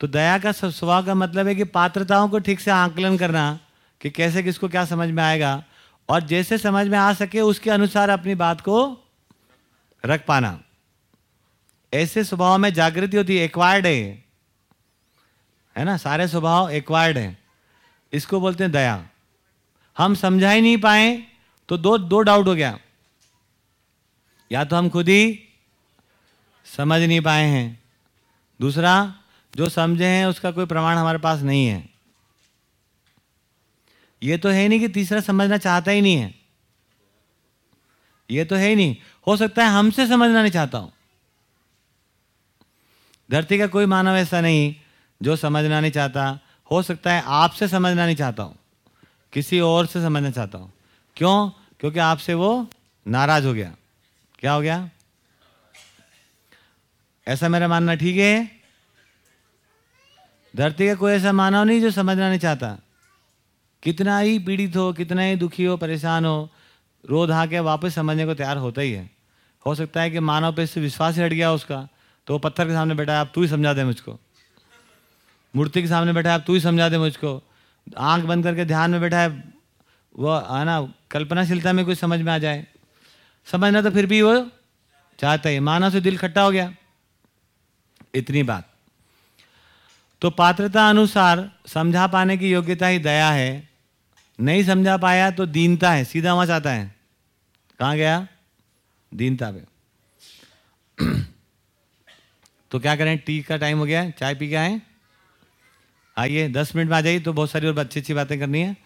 तो दया का स्व- स्वभाव का मतलब है कि पात्रताओं को ठीक से आकलन करना, कि कैसे किसको क्या समझ में आएगा। और जैसे समझ में आ सके उसके अनुसार अपनी बात को रख पाना। ऐसे स्वभाव में जागृति होती है एक्वायर्ड है। है ना? सारे स्वभाव एक्वायर्ड है। इसको बोलते हैं दया। हम समझा ही नहीं पाए तो दो दो डाउट हो गया। या तो हम खुद ही समझ नहीं पाए हैं। दूसरा, जो समझे हैं, उसका कोई प्रमाण हमारे पास नहीं है। ये तो है नहीं कि तीसरा समझना चाहता ही नहीं है। ये तो है ही नहीं। हो सकता है हमसे समझना नहीं चाहता हूँ। धरती का कोई मानव ऐसा नहीं जो समझना नहीं चाहता। हो सकता है आपसे समझना नहीं चाहता हूँ। किसी और से समझना चाहता हूँ। क्यों? क्योंकि आपसे वो नाराज़ हो गया। क्या हो गया? ऐसा मेरा मानना ठीक है? धरती का कोई ऐसा मानव नहीं जो समझना नहीं चाहता। कितना ही पीड़ित हो, कितना ही दुखी हो, परेशान हो रो धा के वापस समझने को तैयार होता ही है। हो सकता है कि मानव पे इससे विश्वास हट गया उसका तो वो पत्थर के सामने बैठा है, आप तू ही समझा दे मुझको। मूर्ति के सामने बैठा है, आप तू ही समझा दे मुझको। आँख बंद करके ध्यान में बैठा है, वो है ना, कल्पनाशीलता में कुछ समझ में आ जाए। समझना तो फिर भी वो चाहता है। मानव से दिल खट्टा हो गया। इतनी बात। तो पात्रता अनुसार समझा पाने की योग्यता ही दया है। नहीं समझा पाया तो दीनता है, सीधा वहाँ चाहता है। कहाँ गया? दीनता पे। तो क्या करें? टी का टाइम हो गया है, चाय पी के आए। आइए, दस मिनट में आ जाइए तो बहुत सारी और अच्छी अच्छी बातें करनी है।